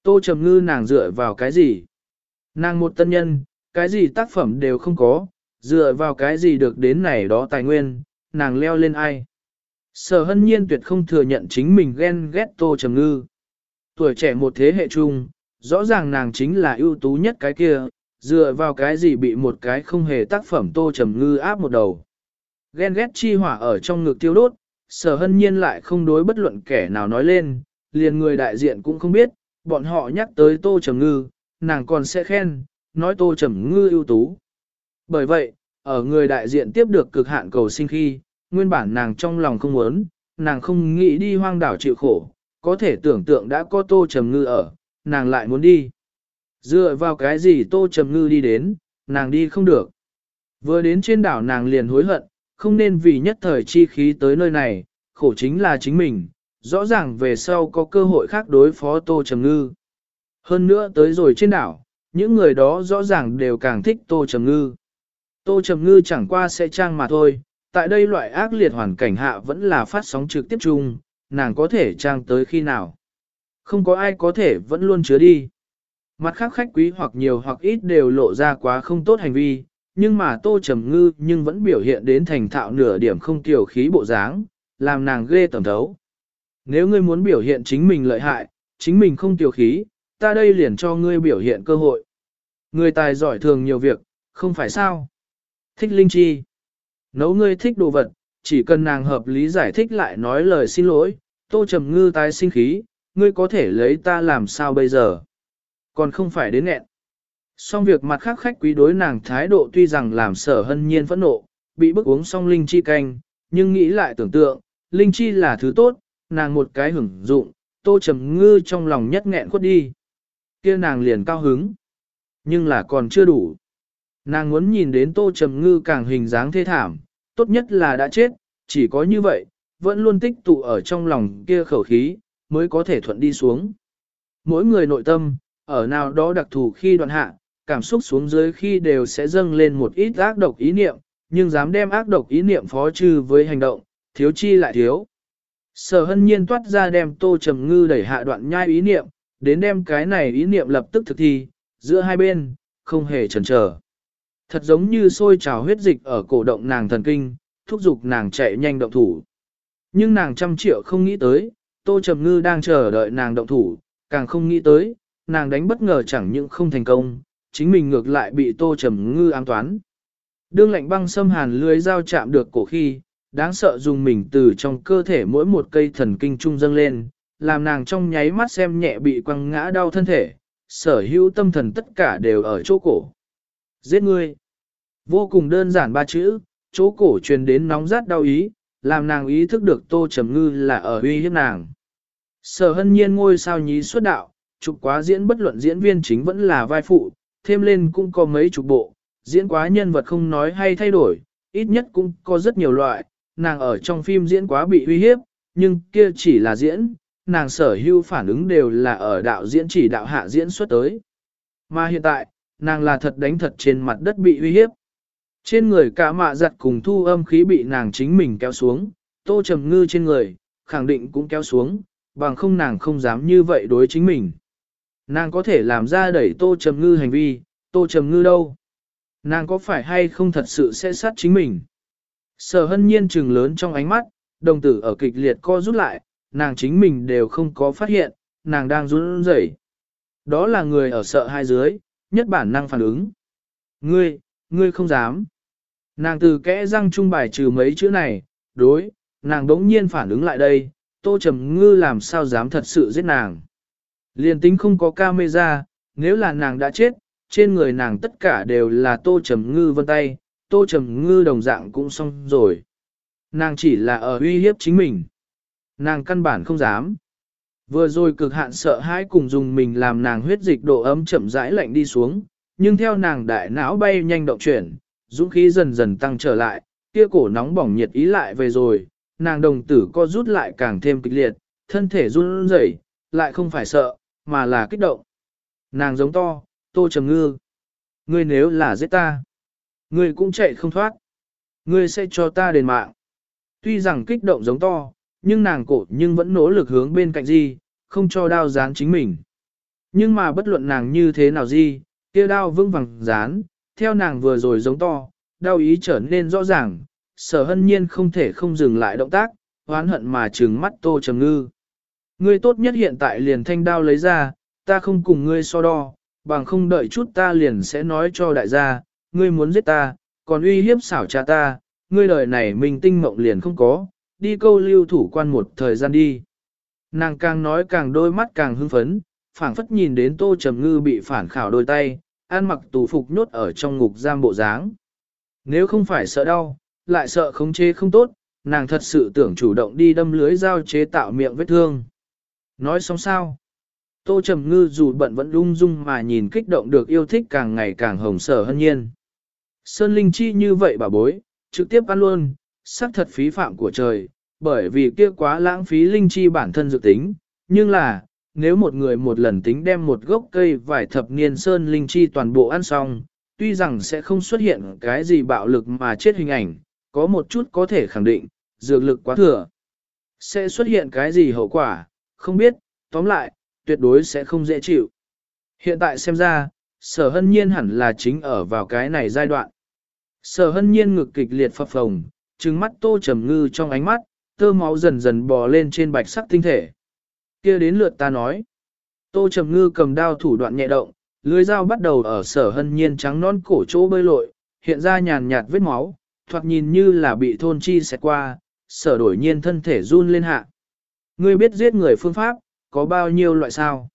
Tô trầm ngư nàng dựa vào cái gì? Nàng một tân nhân, cái gì tác phẩm đều không có, dựa vào cái gì được đến này đó tài nguyên, nàng leo lên ai? Sở hân nhiên tuyệt không thừa nhận chính mình ghen ghét tô trầm ngư. Tuổi trẻ một thế hệ chung, rõ ràng nàng chính là ưu tú nhất cái kia, dựa vào cái gì bị một cái không hề tác phẩm tô trầm ngư áp một đầu. Ghen ghét chi hỏa ở trong ngực tiêu đốt, sở hân nhiên lại không đối bất luận kẻ nào nói lên, liền người đại diện cũng không biết, bọn họ nhắc tới tô trầm ngư, nàng còn sẽ khen, nói tô trầm ngư ưu tú. Bởi vậy, ở người đại diện tiếp được cực hạn cầu sinh khi, nguyên bản nàng trong lòng không muốn, nàng không nghĩ đi hoang đảo chịu khổ, có thể tưởng tượng đã có tô trầm ngư ở, nàng lại muốn đi. Dựa vào cái gì tô trầm ngư đi đến, nàng đi không được. Vừa đến trên đảo nàng liền hối hận, không nên vì nhất thời chi khí tới nơi này, khổ chính là chính mình, rõ ràng về sau có cơ hội khác đối phó tô trầm ngư. Hơn nữa tới rồi trên đảo, những người đó rõ ràng đều càng thích tô trầm ngư. Tô trầm ngư chẳng qua sẽ trang mà thôi, tại đây loại ác liệt hoàn cảnh hạ vẫn là phát sóng trực tiếp chung, nàng có thể trang tới khi nào. Không có ai có thể vẫn luôn chứa đi. Mặt khác khách quý hoặc nhiều hoặc ít đều lộ ra quá không tốt hành vi, nhưng mà tô trầm ngư nhưng vẫn biểu hiện đến thành thạo nửa điểm không tiểu khí bộ dáng, làm nàng ghê tầm thấu. Nếu ngươi muốn biểu hiện chính mình lợi hại, chính mình không tiểu khí, ta đây liền cho ngươi biểu hiện cơ hội. Người tài giỏi thường nhiều việc, không phải sao? Thích linh chi. Nấu ngươi thích đồ vật, chỉ cần nàng hợp lý giải thích lại nói lời xin lỗi, tô trầm ngư tái sinh khí, ngươi có thể lấy ta làm sao bây giờ? Còn không phải đến nghẹn. Xong việc mặt khác khách quý đối nàng thái độ tuy rằng làm sở hân nhiên phẫn nộ, bị bức uống xong linh chi canh, nhưng nghĩ lại tưởng tượng, linh chi là thứ tốt, nàng một cái hưởng dụng, tô trầm ngư trong lòng nhất nghẹn khuất đi. kia nàng liền cao hứng, nhưng là còn chưa đủ. Nàng muốn nhìn đến tô trầm ngư càng hình dáng thê thảm, tốt nhất là đã chết, chỉ có như vậy, vẫn luôn tích tụ ở trong lòng kia khẩu khí, mới có thể thuận đi xuống. Mỗi người nội tâm, ở nào đó đặc thù khi đoạn hạ, cảm xúc xuống dưới khi đều sẽ dâng lên một ít ác độc ý niệm, nhưng dám đem ác độc ý niệm phó trừ với hành động, thiếu chi lại thiếu. Sở hân nhiên toát ra đem tô trầm ngư đẩy hạ đoạn nhai ý niệm, đến đem cái này ý niệm lập tức thực thi, giữa hai bên, không hề chần chờ. Thật giống như sôi trào huyết dịch ở cổ động nàng thần kinh, thúc giục nàng chạy nhanh động thủ. Nhưng nàng trăm triệu không nghĩ tới, tô trầm ngư đang chờ đợi nàng động thủ, càng không nghĩ tới, nàng đánh bất ngờ chẳng những không thành công, chính mình ngược lại bị tô trầm ngư ám toán. Đương lạnh băng xâm hàn lưới dao chạm được cổ khi, đáng sợ dùng mình từ trong cơ thể mỗi một cây thần kinh trung dâng lên, làm nàng trong nháy mắt xem nhẹ bị quăng ngã đau thân thể, sở hữu tâm thần tất cả đều ở chỗ cổ. Giết ngươi! Vô cùng đơn giản ba chữ, chỗ cổ truyền đến nóng rát đau ý, làm nàng ý thức được tô trầm ngư là ở uy hiếp nàng. Sở hân nhiên ngôi sao nhí xuất đạo, chụp quá diễn bất luận diễn viên chính vẫn là vai phụ, thêm lên cũng có mấy chục bộ, diễn quá nhân vật không nói hay thay đổi, ít nhất cũng có rất nhiều loại, nàng ở trong phim diễn quá bị uy hiếp, nhưng kia chỉ là diễn, nàng sở hữu phản ứng đều là ở đạo diễn chỉ đạo hạ diễn xuất tới. Mà hiện tại, nàng là thật đánh thật trên mặt đất bị uy hiếp. Trên người cả mạ giặt cùng thu âm khí bị nàng chính mình kéo xuống, tô trầm ngư trên người, khẳng định cũng kéo xuống, bằng không nàng không dám như vậy đối chính mình. Nàng có thể làm ra đẩy tô trầm ngư hành vi, tô trầm ngư đâu? Nàng có phải hay không thật sự sẽ sát chính mình? Sở hân nhiên trừng lớn trong ánh mắt, đồng tử ở kịch liệt co rút lại, nàng chính mình đều không có phát hiện, nàng đang run rẩy. Đó là người ở sợ hai dưới, nhất bản năng phản ứng. Ngươi, ngươi không dám. Nàng từ kẽ răng trung bài trừ mấy chữ này, đối, nàng đống nhiên phản ứng lại đây, tô trầm ngư làm sao dám thật sự giết nàng. Liên tính không có camera, nếu là nàng đã chết, trên người nàng tất cả đều là tô trầm ngư vân tay, tô trầm ngư đồng dạng cũng xong rồi. Nàng chỉ là ở uy hiếp chính mình. Nàng căn bản không dám. Vừa rồi cực hạn sợ hãi cùng dùng mình làm nàng huyết dịch độ ấm chậm rãi lạnh đi xuống, nhưng theo nàng đại não bay nhanh động chuyển, dũng khí dần dần tăng trở lại, kia cổ nóng bỏng nhiệt ý lại về rồi, nàng đồng tử co rút lại càng thêm kịch liệt, thân thể run rẩy, lại không phải sợ, mà là kích động. Nàng giống to, tô trầm ngư. Ngươi nếu là giết ta, ngươi cũng chạy không thoát. Ngươi sẽ cho ta đền mạng. Tuy rằng kích động giống to, nhưng nàng cổ nhưng vẫn nỗ lực hướng bên cạnh gì, không cho đao dán chính mình. Nhưng mà bất luận nàng như thế nào gì, kia đao vững vàng dán, theo nàng vừa rồi giống to, đau ý trở nên rõ ràng, sở hân nhiên không thể không dừng lại động tác, hoán hận mà trừng mắt tô trầm ngư. Ngươi tốt nhất hiện tại liền thanh đao lấy ra, ta không cùng ngươi so đo, bằng không đợi chút ta liền sẽ nói cho đại gia, ngươi muốn giết ta, còn uy hiếp xảo cha ta, ngươi đời này mình tinh mộng liền không có, đi câu lưu thủ quan một thời gian đi. Nàng càng nói càng đôi mắt càng hưng phấn, phảng phất nhìn đến tô trầm ngư bị phản khảo đôi tay, an mặc tù phục nhốt ở trong ngục giam bộ dáng. Nếu không phải sợ đau, lại sợ khống chế không tốt, nàng thật sự tưởng chủ động đi đâm lưới dao chế tạo miệng vết thương. Nói xong sao? Tô Trầm Ngư dù bận vẫn lung dung mà nhìn kích động được yêu thích càng ngày càng hồng sở hân nhiên. Sơn Linh Chi như vậy bà bối, trực tiếp ăn luôn, sắc thật phí phạm của trời, bởi vì kia quá lãng phí Linh Chi bản thân dự tính, nhưng là, nếu một người một lần tính đem một gốc cây vài thập niên Sơn Linh Chi toàn bộ ăn xong, tuy rằng sẽ không xuất hiện cái gì bạo lực mà chết hình ảnh, có một chút có thể khẳng định, dược lực quá thừa. Sẽ xuất hiện cái gì hậu quả, không biết, tóm lại, tuyệt đối sẽ không dễ chịu. Hiện tại xem ra, sở hân nhiên hẳn là chính ở vào cái này giai đoạn. Sở hân nhiên ngực kịch liệt phập phồng, trừng mắt tô trầm ngư trong ánh mắt, tơ máu dần dần bò lên trên bạch sắc tinh thể kia đến lượt ta nói. Tô trầm ngư cầm đao thủ đoạn nhẹ động, lưới dao bắt đầu ở sở hân nhiên trắng non cổ chỗ bơi lội, hiện ra nhàn nhạt vết máu, thoạt nhìn như là bị thôn chi xẹt qua, sở đổi nhiên thân thể run lên hạ. Ngươi biết giết người phương pháp, có bao nhiêu loại sao?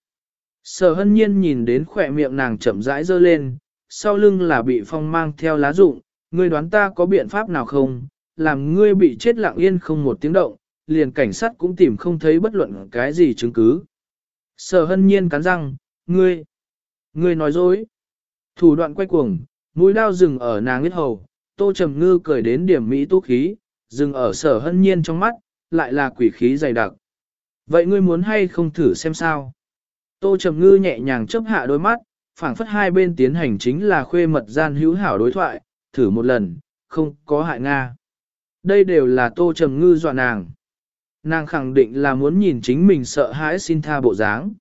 Sở hân nhiên nhìn đến khỏe miệng nàng chậm rãi dơ lên, sau lưng là bị phong mang theo lá rụng, ngươi đoán ta có biện pháp nào không, làm ngươi bị chết lặng yên không một tiếng động, liền cảnh sát cũng tìm không thấy bất luận cái gì chứng cứ. Sở hân nhiên cắn răng, ngươi, ngươi nói dối. Thủ đoạn quay cuồng, mũi đao dừng ở nàng huyết hầu, tô trầm ngư cười đến điểm mỹ tú khí, dừng ở sở hân nhiên trong mắt, lại là quỷ khí dày đặc. Vậy ngươi muốn hay không thử xem sao? Tô Trầm Ngư nhẹ nhàng chấp hạ đôi mắt, phảng phất hai bên tiến hành chính là khuê mật gian hữu hảo đối thoại, thử một lần, không có hại Nga. Đây đều là Tô Trầm Ngư dọa nàng. Nàng khẳng định là muốn nhìn chính mình sợ hãi xin tha bộ dáng.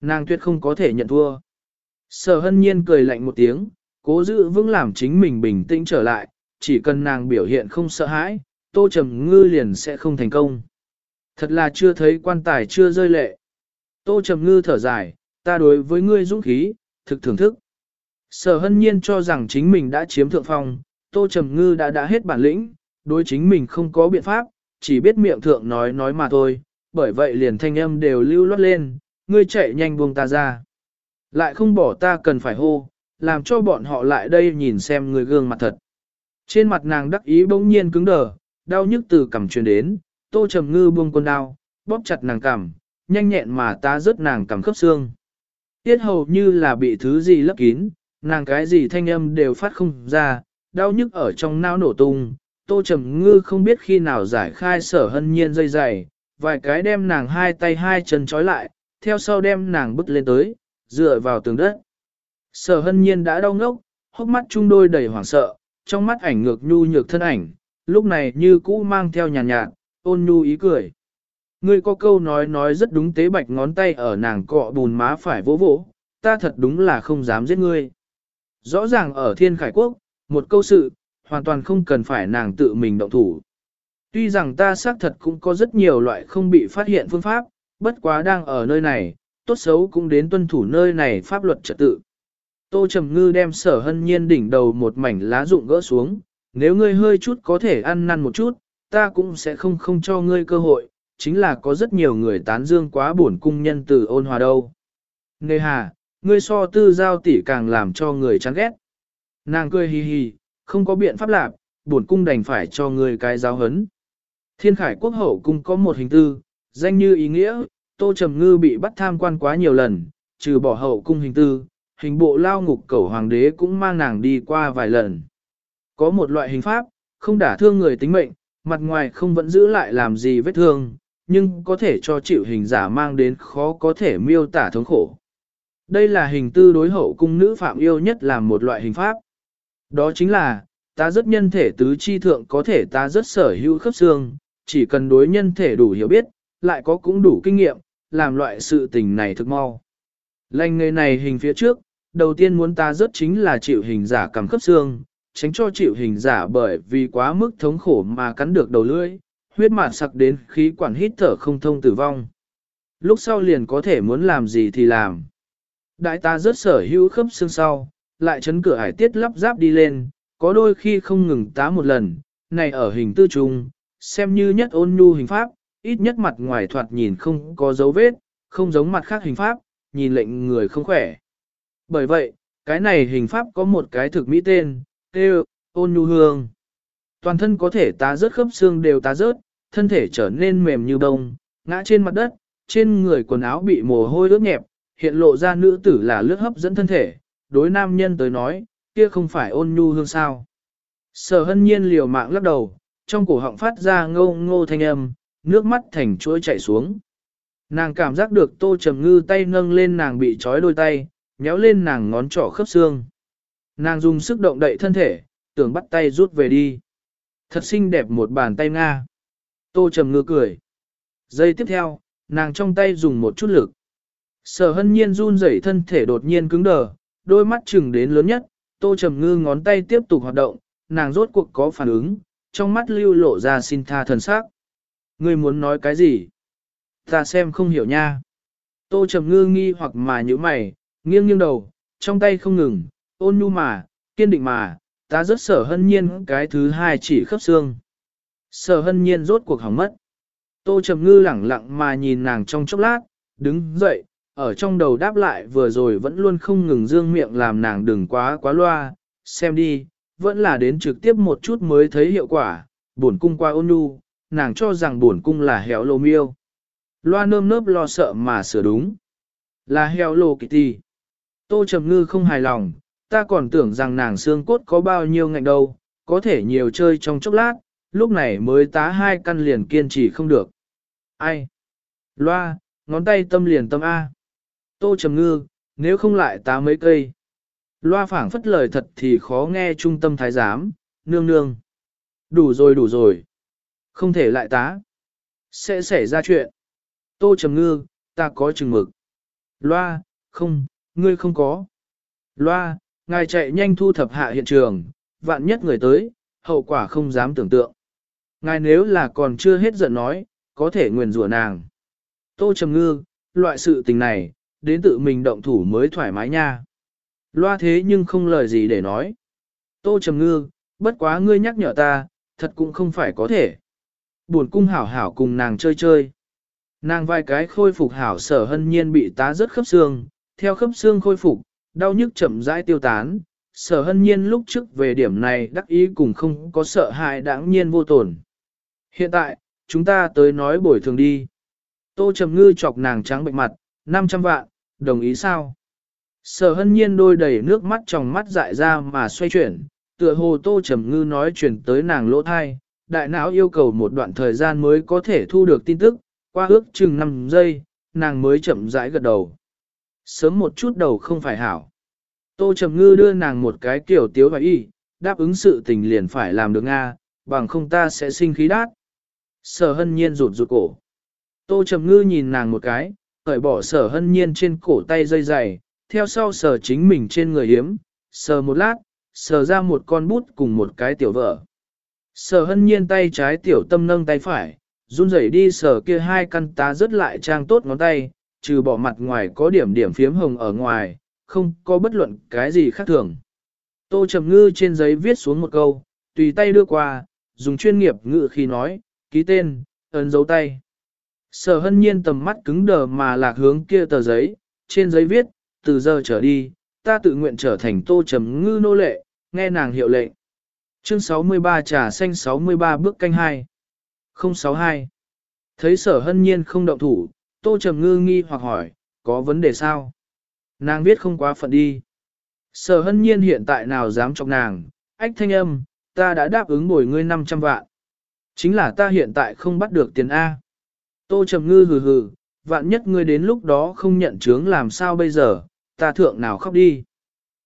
Nàng tuyệt không có thể nhận thua. Sở hân nhiên cười lạnh một tiếng, cố giữ vững làm chính mình bình tĩnh trở lại, chỉ cần nàng biểu hiện không sợ hãi, Tô Trầm Ngư liền sẽ không thành công. Thật là chưa thấy quan tài chưa rơi lệ. Tô Trầm Ngư thở dài, ta đối với ngươi dũng khí, thực thưởng thức. Sở hân nhiên cho rằng chính mình đã chiếm thượng phong, Tô Trầm Ngư đã đã hết bản lĩnh, đối chính mình không có biện pháp, chỉ biết miệng thượng nói nói mà thôi, bởi vậy liền thanh âm đều lưu loát lên, ngươi chạy nhanh buông ta ra. Lại không bỏ ta cần phải hô, làm cho bọn họ lại đây nhìn xem người gương mặt thật. Trên mặt nàng đắc ý bỗng nhiên cứng đờ, đau nhức từ cằm truyền đến, Tô Trầm Ngư buông con đao, bóp chặt nàng cằm, nhanh nhẹn mà ta rớt nàng cằm khớp xương. Tiết hầu như là bị thứ gì lấp kín, nàng cái gì thanh âm đều phát không ra, đau nhức ở trong não nổ tung. Tô Trầm Ngư không biết khi nào giải khai sở hân nhiên dây dày, vài cái đem nàng hai tay hai chân trói lại, theo sau đem nàng bứt lên tới, dựa vào tường đất. Sở hân nhiên đã đau ngốc, hốc mắt chung đôi đầy hoảng sợ, trong mắt ảnh ngược nhu nhược thân ảnh, lúc này như cũ mang theo nhàn nhạt, nhạt, ôn nhu ý cười. Ngươi có câu nói nói rất đúng tế bạch ngón tay ở nàng cọ bùn má phải vỗ vỗ, ta thật đúng là không dám giết ngươi. Rõ ràng ở thiên khải quốc, một câu sự, hoàn toàn không cần phải nàng tự mình động thủ. Tuy rằng ta xác thật cũng có rất nhiều loại không bị phát hiện phương pháp, bất quá đang ở nơi này, tốt xấu cũng đến tuân thủ nơi này pháp luật trật tự. Tô Trầm Ngư đem sở hân nhiên đỉnh đầu một mảnh lá rụng gỡ xuống, nếu ngươi hơi chút có thể ăn năn một chút, ta cũng sẽ không không cho ngươi cơ hội, chính là có rất nhiều người tán dương quá bổn cung nhân từ ôn hòa đâu. Nề hà, ngươi so tư giao tỷ càng làm cho người chán ghét. Nàng cười hì hì, không có biện pháp lạc, bổn cung đành phải cho người cái giáo hấn. Thiên khải quốc hậu cung có một hình tư, danh như ý nghĩa, tô trầm ngư bị bắt tham quan quá nhiều lần, trừ bỏ hậu cung hình tư, hình bộ lao ngục cẩu hoàng đế cũng mang nàng đi qua vài lần. Có một loại hình pháp, không đả thương người tính mệnh, mặt ngoài không vẫn giữ lại làm gì vết thương, nhưng có thể cho chịu hình giả mang đến khó có thể miêu tả thống khổ. Đây là hình tư đối hậu cung nữ phạm yêu nhất là một loại hình pháp. Đó chính là, ta rất nhân thể tứ chi thượng có thể ta rất sở hữu khớp xương, chỉ cần đối nhân thể đủ hiểu biết, lại có cũng đủ kinh nghiệm, làm loại sự tình này thực mau. Lành người này hình phía trước, đầu tiên muốn ta rất chính là chịu hình giả cầm khớp xương, tránh cho chịu hình giả bởi vì quá mức thống khổ mà cắn được đầu lưỡi, huyết mạt sặc đến khí quản hít thở không thông tử vong. Lúc sau liền có thể muốn làm gì thì làm. Đại ta rất sở hữu khớp xương sau, lại chấn cửa hải tiết lắp ráp đi lên, có đôi khi không ngừng tá một lần, này ở hình tư trung, xem như nhất ôn nhu hình pháp, ít nhất mặt ngoài thoạt nhìn không có dấu vết, không giống mặt khác hình pháp, nhìn lệnh người không khỏe. Bởi vậy, cái này hình pháp có một cái thực mỹ tên, kêu, ôn nhu hương. Toàn thân có thể tá rớt khớp xương đều tá rớt, thân thể trở nên mềm như bông, ngã trên mặt đất, trên người quần áo bị mồ hôi ướt nhẹp, hiện lộ ra nữ tử là lướt hấp dẫn thân thể, đối nam nhân tới nói, kia không phải ôn nhu hương sao. Sở hân nhiên liều mạng lắc đầu, trong cổ họng phát ra ngô ngô thanh âm, nước mắt thành chuỗi chảy xuống. Nàng cảm giác được tô trầm ngư tay nâng lên nàng bị trói đôi tay, nhéo lên nàng ngón trỏ khớp xương. Nàng dùng sức động đậy thân thể, tưởng bắt tay rút về đi. Thật xinh đẹp một bàn tay Nga. Tô trầm ngư cười. Giây tiếp theo, nàng trong tay dùng một chút lực. Sở hân nhiên run rẩy thân thể đột nhiên cứng đờ, đôi mắt chừng đến lớn nhất, tô trầm ngư ngón tay tiếp tục hoạt động, nàng rốt cuộc có phản ứng, trong mắt lưu lộ ra xin tha thần sắc. Ngươi muốn nói cái gì? Ta xem không hiểu nha. Tô trầm ngư nghi hoặc mà như mày, nghiêng nghiêng đầu, trong tay không ngừng, ôn nhu mà, kiên định mà, ta rất sở hân nhiên cái thứ hai chỉ khớp xương. Sở hân nhiên rốt cuộc hỏng mất. Tô trầm ngư lẳng lặng mà nhìn nàng trong chốc lát, đứng dậy, ở trong đầu đáp lại vừa rồi vẫn luôn không ngừng dương miệng làm nàng đừng quá quá loa, xem đi, vẫn là đến trực tiếp một chút mới thấy hiệu quả, buồn cung qua ôn nhu, nàng cho rằng buồn cung là héo lô miêu. Loa nơm nớp lo sợ mà sửa đúng. Là héo lô kitty. Tô Trầm Ngư không hài lòng, ta còn tưởng rằng nàng xương cốt có bao nhiêu ngạnh đâu, có thể nhiều chơi trong chốc lát, lúc này mới tá hai căn liền kiên trì không được. Ai? Loa, ngón tay tâm liền tâm A. Tô Trầm Ngư, nếu không lại tá mấy cây. Loa phảng phất lời thật thì khó nghe trung tâm thái giám, nương nương. Đủ rồi đủ rồi. Không thể lại tá. Sẽ xảy ra chuyện. Tô Trầm Ngư, ta có chừng mực. Loa, không, ngươi không có. Loa, ngài chạy nhanh thu thập hạ hiện trường, vạn nhất người tới, hậu quả không dám tưởng tượng. Ngài nếu là còn chưa hết giận nói, có thể nguyền rủa nàng. Tô Trầm Ngư, loại sự tình này, đến tự mình động thủ mới thoải mái nha. Loa thế nhưng không lời gì để nói. Tô Trầm Ngư, bất quá ngươi nhắc nhở ta, thật cũng không phải có thể. Buồn cung hảo hảo cùng nàng chơi chơi. Nàng vài cái khôi phục hảo sở hân nhiên bị tá rất khớp xương, theo khớp xương khôi phục, đau nhức chậm rãi tiêu tán. Sở hân nhiên lúc trước về điểm này đắc ý cùng không có sợ hãi đáng nhiên vô tổn. Hiện tại, chúng ta tới nói bồi thường đi. Tô Trầm Ngư chọc nàng trắng bệnh mặt, 500 vạn, đồng ý sao? Sở hân nhiên đôi đầy nước mắt trong mắt dại ra mà xoay chuyển, tựa hồ Tô Trầm Ngư nói chuyển tới nàng lỗ thai, đại não yêu cầu một đoạn thời gian mới có thể thu được tin tức, qua ước chừng 5 giây, nàng mới chậm rãi gật đầu. Sớm một chút đầu không phải hảo. Tô Trầm Ngư đưa nàng một cái kiểu tiếu và y, đáp ứng sự tình liền phải làm được Nga, bằng không ta sẽ sinh khí đát. Sở hân nhiên rụt rụt cổ. Tô Trầm Ngư nhìn nàng một cái, cởi bỏ sở hân nhiên trên cổ tay dây dày, theo sau sở chính mình trên người hiếm, sờ một lát, sờ ra một con bút cùng một cái tiểu vợ. Sở hân nhiên tay trái tiểu tâm nâng tay phải, run rẩy đi sở kia hai căn tá rớt lại trang tốt ngón tay, trừ bỏ mặt ngoài có điểm điểm phiếm hồng ở ngoài, không có bất luận cái gì khác thường. Tô Trầm Ngư trên giấy viết xuống một câu, tùy tay đưa qua, dùng chuyên nghiệp ngữ khi nói, ký tên, ấn dấu tay. Sở hân nhiên tầm mắt cứng đờ mà lạc hướng kia tờ giấy, trên giấy viết, từ giờ trở đi, ta tự nguyện trở thành Tô Trầm Ngư nô lệ, nghe nàng hiệu lệnh. Chương 63 trà xanh 63 bước canh 2. 062. Thấy sở hân nhiên không động thủ, Tô Trầm Ngư nghi hoặc hỏi, có vấn đề sao? Nàng viết không quá phận đi. Sở hân nhiên hiện tại nào dám chọc nàng, ách thanh âm, ta đã đáp ứng bồi ngươi 500 vạn. Chính là ta hiện tại không bắt được tiền A. Tô Trầm Ngư hừ hừ, vạn nhất ngươi đến lúc đó không nhận chứng làm sao bây giờ, ta thượng nào khóc đi.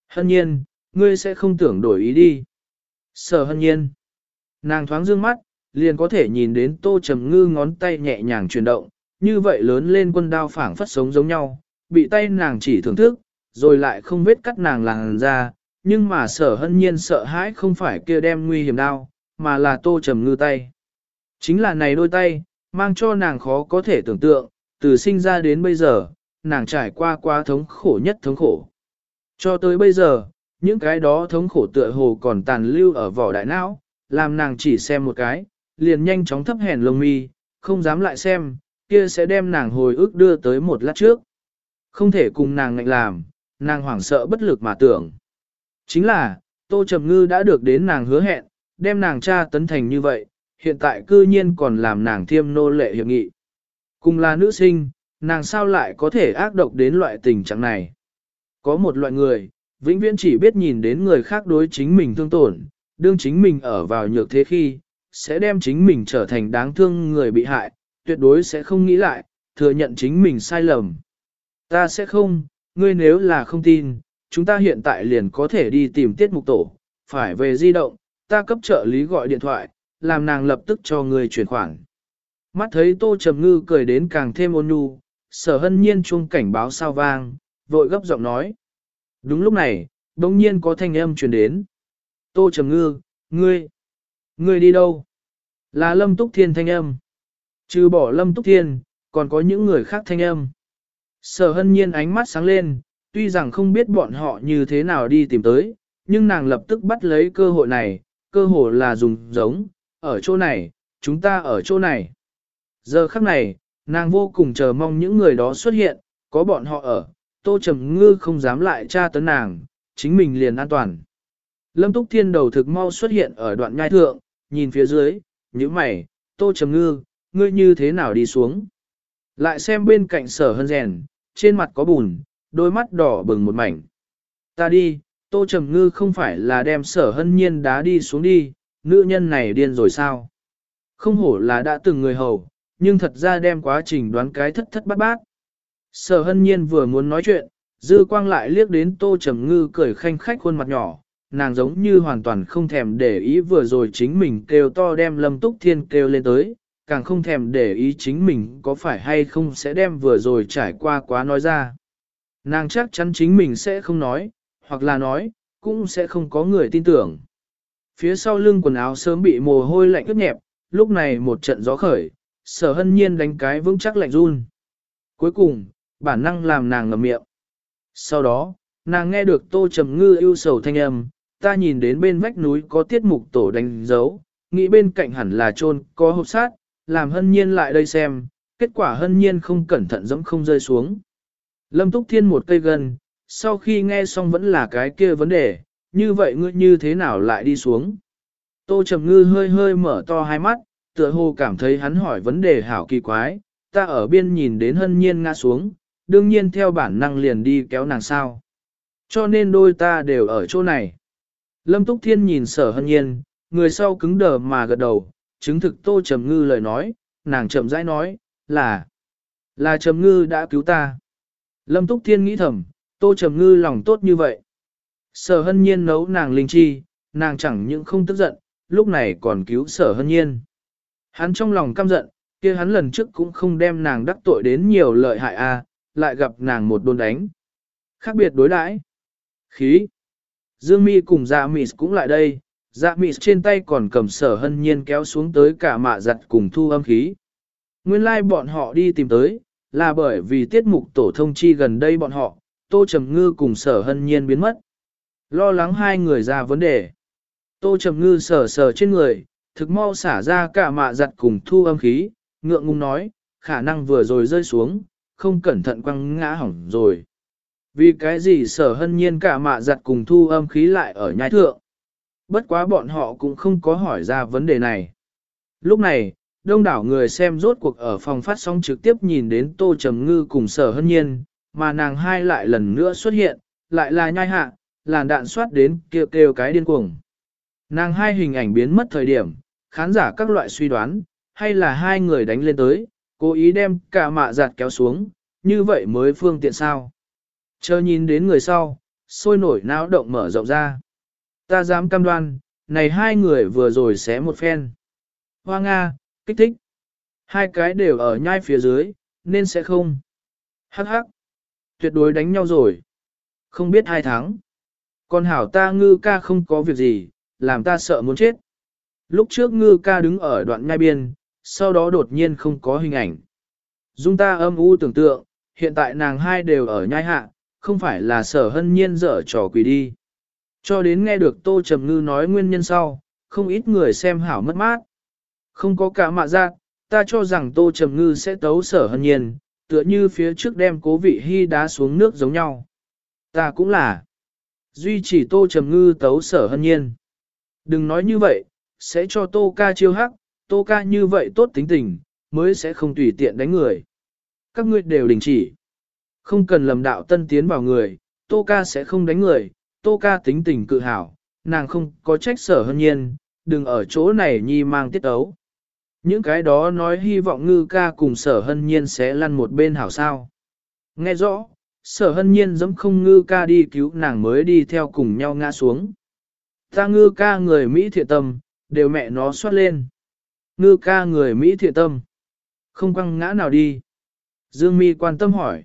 Hân nhiên, ngươi sẽ không tưởng đổi ý đi. Sở hân nhiên. Nàng thoáng dương mắt, liền có thể nhìn đến Tô Trầm Ngư ngón tay nhẹ nhàng chuyển động, như vậy lớn lên quân đao phảng phất sống giống nhau, bị tay nàng chỉ thưởng thức, rồi lại không vết cắt nàng làng ra, nhưng mà sở hân nhiên sợ hãi không phải kia đem nguy hiểm đao, mà là tô trầm ngư tay. Chính là này đôi tay, mang cho nàng khó có thể tưởng tượng, từ sinh ra đến bây giờ, nàng trải qua quá thống khổ nhất thống khổ. Cho tới bây giờ, những cái đó thống khổ tựa hồ còn tàn lưu ở vỏ đại não, làm nàng chỉ xem một cái, liền nhanh chóng thấp hèn lông mi, không dám lại xem, kia sẽ đem nàng hồi ức đưa tới một lát trước. Không thể cùng nàng ngạnh làm, nàng hoảng sợ bất lực mà tưởng. Chính là, Tô Trầm Ngư đã được đến nàng hứa hẹn, đem nàng cha tấn thành như vậy, hiện tại cư nhiên còn làm nàng thiêm nô lệ hiệp nghị. Cùng là nữ sinh, nàng sao lại có thể ác độc đến loại tình trạng này. Có một loại người, vĩnh viễn chỉ biết nhìn đến người khác đối chính mình thương tổn, đương chính mình ở vào nhược thế khi, sẽ đem chính mình trở thành đáng thương người bị hại, tuyệt đối sẽ không nghĩ lại, thừa nhận chính mình sai lầm. Ta sẽ không, ngươi nếu là không tin, chúng ta hiện tại liền có thể đi tìm tiết mục tổ, phải về di động, ta cấp trợ lý gọi điện thoại, làm nàng lập tức cho người chuyển khoản. Mắt thấy Tô Trầm Ngư cười đến càng thêm ôn nhu, sở hân nhiên chuông cảnh báo sao vang, vội gấp giọng nói. Đúng lúc này, bỗng nhiên có thanh âm truyền đến. Tô Trầm Ngư, ngươi, ngươi đi đâu? Là Lâm Túc Thiên thanh âm. Trừ bỏ Lâm Túc Thiên, còn có những người khác thanh âm. Sở hân nhiên ánh mắt sáng lên, tuy rằng không biết bọn họ như thế nào đi tìm tới, nhưng nàng lập tức bắt lấy cơ hội này, cơ hội là dùng giống, ở chỗ này, chúng ta ở chỗ này. Giờ khắc này, nàng vô cùng chờ mong những người đó xuất hiện, có bọn họ ở, tô trầm ngư không dám lại tra tấn nàng, chính mình liền an toàn. Lâm Túc Thiên đầu thực mau xuất hiện ở đoạn nhai thượng, nhìn phía dưới, như mày, tô trầm ngư, ngươi như thế nào đi xuống. Lại xem bên cạnh sở hân rèn, trên mặt có bùn, đôi mắt đỏ bừng một mảnh. Ta đi, tô trầm ngư không phải là đem sở hân nhiên đá đi xuống đi, nữ nhân này điên rồi sao? Không hổ là đã từng người hầu, nhưng thật ra đem quá trình đoán cái thất thất bát bát. Sở hân nhiên vừa muốn nói chuyện, dư quang lại liếc đến tô trầm ngư cười khanh khách khuôn mặt nhỏ, nàng giống như hoàn toàn không thèm để ý vừa rồi chính mình kêu to đem lâm túc thiên kêu lên tới, càng không thèm để ý chính mình có phải hay không sẽ đem vừa rồi trải qua quá nói ra. Nàng chắc chắn chính mình sẽ không nói, hoặc là nói, cũng sẽ không có người tin tưởng. Phía sau lưng quần áo sớm bị mồ hôi lạnh ướt nhẹp, lúc này một trận gió khởi, sở hân nhiên đánh cái vững chắc lạnh run. Cuối cùng, bản năng làm nàng ngậm miệng. Sau đó, nàng nghe được tô trầm ngư yêu sầu thanh âm, ta nhìn đến bên vách núi có tiết mục tổ đánh dấu, nghĩ bên cạnh hẳn là trôn có hộp sát, làm hân nhiên lại đây xem, kết quả hân nhiên không cẩn thận dẫm không rơi xuống. Lâm Túc Thiên một cây gần, sau khi nghe xong vẫn là cái kia vấn đề, như vậy ngươi như thế nào lại đi xuống? Tô Trầm Ngư hơi hơi mở to hai mắt, tựa hồ cảm thấy hắn hỏi vấn đề hảo kỳ quái, ta ở biên nhìn đến hân nhiên ngã xuống, đương nhiên theo bản năng liền đi kéo nàng sao. Cho nên đôi ta đều ở chỗ này. Lâm Túc Thiên nhìn sở hân nhiên, người sau cứng đờ mà gật đầu, chứng thực tô trầm ngư lời nói, nàng chậm rãi nói, là, là trầm ngư đã cứu ta. Lâm Túc Thiên nghĩ thầm, tô trầm ngư lòng tốt như vậy. Sở hân nhiên nấu nàng linh chi, nàng chẳng những không tức giận, lúc này còn cứu sở hân nhiên. Hắn trong lòng căm giận, kia hắn lần trước cũng không đem nàng đắc tội đến nhiều lợi hại a, lại gặp nàng một đôn đánh. Khác biệt đối đãi. Khí. Dương Mi cùng Dạ Mị cũng lại đây, Dạ Mị trên tay còn cầm sở hân nhiên kéo xuống tới cả mạ giặt cùng thu âm khí. Nguyên lai like bọn họ đi tìm tới, là bởi vì tiết mục tổ thông chi gần đây bọn họ, Tô Trầm Ngư cùng sở hân nhiên biến mất. Lo lắng hai người ra vấn đề. Tô Trầm Ngư sờ sờ trên người, thực mau xả ra cả mạ giặt cùng thu âm khí, ngượng ngùng nói, khả năng vừa rồi rơi xuống, không cẩn thận quăng ngã hỏng rồi. Vì cái gì sở hân nhiên cả mạ giặt cùng thu âm khí lại ở nhai thượng. Bất quá bọn họ cũng không có hỏi ra vấn đề này. Lúc này, đông đảo người xem rốt cuộc ở phòng phát sóng trực tiếp nhìn đến Tô Trầm Ngư cùng sở hân nhiên, mà nàng hai lại lần nữa xuất hiện, lại là nhai hạ, làn đạn soát đến kêu kêu cái điên cuồng. Nàng hai hình ảnh biến mất thời điểm, khán giả các loại suy đoán, hay là hai người đánh lên tới, cố ý đem cả mạ giặt kéo xuống, như vậy mới phương tiện sao. Chờ nhìn đến người sau, sôi nổi não động mở rộng ra. Ta dám cam đoan, này hai người vừa rồi xé một phen. Hoa Nga, kích thích. Hai cái đều ở nhai phía dưới, nên sẽ không. Hắc hắc. Tuyệt đối đánh nhau rồi. Không biết hai tháng con hảo ta ngư ca không có việc gì, làm ta sợ muốn chết. Lúc trước ngư ca đứng ở đoạn nhai biên, sau đó đột nhiên không có hình ảnh. Dung ta âm u tưởng tượng, hiện tại nàng hai đều ở nhai hạ, không phải là sở hân nhiên dở trò quỷ đi. Cho đến nghe được Tô Trầm Ngư nói nguyên nhân sau, không ít người xem hảo mất mát. Không có cả mạ giác, ta cho rằng Tô Trầm Ngư sẽ tấu sở hân nhiên, tựa như phía trước đem cố vị hy đá xuống nước giống nhau. Ta cũng là. Duy chỉ Tô Trầm Ngư tấu sở hân nhiên. Đừng nói như vậy, sẽ cho Tô ca chiêu hắc, Tô ca như vậy tốt tính tình, mới sẽ không tùy tiện đánh người. Các ngươi đều đình chỉ. Không cần lầm đạo tân tiến vào người, Tô ca sẽ không đánh người, Tô ca tính tình cự hảo, nàng không có trách sở hân nhiên, đừng ở chỗ này nhi mang tiết ấu. Những cái đó nói hy vọng ngư ca cùng sở hân nhiên sẽ lăn một bên hảo sao. Nghe rõ, sở hân nhiên giống không ngư ca đi cứu nàng mới đi theo cùng nhau ngã xuống. Ta ngư ca người Mỹ thiện tâm, đều mẹ nó xoát lên. Ngư ca người Mỹ thiện tâm. Không quăng ngã nào đi. Dương Mi quan tâm hỏi.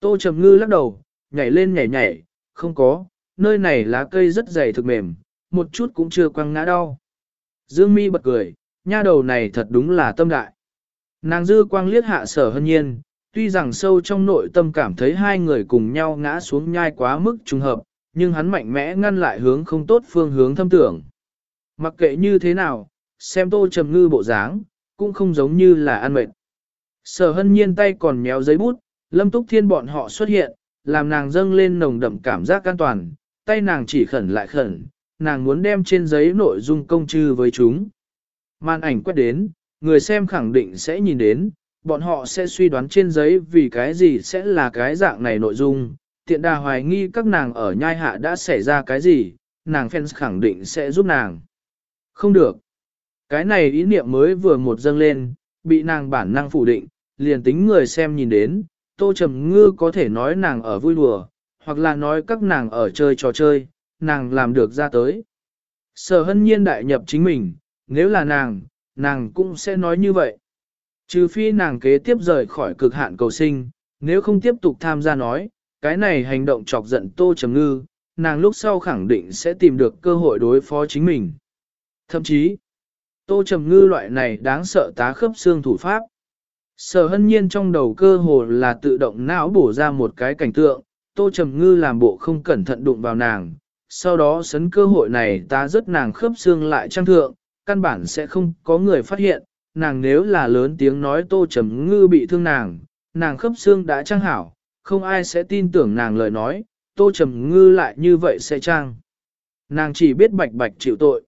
Tô Trầm Ngư lắc đầu, nhảy lên nhảy nhảy, không có, nơi này lá cây rất dày thực mềm, một chút cũng chưa quăng ngã đau. Dương Mi bật cười, nha đầu này thật đúng là tâm đại. Nàng dư quang liếc hạ sở hân nhiên, tuy rằng sâu trong nội tâm cảm thấy hai người cùng nhau ngã xuống nhai quá mức trùng hợp, nhưng hắn mạnh mẽ ngăn lại hướng không tốt phương hướng thâm tưởng. Mặc kệ như thế nào, xem tô trầm ngư bộ dáng, cũng không giống như là ăn mệt. Sở hân nhiên tay còn méo giấy bút, lâm túc thiên bọn họ xuất hiện, làm nàng dâng lên nồng đậm cảm giác an toàn, tay nàng chỉ khẩn lại khẩn, nàng muốn đem trên giấy nội dung công chư với chúng. Màn ảnh quét đến, người xem khẳng định sẽ nhìn đến, bọn họ sẽ suy đoán trên giấy vì cái gì sẽ là cái dạng này nội dung, tiện đà hoài nghi các nàng ở nhai hạ đã xảy ra cái gì, nàng fans khẳng định sẽ giúp nàng. Không được. Cái này ý niệm mới vừa một dâng lên, bị nàng bản năng phủ định, liền tính người xem nhìn đến, Tô Trầm Ngư có thể nói nàng ở vui đùa, hoặc là nói các nàng ở chơi trò chơi, nàng làm được ra tới. Sở hân nhiên đại nhập chính mình, nếu là nàng, nàng cũng sẽ nói như vậy. Trừ phi nàng kế tiếp rời khỏi cực hạn cầu sinh, nếu không tiếp tục tham gia nói, cái này hành động chọc giận Tô Trầm Ngư, nàng lúc sau khẳng định sẽ tìm được cơ hội đối phó chính mình. Thậm chí, Tô Trầm Ngư loại này đáng sợ tá khớp xương thủ pháp. Sở hân nhiên trong đầu cơ hồ là tự động não bổ ra một cái cảnh tượng, Tô Trầm Ngư làm bộ không cẩn thận đụng vào nàng, sau đó sấn cơ hội này ta rất nàng khớp xương lại trang thượng, căn bản sẽ không có người phát hiện, nàng nếu là lớn tiếng nói Tô Trầm Ngư bị thương nàng, nàng khớp xương đã trang hảo, không ai sẽ tin tưởng nàng lời nói, Tô Trầm Ngư lại như vậy sẽ trang. Nàng chỉ biết bạch bạch chịu tội.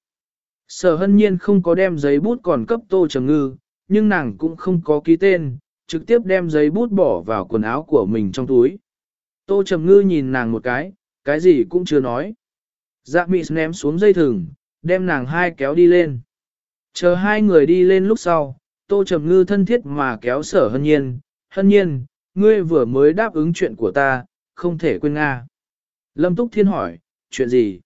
Sở hân nhiên không có đem giấy bút còn cấp Tô Trầm Ngư, nhưng nàng cũng không có ký tên, trực tiếp đem giấy bút bỏ vào quần áo của mình trong túi. Tô Trầm Ngư nhìn nàng một cái, cái gì cũng chưa nói. Dạ mị ném xuống dây thừng, đem nàng hai kéo đi lên. Chờ hai người đi lên lúc sau, Tô Trầm Ngư thân thiết mà kéo sở hân nhiên. Hân nhiên, ngươi vừa mới đáp ứng chuyện của ta, không thể quên Nga. Lâm Túc Thiên hỏi, chuyện gì?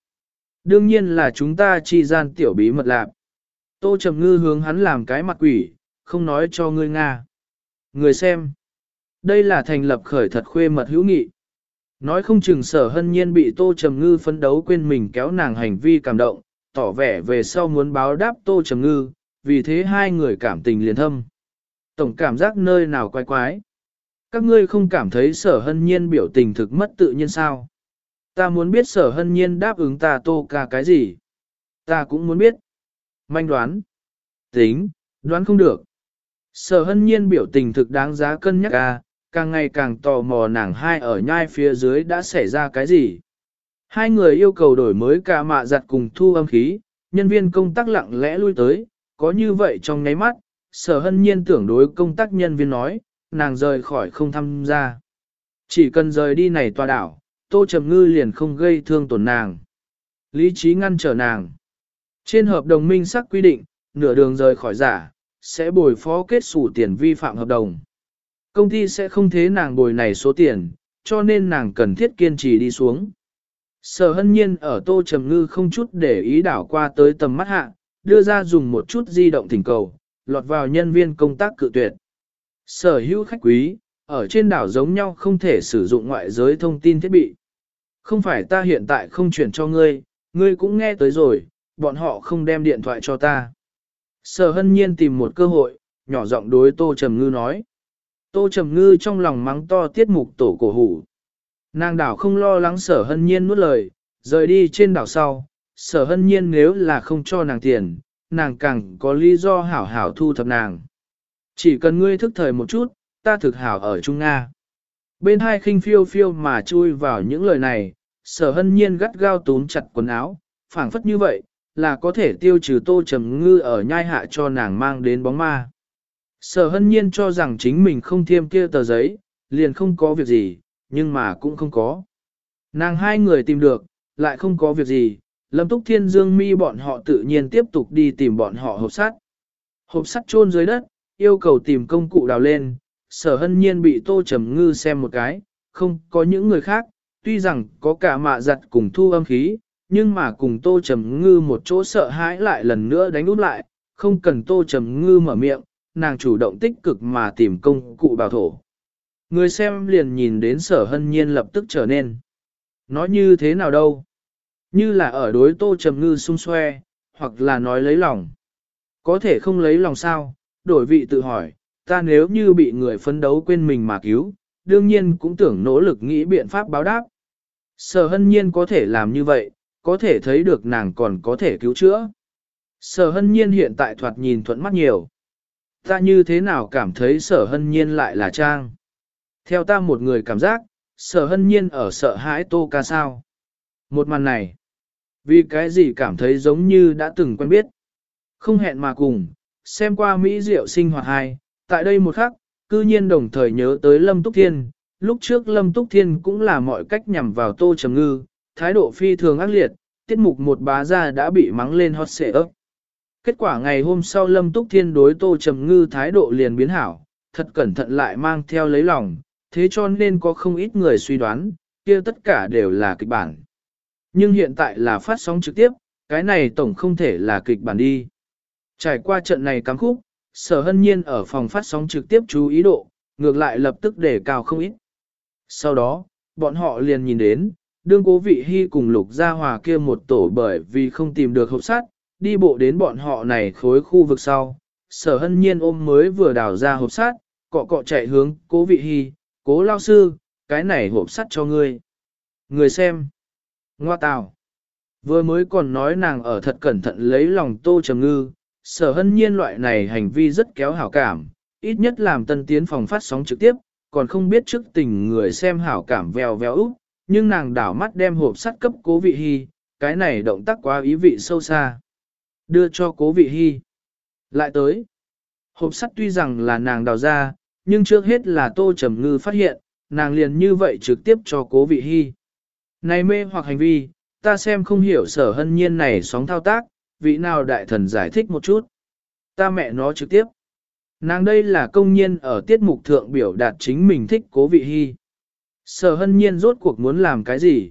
Đương nhiên là chúng ta chi gian tiểu bí mật lạc. Tô Trầm Ngư hướng hắn làm cái mặt quỷ, không nói cho ngươi Nga. Người xem. Đây là thành lập khởi thật khuê mật hữu nghị. Nói không chừng sở hân nhiên bị Tô Trầm Ngư phấn đấu quên mình kéo nàng hành vi cảm động, tỏ vẻ về sau muốn báo đáp Tô Trầm Ngư, vì thế hai người cảm tình liền thâm. Tổng cảm giác nơi nào quái quái. Các ngươi không cảm thấy sở hân nhiên biểu tình thực mất tự nhiên sao? Ta muốn biết sở hân nhiên đáp ứng ta tô ca cái gì? Ta cũng muốn biết. Manh đoán. Tính, đoán không được. Sở hân nhiên biểu tình thực đáng giá cân nhắc à, càng ngày càng tò mò nàng hai ở nhai phía dưới đã xảy ra cái gì. Hai người yêu cầu đổi mới cả mạ giặt cùng thu âm khí, nhân viên công tác lặng lẽ lui tới, có như vậy trong nháy mắt, sở hân nhiên tưởng đối công tác nhân viên nói, nàng rời khỏi không tham gia. Chỉ cần rời đi này tòa đảo, Tô Trầm Ngư liền không gây thương tổn nàng. Lý trí ngăn trở nàng. Trên hợp đồng minh sắc quy định, nửa đường rời khỏi giả, sẽ bồi phó kết sủ tiền vi phạm hợp đồng. Công ty sẽ không thế nàng bồi này số tiền, cho nên nàng cần thiết kiên trì đi xuống. Sở hân nhiên ở tô trầm ngư không chút để ý đảo qua tới tầm mắt hạ, đưa ra dùng một chút di động thỉnh cầu, lọt vào nhân viên công tác cự tuyệt. Sở hữu khách quý, ở trên đảo giống nhau không thể sử dụng ngoại giới thông tin thiết bị. Không phải ta hiện tại không chuyển cho ngươi, ngươi cũng nghe tới rồi, bọn họ không đem điện thoại cho ta. Sở hân nhiên tìm một cơ hội, nhỏ giọng đối Tô Trầm Ngư nói. Tô Trầm Ngư trong lòng mắng to tiết mục tổ cổ hủ. Nàng đảo không lo lắng sở hân nhiên nuốt lời, rời đi trên đảo sau, sở hân nhiên nếu là không cho nàng tiền, nàng càng có lý do hảo hảo thu thập nàng. Chỉ cần ngươi thức thời một chút, ta thực hảo ở Trung Nga. Bên hai khinh phiêu phiêu mà chui vào những lời này, sở hân nhiên gắt gao túm chặt quần áo, phảng phất như vậy, là có thể tiêu trừ tô trầm ngư ở nhai hạ cho nàng mang đến bóng ma. Sở hân nhiên cho rằng chính mình không thiêm kia tờ giấy, liền không có việc gì, nhưng mà cũng không có. Nàng hai người tìm được, lại không có việc gì, Lâm Túc Thiên Dương mi bọn họ tự nhiên tiếp tục đi tìm bọn họ hộp sắt. Hộp sắt chôn dưới đất, yêu cầu tìm công cụ đào lên, sở hân nhiên bị tô trầm ngư xem một cái, không có những người khác, tuy rằng có cả mạ giặt cùng thu âm khí, nhưng mà cùng tô trầm ngư một chỗ sợ hãi lại lần nữa đánh út lại, không cần tô trầm ngư mở miệng, nàng chủ động tích cực mà tìm công cụ bảo thổ. Người xem liền nhìn đến sở hân nhiên lập tức trở nên. Nói như thế nào đâu? Như là ở đối tô trầm ngư sung xoe, hoặc là nói lấy lòng. Có thể không lấy lòng sao, đổi vị tự hỏi, ta nếu như bị người phấn đấu quên mình mà cứu, đương nhiên cũng tưởng nỗ lực nghĩ biện pháp báo đáp. Sở hân nhiên có thể làm như vậy, có thể thấy được nàng còn có thể cứu chữa. Sở hân nhiên hiện tại thoạt nhìn thuận mắt nhiều. Ta như thế nào cảm thấy sở hân nhiên lại là trang? Theo ta một người cảm giác, sở hân nhiên ở sợ hãi tô ca sao. Một màn này, vì cái gì cảm thấy giống như đã từng quen biết. Không hẹn mà cùng, xem qua Mỹ Diệu sinh hoạt hai, tại đây một khắc, cư nhiên đồng thời nhớ tới Lâm Túc Thiên, lúc trước Lâm Túc Thiên cũng là mọi cách nhằm vào Tô Trầm Ngư, thái độ phi thường ác liệt, tiết mục một bá ra đã bị mắng lên hot xệ ấp. Kết quả ngày hôm sau Lâm Túc Thiên đối Tô Trầm Ngư thái độ liền biến hảo, thật cẩn thận lại mang theo lấy lòng, thế cho nên có không ít người suy đoán, kia tất cả đều là kịch bản. Nhưng hiện tại là phát sóng trực tiếp, cái này tổng không thể là kịch bản đi. Trải qua trận này cắm khúc, sở hân nhiên ở phòng phát sóng trực tiếp chú ý độ, ngược lại lập tức để cao không ít. Sau đó, bọn họ liền nhìn đến, đương cố vị hy cùng lục gia hòa kia một tổ bởi vì không tìm được hộp sắt đi bộ đến bọn họ này khối khu vực sau. Sở hân nhiên ôm mới vừa đào ra hộp sát, cọ cọ chạy hướng cố vị hy, cố lao sư, cái này hộp sắt cho ngươi. Người xem. Ngoa tào. Vừa mới còn nói nàng ở thật cẩn thận lấy lòng tô trầm ngư, sở hân nhiên loại này hành vi rất kéo hảo cảm, ít nhất làm tân tiến phòng phát sóng trực tiếp, còn không biết trước tình người xem hảo cảm vèo vèo úp, nhưng nàng đảo mắt đem hộp sắt cấp cố vị hy, cái này động tác quá ý vị sâu xa. Đưa cho cố vị hy. Lại tới. Hộp sắt tuy rằng là nàng đào ra, nhưng trước hết là Tô Trầm Ngư phát hiện, nàng liền như vậy trực tiếp cho cố vị hy. Này mê hoặc hành vi, ta xem không hiểu sở hân nhiên này sóng thao tác, vị nào đại thần giải thích một chút. Ta mẹ nó trực tiếp. Nàng đây là công nhiên ở tiết mục thượng biểu đạt chính mình thích cố vị hy. Sở hân nhiên rốt cuộc muốn làm cái gì?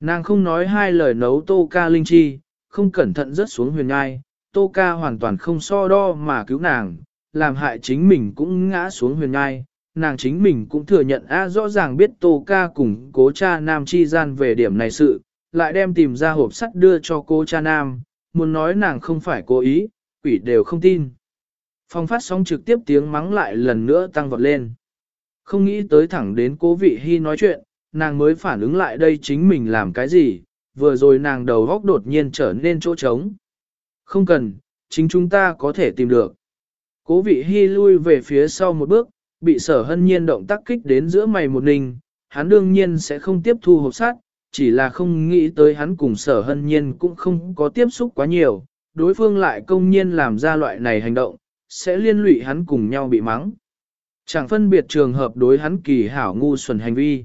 Nàng không nói hai lời nấu tô ca linh chi, không cẩn thận rớt xuống huyền ngai, tô ca hoàn toàn không so đo mà cứu nàng, làm hại chính mình cũng ngã xuống huyền ngai. Nàng chính mình cũng thừa nhận a rõ ràng biết tô ca cùng cố cha nam chi gian về điểm này sự, lại đem tìm ra hộp sắt đưa cho cô cha nam, muốn nói nàng không phải cố ý, quỷ đều không tin. Phong phát sóng trực tiếp tiếng mắng lại lần nữa tăng vọt lên. Không nghĩ tới thẳng đến cố vị hy nói chuyện, nàng mới phản ứng lại đây chính mình làm cái gì, vừa rồi nàng đầu góc đột nhiên trở nên chỗ trống. Không cần, chính chúng ta có thể tìm được. Cố vị hy lui về phía sau một bước, bị sở hân nhiên động tác kích đến giữa mày một ninh, hắn đương nhiên sẽ không tiếp thu hộp sát, chỉ là không nghĩ tới hắn cùng sở hân nhiên cũng không có tiếp xúc quá nhiều, đối phương lại công nhiên làm ra loại này hành động, sẽ liên lụy hắn cùng nhau bị mắng. Chẳng phân biệt trường hợp đối hắn kỳ hảo ngu xuẩn hành vi.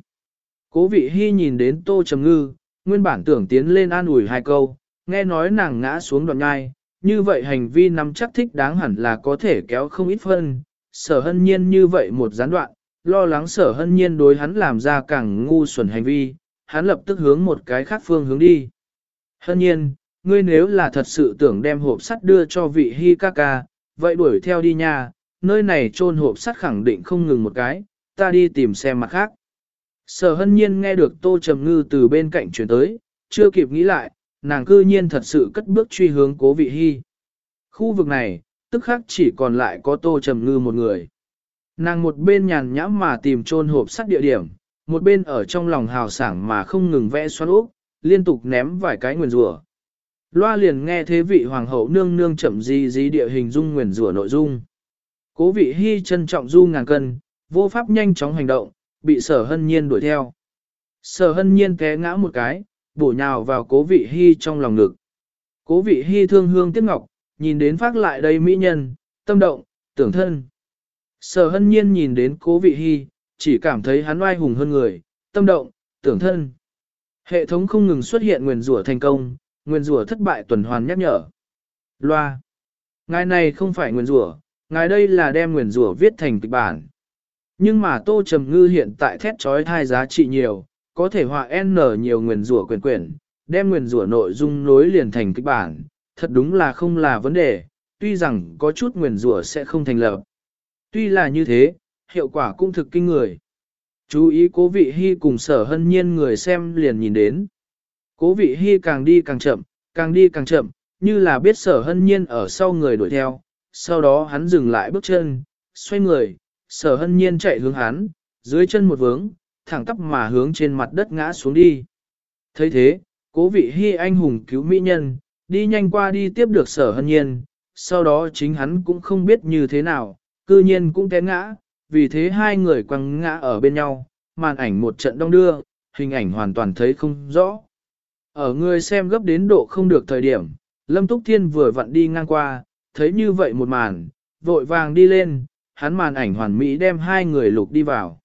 Cố vị hy nhìn đến tô trầm ngư, nguyên bản tưởng tiến lên an ủi hai câu, nghe nói nàng ngã xuống đoạn ngai, như vậy hành vi nắm chắc thích đáng hẳn là có thể kéo không ít phân, sở hân nhiên như vậy một gián đoạn, lo lắng sở hân nhiên đối hắn làm ra càng ngu xuẩn hành vi, hắn lập tức hướng một cái khác phương hướng đi. Hân nhiên, ngươi nếu là thật sự tưởng đem hộp sắt đưa cho vị hi ca ca, vậy đuổi theo đi nha, nơi này trôn hộp sắt khẳng định không ngừng một cái, ta đi tìm xem mặt khác. Sở hân nhiên nghe được tô trầm ngư từ bên cạnh chuyển tới, chưa kịp nghĩ lại, nàng cư nhiên thật sự cất bước truy hướng cố vị hy. Khu vực này, tức khác chỉ còn lại có tô trầm ngư một người. Nàng một bên nhàn nhãm mà tìm trôn hộp sắt địa điểm, một bên ở trong lòng hào sảng mà không ngừng vẽ xoắn úp, liên tục ném vài cái nguyền rủa. Loa liền nghe thế vị hoàng hậu nương nương chậm di di địa hình dung nguyền rủa nội dung. Cố vị hy trân trọng du ngàn cân, vô pháp nhanh chóng hành động, bị sở hân nhiên đuổi theo. Sở hân nhiên té ngã một cái, bổ nhào vào cố vị hy trong lòng ngực. Cố vị hy thương hương tiếc ngọc, nhìn đến phát lại đây mỹ nhân, tâm động, tưởng thân. Sở hân nhiên nhìn đến cố vị hy, chỉ cảm thấy hắn oai hùng hơn người, tâm động, tưởng thân. Hệ thống không ngừng xuất hiện nguyền rủa thành công, nguyền rủa thất bại tuần hoàn nhắc nhở. Loa. Ngài này không phải nguyền rủa, ngài đây là đem nguyền rủa viết thành kịch bản. Nhưng mà Tô Trầm Ngư hiện tại thét trói thai giá trị nhiều, có thể họa N nhiều nguyền rủa quyền quyển, đem nguyền rủa nội dung nối liền thành kịch bản, thật đúng là không là vấn đề, tuy rằng có chút nguyền rủa sẽ không thành lập. Tuy là như thế, hiệu quả cũng thực kinh người. Chú ý cố vị hy cùng sở hân nhiên người xem liền nhìn đến. Cố vị hy càng đi càng chậm, càng đi càng chậm, như là biết sở hân nhiên ở sau người đuổi theo, sau đó hắn dừng lại bước chân, xoay người, sở hân nhiên chạy hướng hắn, dưới chân một vướng, thẳng tắp mà hướng trên mặt đất ngã xuống đi. thấy thế, cố vị hy anh hùng cứu mỹ nhân, đi nhanh qua đi tiếp được sở hân nhiên, sau đó chính hắn cũng không biết như thế nào, cư nhiên cũng té ngã, vì thế hai người quăng ngã ở bên nhau, màn ảnh một trận đông đưa, hình ảnh hoàn toàn thấy không rõ. Ở người xem gấp đến độ không được thời điểm, Lâm Túc Thiên vừa vặn đi ngang qua, thấy như vậy một màn, vội vàng đi lên, hắn màn ảnh hoàn mỹ đem hai người lục đi vào.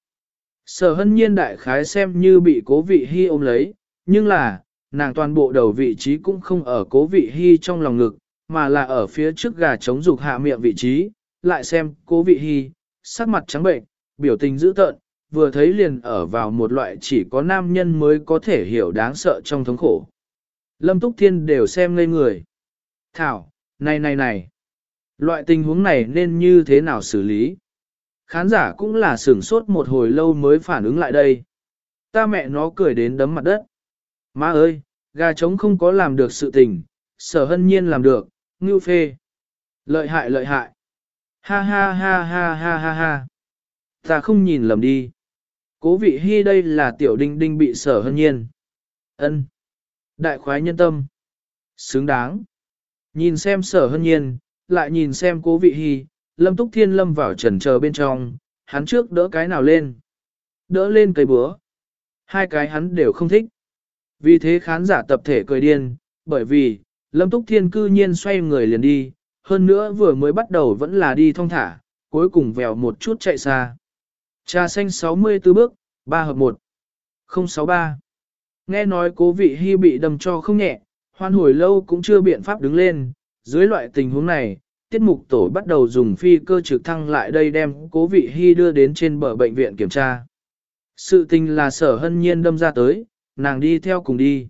Sở hân nhiên đại khái xem như bị cố vị hy ôm lấy, nhưng là, nàng toàn bộ đầu vị trí cũng không ở cố vị hy trong lòng ngực, mà là ở phía trước gà chống dục hạ miệng vị trí, lại xem cố vị hy, sắc mặt trắng bệnh, biểu tình dữ tợn, vừa thấy liền ở vào một loại chỉ có nam nhân mới có thể hiểu đáng sợ trong thống khổ. Lâm Túc Thiên đều xem ngây người. Thảo, này này này, loại tình huống này nên như thế nào xử lý? Khán giả cũng là sửng sốt một hồi lâu mới phản ứng lại đây. Ta mẹ nó cười đến đấm mặt đất. Má ơi, gà trống không có làm được sự tình, sở hân nhiên làm được, ngưu phê. Lợi hại lợi hại. Ha ha ha ha ha ha ha. Ta không nhìn lầm đi. Cố vị hy đây là tiểu đinh đinh bị sở hân nhiên. ân Đại khoái nhân tâm. Xứng đáng. Nhìn xem sở hân nhiên, lại nhìn xem cố vị hy, lâm túc thiên lâm vào trần chờ bên trong, hắn trước đỡ cái nào lên. Đỡ lên cây búa. Hai cái hắn đều không thích. Vì thế khán giả tập thể cười điên, bởi vì, lâm túc thiên cư nhiên xoay người liền đi, hơn nữa vừa mới bắt đầu vẫn là đi thong thả, cuối cùng vèo một chút chạy xa. Trà xanh 64 bước, 3 hợp 1. 063. Nghe nói cố vị hy bị đâm cho không nhẹ, hoan hồi lâu cũng chưa biện pháp đứng lên. Dưới loại tình huống này, tiết mục tổ bắt đầu dùng phi cơ trực thăng lại đây đem cố vị hy đưa đến trên bờ bệnh viện kiểm tra. Sự tình là sở hân nhiên đâm ra tới, nàng đi theo cùng đi.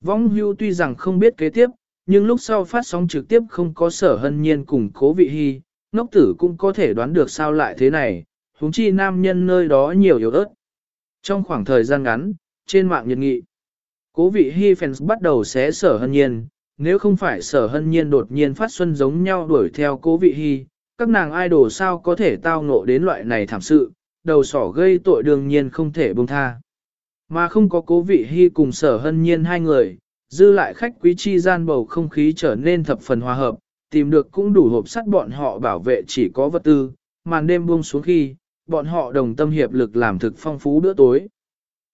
Vong hưu tuy rằng không biết kế tiếp, nhưng lúc sau phát sóng trực tiếp không có sở hân nhiên cùng cố vị hy, ngốc tử cũng có thể đoán được sao lại thế này, huống chi nam nhân nơi đó nhiều yếu ớt. Trong khoảng thời gian ngắn, trên mạng nhật nghị, cố vị hy fans bắt đầu xé sở hân nhiên, nếu không phải sở hân nhiên đột nhiên phát xuân giống nhau đuổi theo cố vị hy, các nàng idol sao có thể tao ngộ đến loại này thảm sự, đầu sỏ gây tội đương nhiên không thể buông tha. Mà không có cố vị hy cùng sở hân nhiên hai người, dư lại khách quý chi gian bầu không khí trở nên thập phần hòa hợp, tìm được cũng đủ hộp sắt bọn họ bảo vệ chỉ có vật tư, màn đêm buông xuống khi, bọn họ đồng tâm hiệp lực làm thực phong phú bữa tối.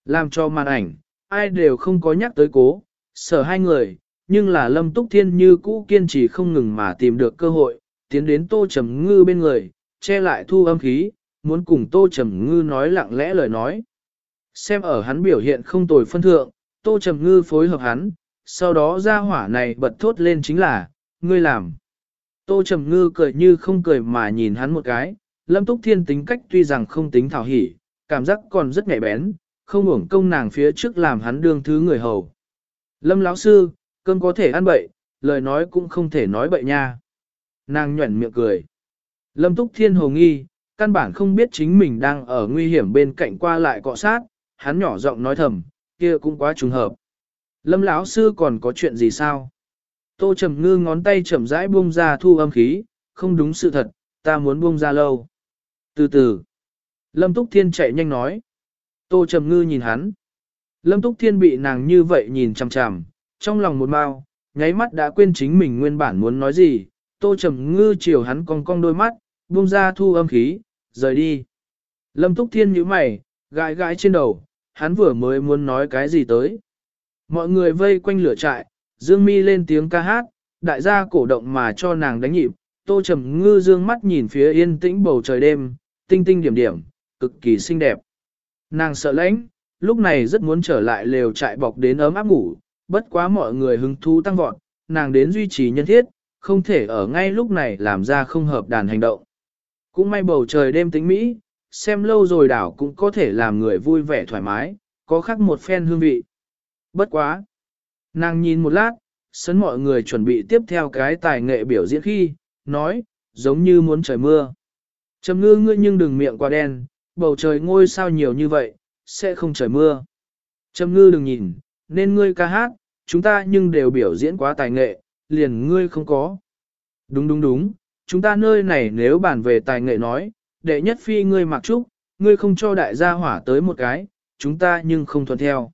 Làm cho màn ảnh, ai đều không có nhắc tới cố, sở hai người, nhưng là lâm túc thiên như cũ kiên trì không ngừng mà tìm được cơ hội, tiến đến tô trầm ngư bên người, che lại thu âm khí, muốn cùng tô trầm ngư nói lặng lẽ lời nói. Xem ở hắn biểu hiện không tồi phân thượng, tô trầm ngư phối hợp hắn, sau đó ra hỏa này bật thốt lên chính là, ngươi làm. Tô Trầm Ngư cười như không cười mà nhìn hắn một cái, Lâm Túc Thiên tính cách tuy rằng không tính thảo hỉ, cảm giác còn rất nhạy bén, không uổng công nàng phía trước làm hắn đương thứ người hầu. Lâm lão sư, cơm có thể ăn bậy, lời nói cũng không thể nói bậy nha. Nàng nhuẩn miệng cười. Lâm Túc Thiên hồ nghi, căn bản không biết chính mình đang ở nguy hiểm bên cạnh qua lại cọ sát, hắn nhỏ giọng nói thầm, kia cũng quá trùng hợp. Lâm lão sư còn có chuyện gì sao? Tô Trầm Ngư ngón tay chậm rãi buông ra thu âm khí, không đúng sự thật, ta muốn buông ra lâu. Từ từ. Lâm Túc Thiên chạy nhanh nói. Tô Trầm Ngư nhìn hắn. Lâm Túc Thiên bị nàng như vậy nhìn chằm chằm, trong lòng một mau, nháy mắt đã quên chính mình nguyên bản muốn nói gì. Tô Trầm Ngư chiều hắn cong cong đôi mắt, buông ra thu âm khí, rời đi. Lâm Túc Thiên nhíu mày, gãi gãi trên đầu, hắn vừa mới muốn nói cái gì tới. Mọi người vây quanh lửa trại, Dương Mi lên tiếng ca hát, đại gia cổ động mà cho nàng đánh nhịp, Tô Trầm Ngư dương mắt nhìn phía yên tĩnh bầu trời đêm, tinh tinh điểm điểm, cực kỳ xinh đẹp. Nàng sợ lãnh, lúc này rất muốn trở lại lều trại bọc đến ấm áp ngủ, bất quá mọi người hứng thú tăng vọt, nàng đến duy trì nhân thiết, không thể ở ngay lúc này làm ra không hợp đàn hành động. Cũng may bầu trời đêm tĩnh mỹ, xem lâu rồi đảo cũng có thể làm người vui vẻ thoải mái, có khác một phen hương vị. Bất quá. Nàng nhìn một lát, sấn mọi người chuẩn bị tiếp theo cái tài nghệ biểu diễn khi, nói, giống như muốn trời mưa. Trầm ngư ngươi nhưng đừng miệng qua đen, bầu trời ngôi sao nhiều như vậy, sẽ không trời mưa. Trầm ngư đừng nhìn, nên ngươi ca hát, chúng ta nhưng đều biểu diễn quá tài nghệ, liền ngươi không có. Đúng đúng đúng, chúng ta nơi này nếu bàn về tài nghệ nói, đệ nhất phi ngươi mặc trúc, ngươi không cho đại gia hỏa tới một cái, chúng ta nhưng không thuận theo.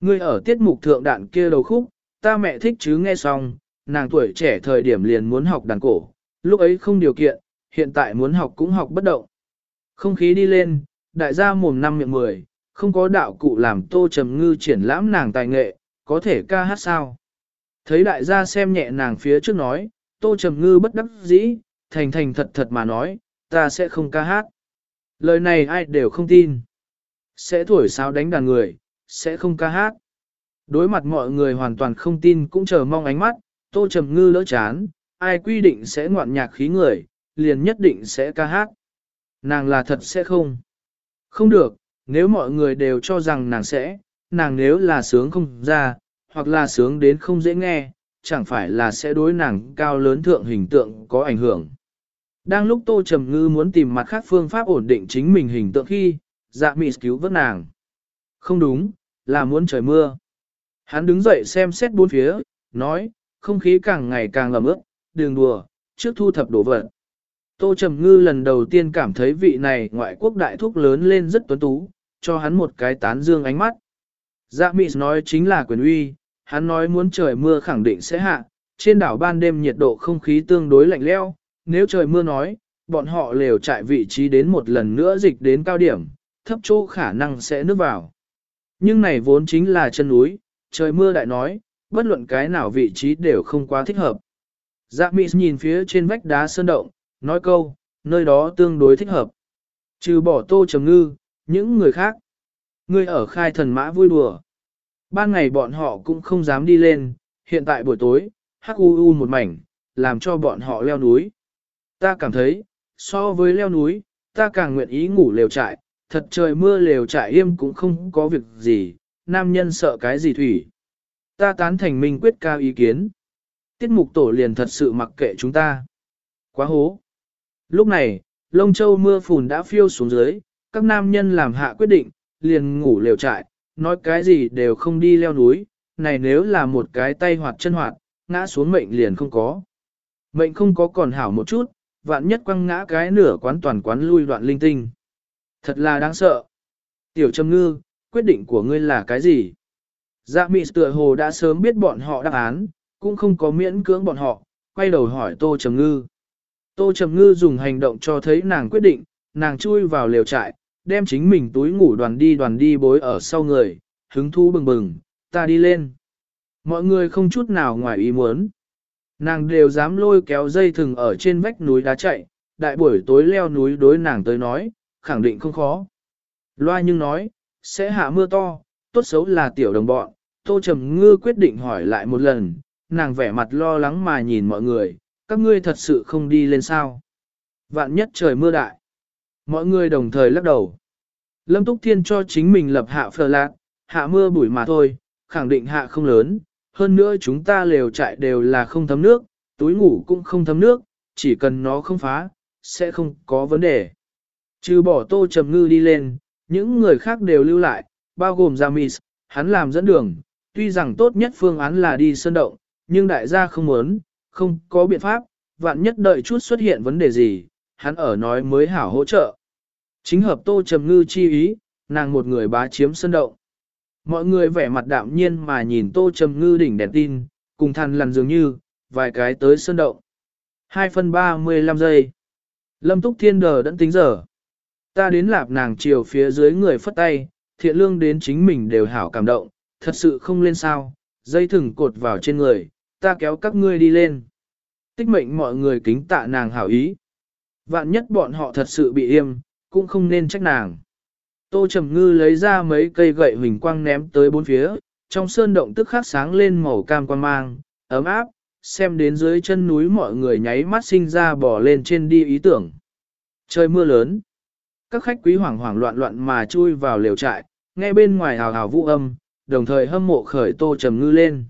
Ngươi ở tiết mục thượng đạn kia đầu khúc, ta mẹ thích chứ nghe xong, nàng tuổi trẻ thời điểm liền muốn học đàn cổ, lúc ấy không điều kiện, hiện tại muốn học cũng học bất động. Không khí đi lên, đại gia mồm năm miệng mười, không có đạo cụ làm tô trầm ngư triển lãm nàng tài nghệ, có thể ca hát sao. Thấy đại gia xem nhẹ nàng phía trước nói, tô trầm ngư bất đắc dĩ, thành thành thật thật mà nói, ta sẽ không ca hát. Lời này ai đều không tin. Sẽ thổi sao đánh đàn người, sẽ không ca hát. Đối mặt mọi người hoàn toàn không tin cũng chờ mong ánh mắt, tô trầm ngư lỡ chán, ai quy định sẽ ngoạn nhạc khí người, liền nhất định sẽ ca hát. Nàng là thật sẽ không. Không được, nếu mọi người đều cho rằng nàng sẽ, nàng nếu là sướng không ra, hoặc là sướng đến không dễ nghe, chẳng phải là sẽ đối nàng cao lớn thượng hình tượng có ảnh hưởng. Đang lúc Tô Trầm Ngư muốn tìm mặt khác phương pháp ổn định chính mình hình tượng khi, dạ mị cứu vớt nàng. Không đúng, là muốn trời mưa. Hắn đứng dậy xem xét bốn phía, nói, không khí càng ngày càng ẩm ướt, đường đùa, trước thu thập đồ vật. Tô Trầm Ngư lần đầu tiên cảm thấy vị này ngoại quốc đại thúc lớn lên rất tuấn tú, cho hắn một cái tán dương ánh mắt. Dạ mị nói chính là quyền uy, hắn nói muốn trời mưa khẳng định sẽ hạ, trên đảo ban đêm nhiệt độ không khí tương đối lạnh leo, nếu trời mưa nói, bọn họ lều trại vị trí đến một lần nữa dịch đến cao điểm, thấp chỗ khả năng sẽ nước vào. Nhưng này vốn chính là chân núi, trời mưa đại nói, bất luận cái nào vị trí đều không quá thích hợp. Dạ Mị nhìn phía trên vách đá sơn động, nói câu, nơi đó tương đối thích hợp. Trừ bỏ tô trầm ngư, những người khác. Ngươi ở khai thần mã vui đùa. Ban ngày bọn họ cũng không dám đi lên, hiện tại buổi tối, hắc u u một mảnh, làm cho bọn họ leo núi. Ta cảm thấy, so với leo núi, ta càng nguyện ý ngủ lều trại, thật trời mưa lều trại im cũng không có việc gì, nam nhân sợ cái gì thủy. Ta tán thành minh quyết cao ý kiến. Tiết mục tổ liền thật sự mặc kệ chúng ta. Quá hố. Lúc này, lông châu mưa phùn đã phiêu xuống dưới, các nam nhân làm hạ quyết định, liền ngủ lều trại, nói cái gì đều không đi leo núi, này nếu là một cái tay hoạt chân hoạt, ngã xuống mệnh liền không có. Mệnh không có còn hảo một chút, vạn nhất quăng ngã cái nửa quán toàn quán lui đoạn linh tinh. Thật là đáng sợ. Tiểu Trầm Ngư, quyết định của ngươi là cái gì? Dạ mị tựa hồ đã sớm biết bọn họ đáp án, cũng không có miễn cưỡng bọn họ, quay đầu hỏi Tô Trầm Ngư. Tô Trầm Ngư dùng hành động cho thấy nàng quyết định, nàng chui vào lều trại, đem chính mình túi ngủ đoàn đi đoàn đi bối ở sau người, hứng thú bừng bừng, ta đi lên. Mọi người không chút nào ngoài ý muốn. Nàng đều dám lôi kéo dây thừng ở trên vách núi đá chạy, đại buổi tối leo núi đối nàng tới nói, khẳng định không khó. Loa nhưng nói, sẽ hạ mưa to, tốt xấu là tiểu đồng bọn, Tô Trầm Ngư quyết định hỏi lại một lần, nàng vẻ mặt lo lắng mà nhìn mọi người, các ngươi thật sự không đi lên sao. Vạn nhất trời mưa đại. Mọi người đồng thời lắc đầu. Lâm Túc Thiên cho chính mình lập hạ phờ lạc, hạ mưa bụi mà thôi, khẳng định hạ không lớn. Hơn nữa chúng ta lều trại đều là không thấm nước, túi ngủ cũng không thấm nước, chỉ cần nó không phá, sẽ không có vấn đề. Trừ bỏ tô trầm ngư đi lên, những người khác đều lưu lại, bao gồm Jamis, hắn làm dẫn đường, tuy rằng tốt nhất phương án là đi sơn động, nhưng đại gia không muốn, không có biện pháp, vạn nhất đợi chút xuất hiện vấn đề gì, hắn ở nói mới hảo hỗ trợ. Chính hợp tô trầm ngư chi ý, nàng một người bá chiếm sân động. Mọi người vẻ mặt đạm nhiên mà nhìn tô trầm ngư đỉnh đèn tin, cùng thằn lằn dường như, vài cái tới sân động. 2 phân 35 giây. Lâm Túc Thiên đờ đẫn tính giờ. Ta đến lạp nàng chiều phía dưới người phất tay, thiện lương đến chính mình đều hảo cảm động, thật sự không lên sao, dây thừng cột vào trên người, ta kéo các ngươi đi lên. Tích mệnh mọi người kính tạ nàng hảo ý. Vạn nhất bọn họ thật sự bị yêm, cũng không nên trách nàng. Tô Trầm Ngư lấy ra mấy cây gậy huỳnh quang ném tới bốn phía, trong sơn động tức khắc sáng lên màu cam quan mang, ấm áp, xem đến dưới chân núi mọi người nháy mắt sinh ra bỏ lên trên đi ý tưởng. Trời mưa lớn. Các khách quý hoảng hoảng loạn loạn mà chui vào lều trại, nghe bên ngoài hào hào vũ âm, đồng thời hâm mộ khởi Tô Trầm Ngư lên.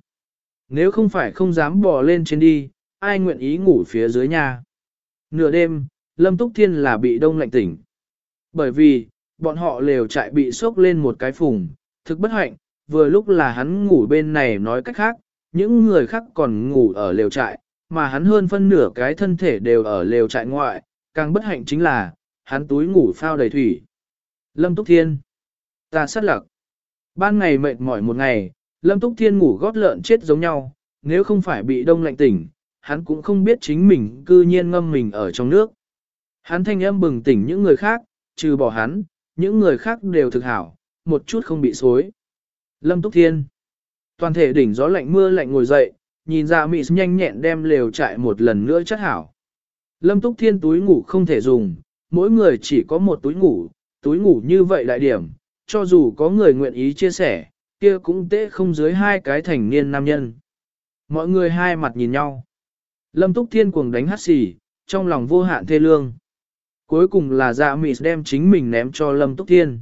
Nếu không phải không dám bò lên trên đi, ai nguyện ý ngủ phía dưới nhà. Nửa đêm, Lâm Túc Thiên là bị đông lạnh tỉnh. Bởi vì, bọn họ lều trại bị sốc lên một cái phùng, thực bất hạnh, vừa lúc là hắn ngủ bên này nói cách khác, những người khác còn ngủ ở lều trại, mà hắn hơn phân nửa cái thân thể đều ở lều trại ngoại, càng bất hạnh chính là, hắn túi ngủ phao đầy thủy. Lâm Túc Thiên Ta sát lặc. Ban ngày mệt mỏi một ngày, Lâm Túc Thiên ngủ gót lợn chết giống nhau, nếu không phải bị đông lạnh tỉnh, hắn cũng không biết chính mình cư nhiên ngâm mình ở trong nước. Hắn thanh âm bừng tỉnh những người khác, trừ bỏ hắn, những người khác đều thực hảo, một chút không bị xối. Lâm Túc Thiên Toàn thể đỉnh gió lạnh mưa lạnh ngồi dậy, nhìn ra mị nhanh nhẹn đem lều trại một lần nữa chất hảo. Lâm Túc Thiên túi ngủ không thể dùng, mỗi người chỉ có một túi ngủ, túi ngủ như vậy đại điểm, cho dù có người nguyện ý chia sẻ, kia cũng tế không dưới hai cái thành niên nam nhân. Mọi người hai mặt nhìn nhau. Lâm Túc Thiên cuồng đánh hát xì, trong lòng vô hạn thê lương. Cuối cùng là dạ mị đem chính mình ném cho Lâm Túc Thiên.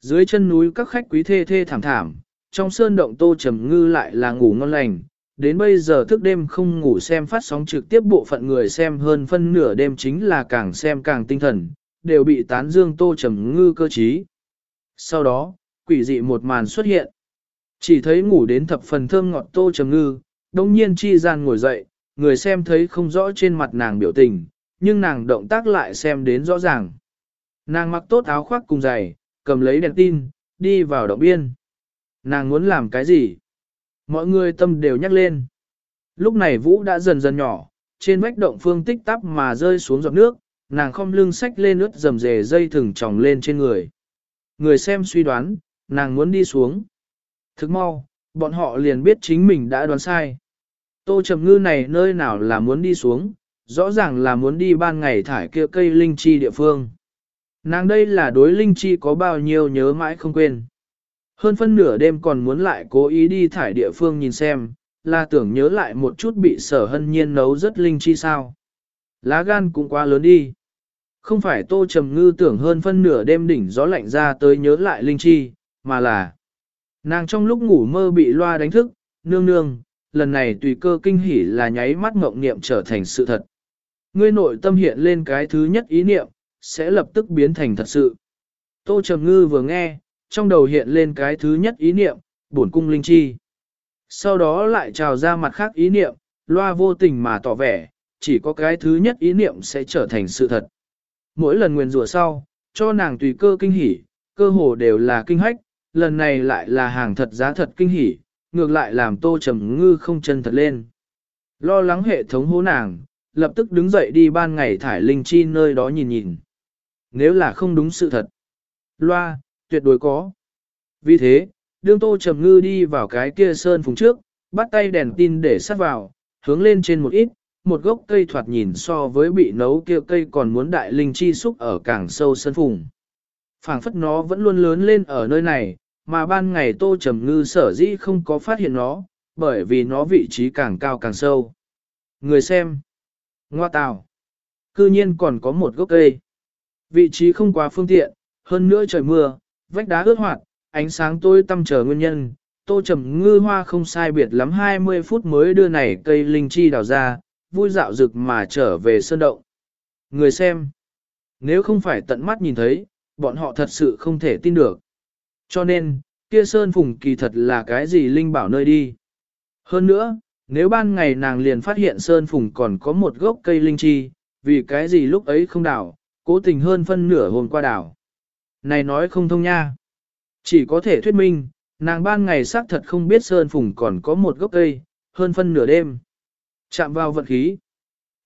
Dưới chân núi các khách quý thê thê thảm thảm, trong sơn động tô trầm ngư lại là ngủ ngon lành. Đến bây giờ thức đêm không ngủ xem phát sóng trực tiếp bộ phận người xem hơn phân nửa đêm chính là càng xem càng tinh thần, đều bị tán dương tô trầm ngư cơ trí. Sau đó, quỷ dị một màn xuất hiện. Chỉ thấy ngủ đến thập phần thơm ngọt tô trầm ngư, đông nhiên chi gian ngồi dậy, người xem thấy không rõ trên mặt nàng biểu tình, nhưng nàng động tác lại xem đến rõ ràng. Nàng mặc tốt áo khoác cùng giày, cầm lấy đèn tin, đi vào động biên. Nàng muốn làm cái gì? Mọi người tâm đều nhắc lên. Lúc này vũ đã dần dần nhỏ, trên vách động phương tích tắp mà rơi xuống giọt nước, nàng không lưng sách lên ướt dầm dề dây thừng tròng lên trên người. Người xem suy đoán, nàng muốn đi xuống. Thức mau, bọn họ liền biết chính mình đã đoán sai. Tô Trầm Ngư này nơi nào là muốn đi xuống, rõ ràng là muốn đi ban ngày thải kia cây linh chi địa phương. Nàng đây là đối linh chi có bao nhiêu nhớ mãi không quên. Hơn phân nửa đêm còn muốn lại cố ý đi thải địa phương nhìn xem, là tưởng nhớ lại một chút bị sở hân nhiên nấu rất linh chi sao. Lá gan cũng quá lớn đi. Không phải tô trầm ngư tưởng hơn phân nửa đêm đỉnh gió lạnh ra tới nhớ lại linh chi, mà là nàng trong lúc ngủ mơ bị loa đánh thức, nương nương, lần này tùy cơ kinh hỉ là nháy mắt mộng niệm trở thành sự thật. Ngươi nội tâm hiện lên cái thứ nhất ý niệm, sẽ lập tức biến thành thật sự. Tô Trầm Ngư vừa nghe, trong đầu hiện lên cái thứ nhất ý niệm, bổn cung linh chi. Sau đó lại trào ra mặt khác ý niệm, loa vô tình mà tỏ vẻ, chỉ có cái thứ nhất ý niệm sẽ trở thành sự thật. Mỗi lần nguyền rủa sau, cho nàng tùy cơ kinh hỉ, cơ hồ đều là kinh hách, lần này lại là hàng thật giá thật kinh hỉ, ngược lại làm tô trầm ngư không chân thật lên. Lo lắng hệ thống hố nàng, lập tức đứng dậy đi ban ngày thải linh chi nơi đó nhìn nhìn. Nếu là không đúng sự thật, loa, tuyệt đối có. Vì thế, đương tô trầm ngư đi vào cái kia sơn phùng trước, bắt tay đèn tin để sát vào, hướng lên trên một ít, một gốc cây thoạt nhìn so với bị nấu kia cây còn muốn đại linh chi xúc ở càng sâu sơn phùng. phảng phất nó vẫn luôn lớn lên ở nơi này, mà ban ngày tô trầm ngư sở dĩ không có phát hiện nó, bởi vì nó vị trí càng cao càng sâu. Người xem, ngoa tào, cư nhiên còn có một gốc cây. Vị trí không quá phương tiện, hơn nữa trời mưa, vách đá ướt hoạt, ánh sáng tôi tăm chờ nguyên nhân. Tô trầm ngư hoa không sai biệt lắm 20 phút mới đưa này cây linh chi đào ra, vui dạo rực mà trở về sơn động. Người xem, nếu không phải tận mắt nhìn thấy, bọn họ thật sự không thể tin được. Cho nên, kia sơn phùng kỳ thật là cái gì linh bảo nơi đi. Hơn nữa, nếu ban ngày nàng liền phát hiện sơn phùng còn có một gốc cây linh chi, vì cái gì lúc ấy không đảo, cố tình hơn phân nửa hôm qua đảo. Này nói không thông nha. Chỉ có thể thuyết minh, nàng ban ngày xác thật không biết sơn phùng còn có một gốc cây, hơn phân nửa đêm. Chạm vào vận khí.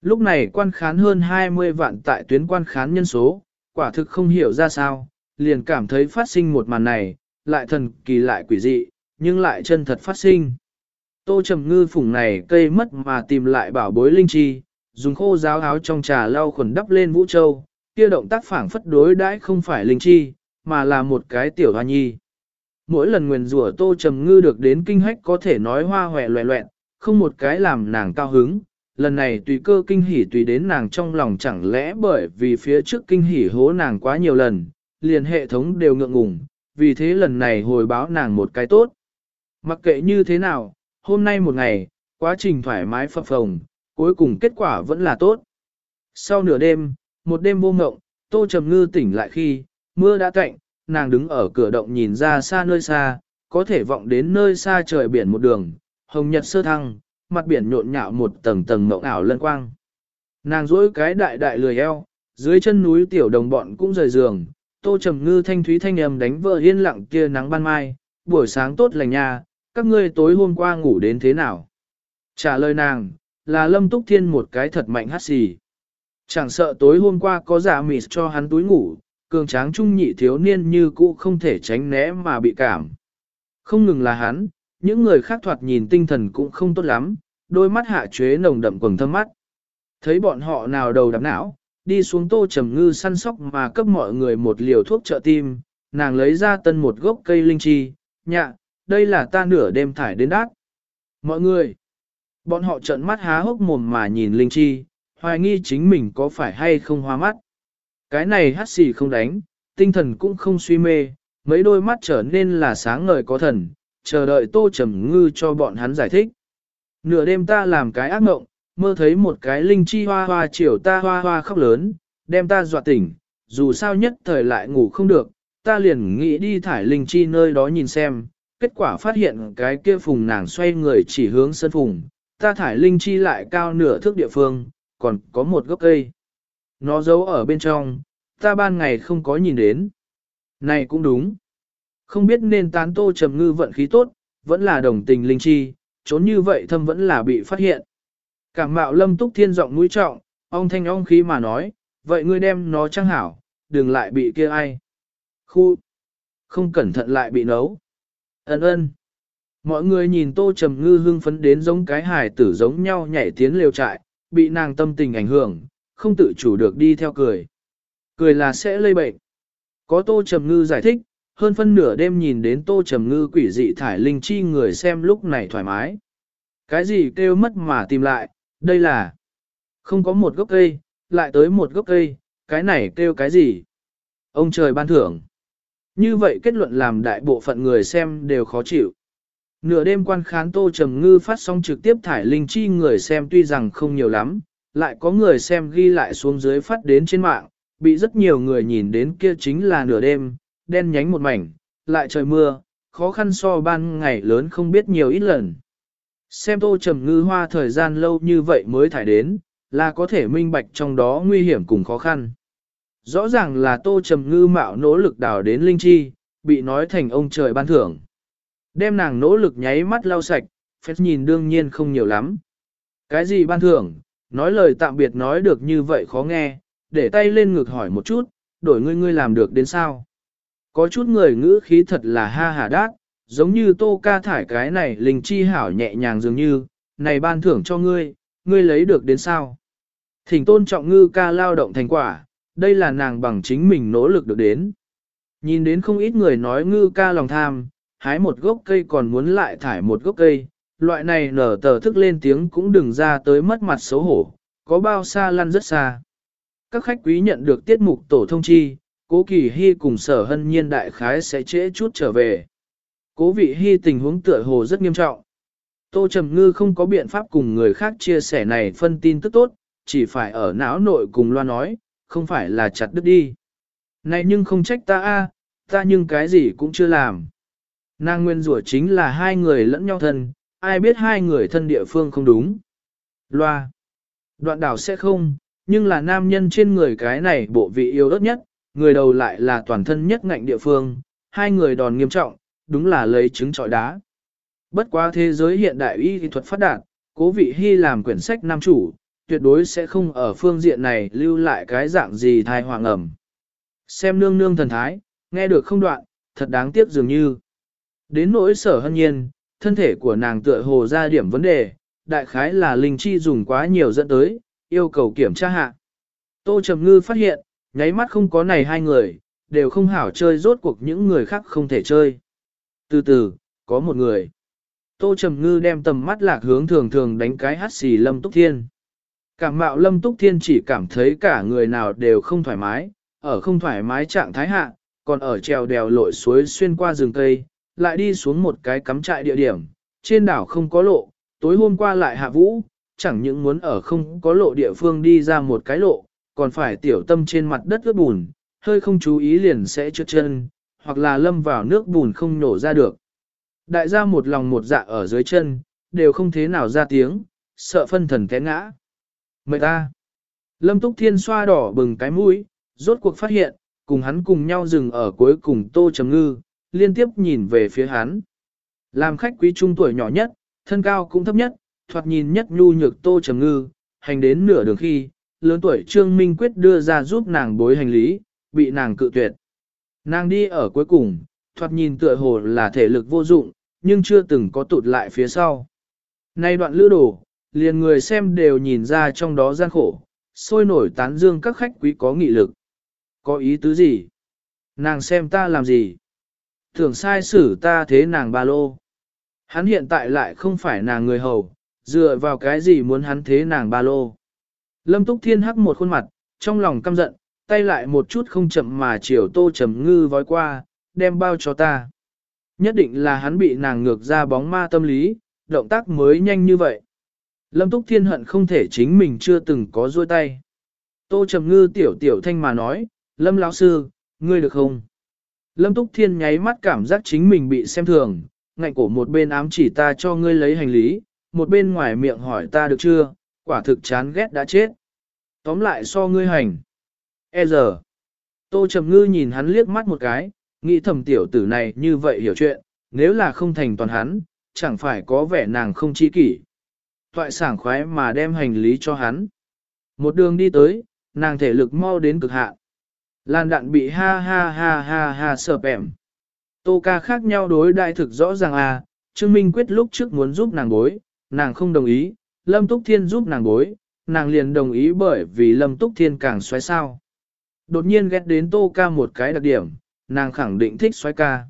Lúc này quan khán hơn 20 vạn tại tuyến quan khán nhân số, quả thực không hiểu ra sao, liền cảm thấy phát sinh một màn này, lại thần kỳ lại quỷ dị, nhưng lại chân thật phát sinh. Tô trầm ngư phủng này cây mất mà tìm lại bảo bối linh chi, dùng khô giáo áo trong trà lau khuẩn đắp lên vũ châu, kia động tác phản phất đối đãi không phải linh chi, mà là một cái tiểu hoa nhi. Mỗi lần nguyền rủa tô trầm ngư được đến kinh hách có thể nói hoa hòe loẹ loẹn, không một cái làm nàng cao hứng, lần này tùy cơ kinh hỉ tùy đến nàng trong lòng chẳng lẽ bởi vì phía trước kinh hỉ hố nàng quá nhiều lần, liền hệ thống đều ngượng ngùng, vì thế lần này hồi báo nàng một cái tốt. Mặc kệ như thế nào, hôm nay một ngày, quá trình thoải mái phập phồng, cuối cùng kết quả vẫn là tốt. Sau nửa đêm, một đêm vô ngộng, Tô Trầm Ngư tỉnh lại khi, mưa đã cạnh, nàng đứng ở cửa động nhìn ra xa nơi xa, có thể vọng đến nơi xa trời biển một đường, hồng nhật sơ thăng, mặt biển nhộn nhạo một tầng tầng mộng ảo lân quang. Nàng duỗi cái đại đại lười eo, dưới chân núi tiểu đồng bọn cũng rời giường, tô trầm ngư thanh thúy thanh âm đánh vợ yên lặng kia nắng ban mai, buổi sáng tốt lành nha, các ngươi tối hôm qua ngủ đến thế nào? Trả lời nàng, là lâm túc thiên một cái thật mạnh hát xì. Chẳng sợ tối hôm qua có giả mịt cho hắn túi ngủ, cường tráng trung nhị thiếu niên như cũ không thể tránh né mà bị cảm. Không ngừng là hắn, những người khác thoạt nhìn tinh thần cũng không tốt lắm, đôi mắt hạ chế nồng đậm quầng thâm mắt. Thấy bọn họ nào đầu đập não, đi xuống tô trầm ngư săn sóc mà cấp mọi người một liều thuốc trợ tim, nàng lấy ra tân một gốc cây linh chi, nhạ, đây là ta nửa đêm thải đến đát. Mọi người, bọn họ trợn mắt há hốc mồm mà nhìn linh chi, hoài nghi chính mình có phải hay không hoa mắt. Cái này hát xì không đánh, tinh thần cũng không suy mê, mấy đôi mắt trở nên là sáng ngời có thần, chờ đợi tô trầm ngư cho bọn hắn giải thích. Nửa đêm ta làm cái ác mộng, mơ thấy một cái linh chi hoa hoa chiều ta hoa hoa khóc lớn, đem ta dọa tỉnh, dù sao nhất thời lại ngủ không được, ta liền nghĩ đi thải linh chi nơi đó nhìn xem, kết quả phát hiện cái kia phùng nàng xoay người chỉ hướng sân phùng, ta thải linh chi lại cao nửa thước địa phương, còn có một gốc cây. Nó giấu ở bên trong, ta ban ngày không có nhìn đến. Này cũng đúng. Không biết nên tán tô trầm ngư vận khí tốt, vẫn là đồng tình linh chi, trốn như vậy thâm vẫn là bị phát hiện. Cảm mạo lâm túc thiên giọng mũi trọng, ông thanh ông khí mà nói, vậy ngươi đem nó trang hảo, đừng lại bị kia ai. Khu, không cẩn thận lại bị nấu. Ấn ơn. Mọi người nhìn tô trầm ngư hưng phấn đến giống cái hài tử giống nhau nhảy tiến liều trại, bị nàng tâm tình ảnh hưởng, không tự chủ được đi theo cười. Cười là sẽ lây bệnh. Có Tô Trầm Ngư giải thích, hơn phân nửa đêm nhìn đến Tô Trầm Ngư quỷ dị thải linh chi người xem lúc này thoải mái. Cái gì kêu mất mà tìm lại, đây là không có một gốc cây, lại tới một gốc cây, cái này kêu cái gì? Ông trời ban thưởng. Như vậy kết luận làm đại bộ phận người xem đều khó chịu. Nửa đêm quan khán Tô Trầm Ngư phát sóng trực tiếp thải linh chi người xem tuy rằng không nhiều lắm, lại có người xem ghi lại xuống dưới phát đến trên mạng, bị rất nhiều người nhìn đến kia chính là nửa đêm, đen nhánh một mảnh, lại trời mưa, khó khăn so ban ngày lớn không biết nhiều ít lần. Xem Tô Trầm Ngư hoa thời gian lâu như vậy mới thải đến, là có thể minh bạch trong đó nguy hiểm cùng khó khăn. Rõ ràng là Tô Trầm Ngư mạo nỗ lực đào đến linh chi, bị nói thành ông trời ban thưởng. Đem nàng nỗ lực nháy mắt lau sạch, phép nhìn đương nhiên không nhiều lắm. Cái gì ban thưởng, nói lời tạm biệt nói được như vậy khó nghe, để tay lên ngực hỏi một chút, đổi ngươi ngươi làm được đến sao. Có chút người ngữ khí thật là ha hà đát, giống như tô ca thải cái này linh chi hảo nhẹ nhàng dường như, này ban thưởng cho ngươi, ngươi lấy được đến sao. Thỉnh tôn trọng ngư ca lao động thành quả, đây là nàng bằng chính mình nỗ lực được đến. Nhìn đến không ít người nói ngư ca lòng tham, hái một gốc cây còn muốn lại thải một gốc cây, loại này nở tờ thức lên tiếng cũng đừng ra tới mất mặt xấu hổ, có bao xa lăn rất xa. Các khách quý nhận được tiết mục tổ thông chi, cố kỳ hy cùng sở hân nhiên đại khái sẽ trễ chút trở về. Cố vị hy tình huống tựa hồ rất nghiêm trọng. Tô Trầm Ngư không có biện pháp cùng người khác chia sẻ này phân tin tức tốt, chỉ phải ở não nội cùng loa nói, không phải là chặt đứt đi. Này nhưng không trách ta a, ta nhưng cái gì cũng chưa làm. Nàng nguyên rủa chính là hai người lẫn nhau thân, ai biết hai người thân địa phương không đúng. Loa. Đoạn đảo sẽ không, nhưng là nam nhân trên người cái này bộ vị yêu đất nhất, người đầu lại là toàn thân nhất ngạnh địa phương, hai người đòn nghiêm trọng, đúng là lấy trứng trọi đá. Bất quá thế giới hiện đại y thuật phát đạt, cố vị hy làm quyển sách nam chủ, tuyệt đối sẽ không ở phương diện này lưu lại cái dạng gì thai hoàng ẩm. Xem nương nương thần thái, nghe được không đoạn, thật đáng tiếc dường như. Đến nỗi sở hân nhiên, thân thể của nàng tựa hồ ra điểm vấn đề, đại khái là linh chi dùng quá nhiều dẫn tới, yêu cầu kiểm tra hạ. Tô Trầm Ngư phát hiện, nháy mắt không có này hai người, đều không hảo chơi rốt cuộc những người khác không thể chơi. Từ từ, có một người. Tô Trầm Ngư đem tầm mắt lạc hướng thường thường đánh cái hát xì Lâm Túc Thiên. Cảm mạo Lâm Túc Thiên chỉ cảm thấy cả người nào đều không thoải mái, ở không thoải mái trạng thái hạ, còn ở trèo đèo lội suối xuyên qua rừng cây, lại đi xuống một cái cắm trại địa điểm, trên đảo không có lộ, tối hôm qua lại hạ vũ, chẳng những muốn ở không có lộ địa phương đi ra một cái lộ, còn phải tiểu tâm trên mặt đất ướt bùn, hơi không chú ý liền sẽ trượt chân, hoặc là lâm vào nước bùn không nổ ra được. Đại gia một lòng một dạ ở dưới chân, đều không thế nào ra tiếng, sợ phân thần té ngã. Mời ta! Lâm Túc Thiên xoa đỏ bừng cái mũi, rốt cuộc phát hiện, cùng hắn cùng nhau dừng ở cuối cùng Tô Trầm Ngư, liên tiếp nhìn về phía hắn. Làm khách quý trung tuổi nhỏ nhất, thân cao cũng thấp nhất, thoạt nhìn nhất nhu nhược Tô Trầm Ngư, hành đến nửa đường khi, lớn tuổi Trương Minh Quyết đưa ra giúp nàng bối hành lý, bị nàng cự tuyệt. Nàng đi ở cuối cùng, thoạt nhìn tựa hồ là thể lực vô dụng, nhưng chưa từng có tụt lại phía sau. Nay đoạn lữ đồ, liền người xem đều nhìn ra trong đó gian khổ, sôi nổi tán dương các khách quý có nghị lực. Có ý tứ gì? Nàng xem ta làm gì? Thường sai xử ta thế nàng ba lô. Hắn hiện tại lại không phải nàng người hầu, dựa vào cái gì muốn hắn thế nàng ba lô. Lâm Túc Thiên hắc một khuôn mặt, trong lòng căm giận, tay lại một chút không chậm mà chiều tô trầm ngư vói qua, đem bao cho ta. Nhất định là hắn bị nàng ngược ra bóng ma tâm lý, động tác mới nhanh như vậy. Lâm Túc Thiên hận không thể chính mình chưa từng có duỗi tay. Tô Trầm Ngư tiểu tiểu thanh mà nói, Lâm lão sư, ngươi được không? Lâm Túc Thiên nháy mắt cảm giác chính mình bị xem thường, ngạnh cổ một bên ám chỉ ta cho ngươi lấy hành lý, một bên ngoài miệng hỏi ta được chưa, quả thực chán ghét đã chết. Tóm lại so ngươi hành. E giờ. Tô Trầm Ngư nhìn hắn liếc mắt một cái, nghĩ thầm tiểu tử này như vậy hiểu chuyện, nếu là không thành toàn hắn, chẳng phải có vẻ nàng không chi kỷ. Toại sảng khoái mà đem hành lý cho hắn. Một đường đi tới, nàng thể lực mau đến cực hạn. Lan đạn bị ha ha ha ha ha sợ bẻm. Tô ca khác nhau đối đại thực rõ ràng à, Trương Minh quyết lúc trước muốn giúp nàng bối, nàng không đồng ý, Lâm Túc Thiên giúp nàng bối, nàng liền đồng ý bởi vì Lâm Túc Thiên càng xoáy sao. Đột nhiên ghét đến Tô Ca một cái đặc điểm, nàng khẳng định thích xoáy ca.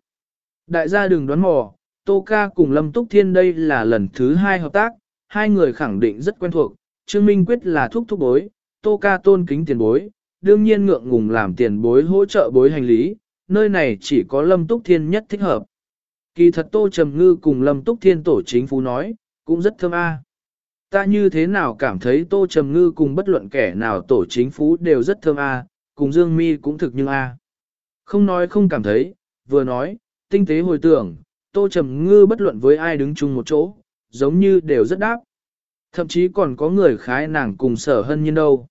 Đại gia đừng đoán mò, Tô Ca cùng Lâm Túc Thiên đây là lần thứ hai hợp tác, hai người khẳng định rất quen thuộc, Trương Minh Quyết là thúc thúc bối, Tô Ca tôn kính tiền bối, đương nhiên ngượng ngùng làm tiền bối hỗ trợ bối hành lý, nơi này chỉ có Lâm Túc Thiên nhất thích hợp. Kỳ thật Tô Trầm Ngư cùng Lâm Túc Thiên tổ chính phú nói, cũng rất thơm a. Ta như thế nào cảm thấy Tô Trầm Ngư cùng bất luận kẻ nào tổ chính phú đều rất thơm a, cùng Dương Mi cũng thực nhưng a. Không nói không cảm thấy, vừa nói, tinh tế hồi tưởng, Tô Trầm Ngư bất luận với ai đứng chung một chỗ, giống như đều rất đáp. Thậm chí còn có người khái nàng cùng sở hân nhiên đâu.